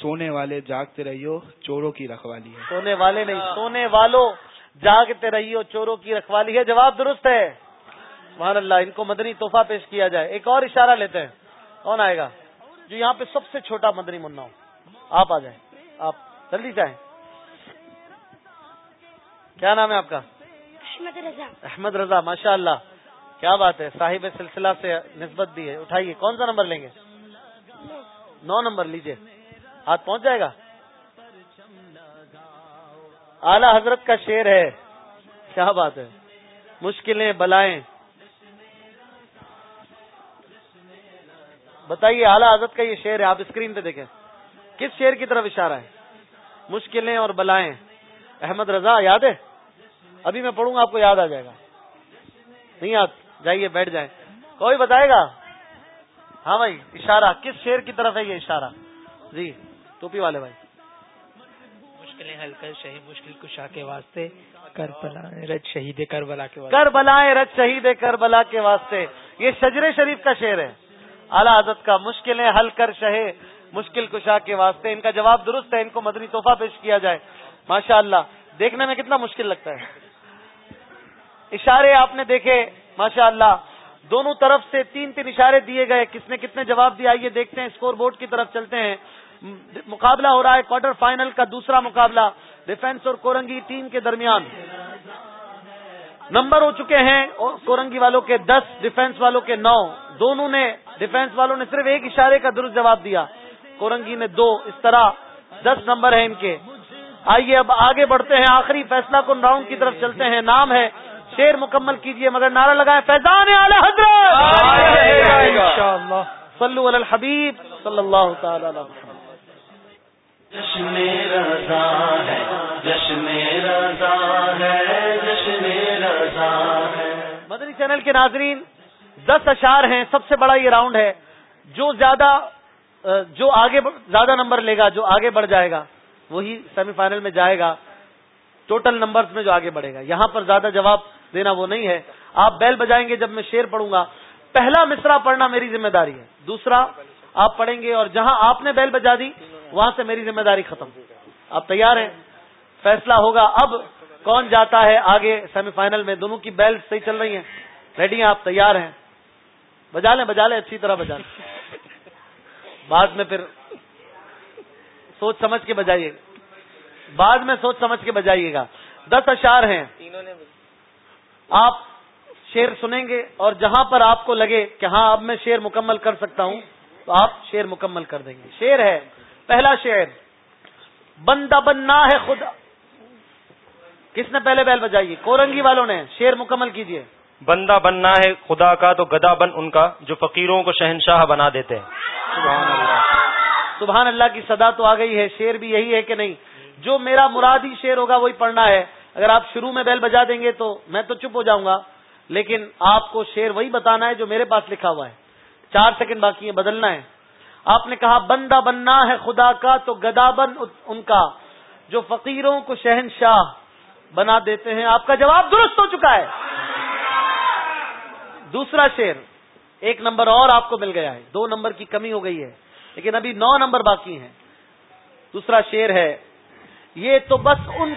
سونے والے جاگتے رہیو چوروں کی رکھوالی ہے سونے والے نہیں سونے والوں جاگتے رہیو چوروں کی رکھوالی ہے جواب درست ہے سبحان اللہ ان کو مدنی تحفہ پیش کیا جائے ایک اور اشارہ لیتے ہیں کون آئے گا جو یہاں پہ سب سے چھوٹا مدنی منا ہو آپ آ جائیں آپ جلدی سے آئیں کیا نام ہے آپ کا احمد رضا۔ احمد رضا ماشاء اللہ کیا بات ہے؟ صاحب سلسلہ سے نسبت دی ہے۔ اٹھائیے، کون سا نمبر لیں گے؟ نو نمبر لیجیے۔ ہاتھ پہنچ جائے گا؟ اعلی حضرت کا شیر ہے۔ کیا بات ہے؟ مشکلیں بلائیں۔ بتائیے، اعلی حضرت کا یہ شیر ہے، آپ اسکرین پہ دیکھیں۔ کس شیر کی طرف اشارہ ہے؟ مشکلیں اور بلائیں۔ احمد رضا، یاد ہے؟ ابھی میں پڑھوں گا آپ کو یاد آ جائے گا۔ نہیں یاد جائیے بیٹھ جائیں۔ کوئی بتائے گا؟ ہاں بھائی اشارہ۔ کس شیر کی طرف ہے یہ اشارہ؟ جی ٹوپی والے بھائی۔ مشکلیں ہلکا شہید مشکل کشا کے واسطے۔ کر بلا رج شہید کربلا کے واسطے۔ کر بلائے رج شہید کربلا کے واسطے۔ یہ شجر شریف کا شعر ہے۔ اعلیٰ حضرت کا مشکلیں حل کر شہے مشکل کشا کے واسطے۔ ان کا جواب درست ہے ان کو مدنی تحفہ پیش کیا جائے۔ ماشاء اللہ دیکھنے میں کتنا مشکل لگتا ہے۔ اشارے آپ نے دیکھے ماشاء اللہ دونوں طرف سے تین تین اشارے دیے گئے۔ کس نے کتنے جواب دیا یہ دیکھتے ہیں اسکور بورڈ کی طرف چلتے ہیں۔ مقابلہ ہو رہا ہے کوارٹر فائنل کا دوسرا مقابلہ۔ ڈیفینس اور کورنگی ٹیم کے درمیان۔ نمبر ہو چکے ہیں کورنگی والوں کے دس ڈیفینس والوں کے نو۔ دونوں نے ڈیفینس والوں نے صرف ایک اشارے کا درست جواب دیا۔ کورنگی نے دو، اس طرح دس نمبر ہیں ان کے۔ آئیے اب آگے بڑھتے ہیں۔ آخری فیصلہ کن راؤنڈ کی طرف چلتے ہیں۔ نام ہے شیر مکمل کیجیے مگر نعرہ لگائیں فیضان حضرت۔ صلو علی الحبیب صلی اللہ تعالی جشن رضا ہے جشن رضا ہے جشن رضا ہے۔ مدنی چینل کے ناظرین دس اشار ہیں سب سے بڑا یہ راؤنڈ ہے۔ جو زیادہ جو آگے زیادہ نمبر لے گا جو آگے بڑھ جائے گا وہی سیمی فائنل میں جائے گا۔ ٹوٹل نمبرز میں جو آگے بڑھے گا۔ یہاں پر زیادہ جواب دینا وہ نہیں ہے۔ آپ بیل بجائیں گے جب میں شیر پڑھوں گا۔ پہلا مصرا پڑھنا میری ذمہ داری ہے۔ دوسرا، آپ پڑھیں گے اور جہاں آپ نے بیل بجا دی، وہاں سے میری ذمہ داری ختم۔ آپ تیار ہیں؟ فیصلہ ہوگا۔ اب کون جاتا ہے آگے سیمی فائنل میں؟ دونوں کی بیل صحیح چل رہی ہیں۔ ریڈی ہیں؟ آپ تیار ہیں؟ بجا لیں بجا لیں، اچھی طرح بجا لیں۔ بعد میں پھر سوچ سمجھ کے بجائیے۔ بعد میں سوچ سمجھ کے بجائیے گا۔ دس اشار ہیں۔ آپ شیر سنیں گے اور جہاں پر آپ کو لگے کہ ہاں اب میں شیر مکمل کر سکتا ہوں تو آپ شیر مکمل کر دیں گے۔ شیر ہے پہلا شیر بندہ بننا ہے خدا۔ کس نے پہلے بیل بجائیے کورنگی والوں نے شیر مکمل کیجیے۔ بندہ بننا ہے خدا کا تو گدا بن ان کا جو فقیروں کو شہنشاہ بنا دیتے ہیں۔ سبحان اللہ۔ سبحان اللہ کی صدا تو آ گئی ہے شیر بھی یہی ہے کہ نہیں جو میرا مرادی شیر ہوگا وہی پڑھنا ہے۔ اگر آپ شروع میں بیل بجا دیں گے تو میں تو چپ ہو جاؤں گا، لیکن آپ کو شیر وہی بتانا ہے جو میرے پاس لکھا ہوا ہے۔ چار سیکنڈ باقی ہے بدلنا ہے۔ آپ نے کہا، بندہ بننا ہے خدا کا تو گدا بن ان کا۔ جو فقیروں کو شہنشاہ بنا دیتے ہیں، آپ کا جواب درست ہو چکا ہے۔ دوسرا شیر ایک نمبر اور آپ کو مل گیا ہے۔ دو نمبر کی کمی ہو گئی ہے، لیکن ابھی نو نمبر باقی ہیں۔ دوسرا شیر ہے، یہ تو بس ان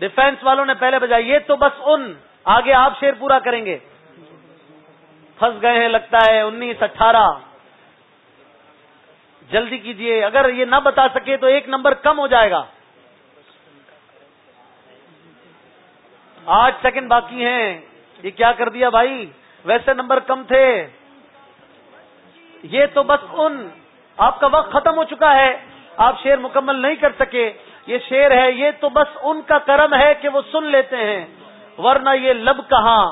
ڈیفینس والوں نے پہلے بجایا، یہ تو بس ان، آگے آپ شیر پورا کریں گے. پھنس گئے ہیں، لگتا ہے انیس اٹھارہ۔ جلدی کیجیے، اگر یہ نہ بتا سکے تو ایک نمبر کم ہو جائے گا۔ آٹھ سیکنڈ باقی ہیں۔ یہ کیا کر دیا بھائی؟ ویسے نمبر کم تھے۔ یہ تو بس ان۔ آپ کا وقت ختم ہو چکا ہے۔ آپ شیر مکمل نہیں کر سکے۔ یہ شیر ہے، یہ تو بس ان کا کرم ہے کہ وہ سن لیتے ہیں۔ ورنہ یہ لب کہاں؟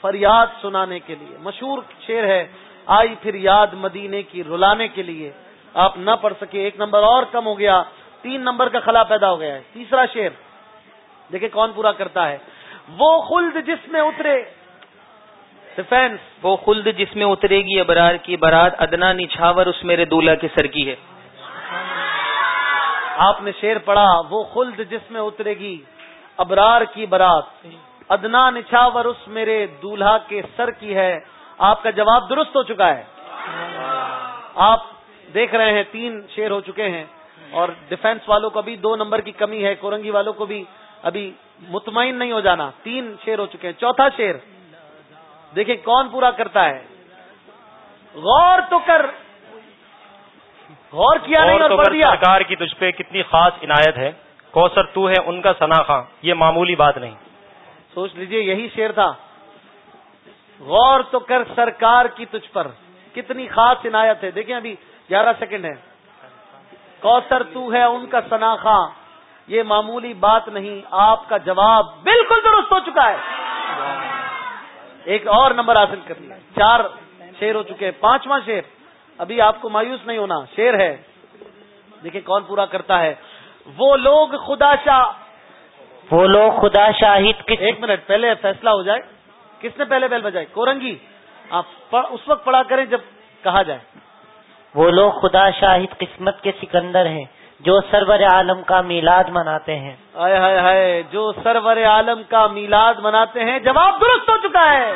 فریاد سنانے کے لیے۔ مشہور شیر ہے، آئی پھر یاد مدینے کی رلانے کے لیے۔ آپ نہ پڑھ سکے، ایک نمبر اور کم ہو گیا۔ تین نمبر کا خلا پیدا ہو گیا ہے۔ تیسرا شیر دیکھیں کون پورا کرتا ہے۔ وہ خلد جس میں اترے۔ ڈیفینس وہ خلد جس میں اترے گی، ابرار کی برات ادنا نچھاور اس میرے دولہا کے سر کی ہے۔ آپ نے شیر پڑھا، وہ خلد جس میں اترے گی، ابرار کی برات۔ ادنا نچھاور اس میرے دولہا کے سر کی ہے۔ آپ کا جواب درست ہو چکا ہے۔ آپ دیکھ رہے ہیں، تین شیر ہو چکے ہیں۔ اور ڈیفینس والوں کو بھی دو نمبر کی کمی ہے، کورنگی والوں کو بھی ابھی مطمئن نہیں ہو جانا۔ تین شیر ہو چکے ہیں۔ چوتھا شیر۔ دیکھیں کون پورا کرتا ہے۔ غور تو کر۔ غور کیا نہیں اور پڑھ دیا سرکار کی تجھ پہ کتنی خاص عنایت ہے۔ کوثر تو ہے ان کا سناخا یہ معمولی بات نہیں۔ سوچ لیجیے یہی شیر تھا۔ غور تو کر سرکار کی تجھ پر۔ کتنی خاص عنایت ہے۔ دیکھیں ابھی گیارہ سیکنڈ ہے۔ کوثر تو ہے ان کا سناخا یہ معمولی بات نہیں آپ کا جواب بالکل درست ہو چکا ہے۔ ایک اور نمبر حاصل کر لیا چار شیر ہو چکے پانچواں شیر ابھی آپ کو مایوس نہیں ہونا شیر ہے۔ دیکھیں کون پورا کرتا ہے۔ وہ لوگ خدا شاہ۔ وہ لوگ خدا شاہد ایک منٹ پہلے فیصلہ ہو جائے۔ کس نے پہلے بیل بجائے کورنگی۔ آپ اس وقت پڑھا کریں جب کہا جائے۔ وہ لوگ خدا شاہد قسمت کے سکندر ہیں جو سرور عالم کا میلاد مناتے ہیں۔ ہائے ہائے ہائے جو سرور عالم کا میلاد مناتے ہیں۔ جواب درست ہو چکا ہے۔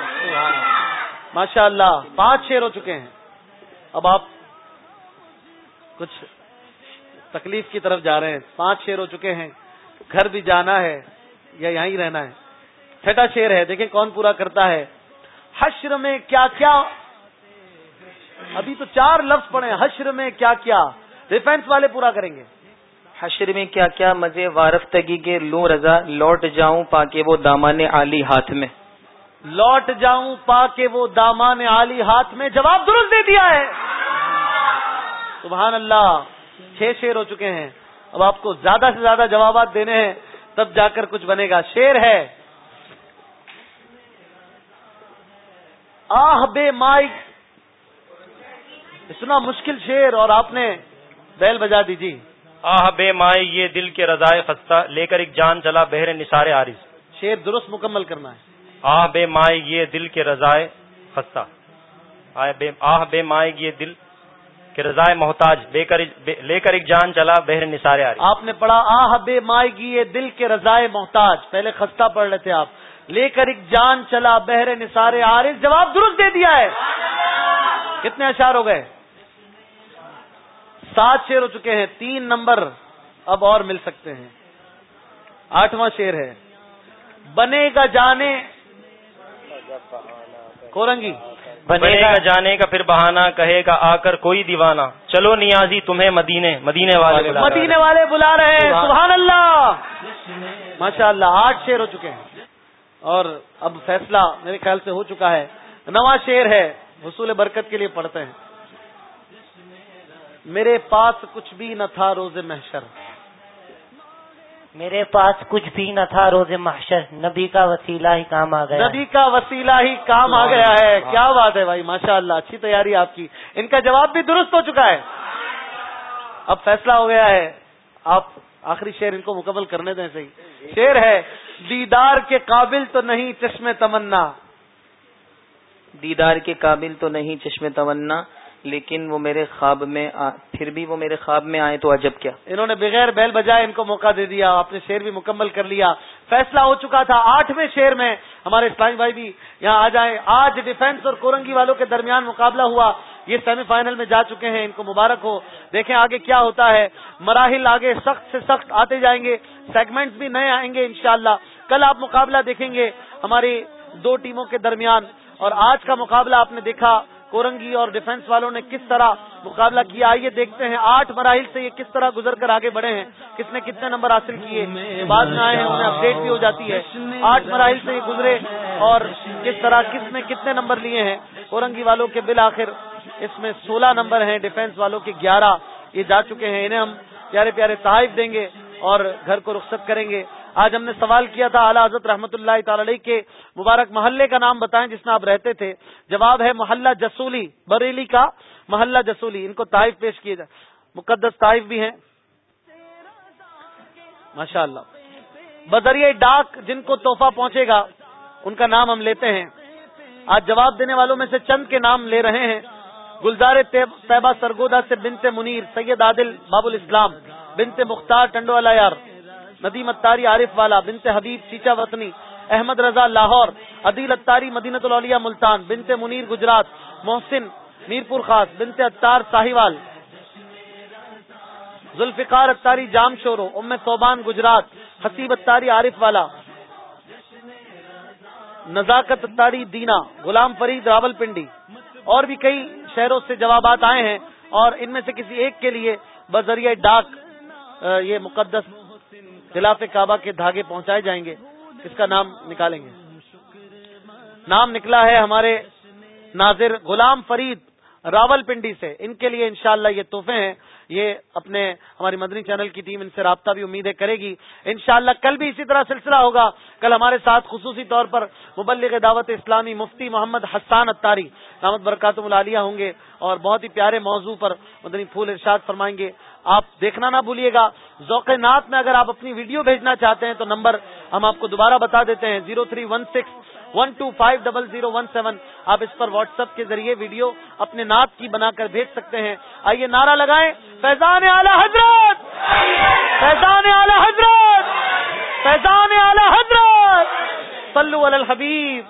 ماشاء اللہ پانچ شیر ہو چکے ہیں۔ اب آپ کچھ تکلیف کی طرف جا رہے ہیں۔ پانچ شیر ہو چکے ہیں۔ گھر بھی جانا ہے یا یہاں ہی رہنا ہے۔ چھٹا شیر ہے۔ دیکھیں کون پورا کرتا ہے۔ حشر میں کیا کیا؟ ابھی تو چار لفظ پڑے حشر میں کیا کیا؟ ڈیفینس والے پورا کریں گے۔ حشر میں کیا کیا؟ مزے، وارفتگی کے لوں رضا، لوٹ جاؤں پا کے وہ دامان علی ہاتھ میں۔ لوٹ جاؤں پا کے وہ دامان علی ہاتھ میں جواب درست دے دیا ہے۔ سبحان اللہ چھ شیر ہو چکے ہیں۔ اب آپ کو زیادہ سے زیادہ جوابات دینے ہیں تب جا کر کچھ بنے گا۔ شیر ہے۔ آہ بے مائک اتنا مشکل شیر اور آپ نے بیل بجا دی جی۔ آہ بے مائی یہ دل کے رضائے خستہ لے کر ایک جان چلا بہر نثار عارض۔ شیر درست مکمل کرنا ہے۔ آہ بے مائی یہ دل کے رضائے خستہ۔ آہ بے مائی یہ دل کے رضائے محتاج۔ لے کر ایک جان چلا بہر نثار عارض آپ نے پڑھا آہ بے مائی کی یہ دل کے رضائے محتاج۔ پہلے خستہ پڑھ رہے تھے آپ۔ لے کر ایک جان چلا بہر نثار عارض جواب درست دے دیا ہے۔ کتنے اشار ہو گئے؟ سات شیر ہو چکے ہیں۔ تین نمبر اب اور مل سکتے ہیں۔ آٹھواں شیر ہے۔ بنے گا جانے کورنگی؟ بنے گا جانے کا پھر بہانا کہے گا آ کر کوئی دیوانہ۔ چلو نیازی تمہیں مدینے مدینے والے مدینے والے بلا رہے ہیں سبحان اللہ۔ ماشاء اللہ آٹھ شیر ہو چکے ہیں۔ اور اب فیصلہ میرے خیال سے ہو چکا ہے۔ نواں شیر ہے حصول برکت کے لیے پڑھتے ہیں۔ میرے پاس کچھ بھی نہ تھا روز محشر۔ میرے پاس کچھ بھی نہ تھا روز محشر نبی کا وسیلہ ہی کام آ گیا۔ نبی کا وسیلہ ہی کام آ گیا ہے۔ کیا بات ہے بھائی ماشاء اللہ اچھی تیاری آپ کی۔ ان کا جواب بھی درست ہو چکا ہے۔ اب فیصلہ ہو گیا ہے۔ آپ آخری شیر ان کو مکمل کرنے دیں صحیح۔ شیر ہے دیدار کے قابل تو نہیں چشم تمنا۔ دیدار کے قابل تو نہیں چشم تمنا۔ لیکن وہ میرے خواب میں آ... پھر بھی وہ میرے خواب میں آئے تو عجب کیا۔ انہوں نے بغیر بیل بجائے ان کو موقع دے دیا، آپ نے شیر بھی مکمل کر لیا۔ فیصلہ ہو چکا تھا آٹھویں شیر میں۔ ہمارے اسلامی بھائی بھی یہاں آ جائیں۔ آج ڈیفینس اور کورنگی والوں کے درمیان مقابلہ ہوا۔ یہ سیمی فائنل میں جا چکے ہیں، ان کو مبارک ہو۔ دیکھیں آگے کیا ہوتا ہے۔ مراحل آگے سخت سے سخت آتے جائیں گے۔ سیگمنٹ بھی نئے آئیں گے انشاءاللہ۔ کل آپ مقابلہ دیکھیں گے ہماری دو ٹیموں کے درمیان۔ اور آج کا مقابلہ آپ نے دیکھا۔ کورنگی اور ڈیفنس والوں نے کس طرح مقابلہ کیا؟ آئیے دیکھتے ہیں آٹھ مراحل سے یہ کس طرح گزر کر آگے بڑھے ہیں؟ کس نے کتنے نمبر حاصل کیے؟ بعد میں آئے ہیں انہیں اپڈیٹ بھی ہو جاتی ہے۔ آٹھ مراحل سے یہ گزرے اور کس طرح کس نے کتنے نمبر لیے ہیں؟ کورنگی والوں کے بالآخر اس میں سولہ نمبر ہیں ڈیفینس والوں کے گیارہ۔ یہ جا چکے ہیں، انہیں ہم پیارے پیارے تحائف دیں گے اور گھر کو رخصت کریں گے۔ آج ہم نے سوال کیا تھا اعلیٰ حضرت رحمۃ اللہ تعالی کے مبارک محلے کا نام بتائیں جس میں آپ رہتے تھے۔ جواب ہے محلہ جسولی، بریلی کا محلہ جسولی۔ ان کو تائف پیش کیے جائے مقدس تائف بھی ہیں۔ ماشاء اللہ بذریعہ ڈاک جن کو تحفہ پہنچے گا، ان کا نام ہم لیتے ہیں۔ آج جواب دینے والوں میں سے چند کے نام لے رہے ہیں۔ گلزار طیبہ سرگودا سے بنتے منیر، سید عادل، باب الاسلام بنتے مختار ٹنڈو یار۔ ندیم اتاری عارف والا بنتے حبیب چیچا وطنی، احمد رضا لاہور، عدیل اتاری مدینت الولیا ملتان بنتے منیر گجرات، محسن میرپور خاص بنتے اتار ساہیوال، ذوالفقار اتاری جام شورو، ام صوبان گجرات، حسیب اتاری عارف والا، نزاکت اتاری دینا، غلام فرید راول پنڈی، اور بھی کئی شہروں سے جوابات آئے ہیں، اور ان میں سے کسی ایک کے لیے بذریعہ ڈاک یہ مقدس خلاف کعبہ کے دھاگے پہنچائے جائیں گے، اس کا نام نکالیں گے۔ نام نکلا ہے ہمارے ناظر غلام فرید راول پنڈی سے۔ ان کے لیے انشاءاللہ یہ تحفے ہیں۔ یہ اپنے ہماری مدنی چینل کی ٹیم ان سے رابطہ بھی امیدیں کرے گی۔ انشاءاللہ کل بھی اسی طرح سلسلہ ہوگا۔ کل ہمارے ساتھ خصوصی طور پر مبلغ دعوت اسلامی مفتی محمد حسان اتاری رحمت برکاتم العالیہ ہوں گے اور بہت ہی پیارے موضوع پر مدنی پھول ارشاد فرمائیں گے۔ آپ دیکھنا نہ بھولیے گا۔ ذوق نات میں اگر آپ اپنی ویڈیو بھیجنا چاہتے ہیں تو نمبر ہم آپ کو دوبارہ بتا دیتے ہیں، zero three one six one two five double zero one seven. آپ اس پر واٹس ایپ کے ذریعے ویڈیو اپنے نعت کی بنا کر بھیج سکتے ہیں۔ آئیے نعرہ لگائیں۔ فیضان اعلی حضرت! فیضان اعلی حضرت! فیضان اعلی حضرت! صلو علی الحبیب۔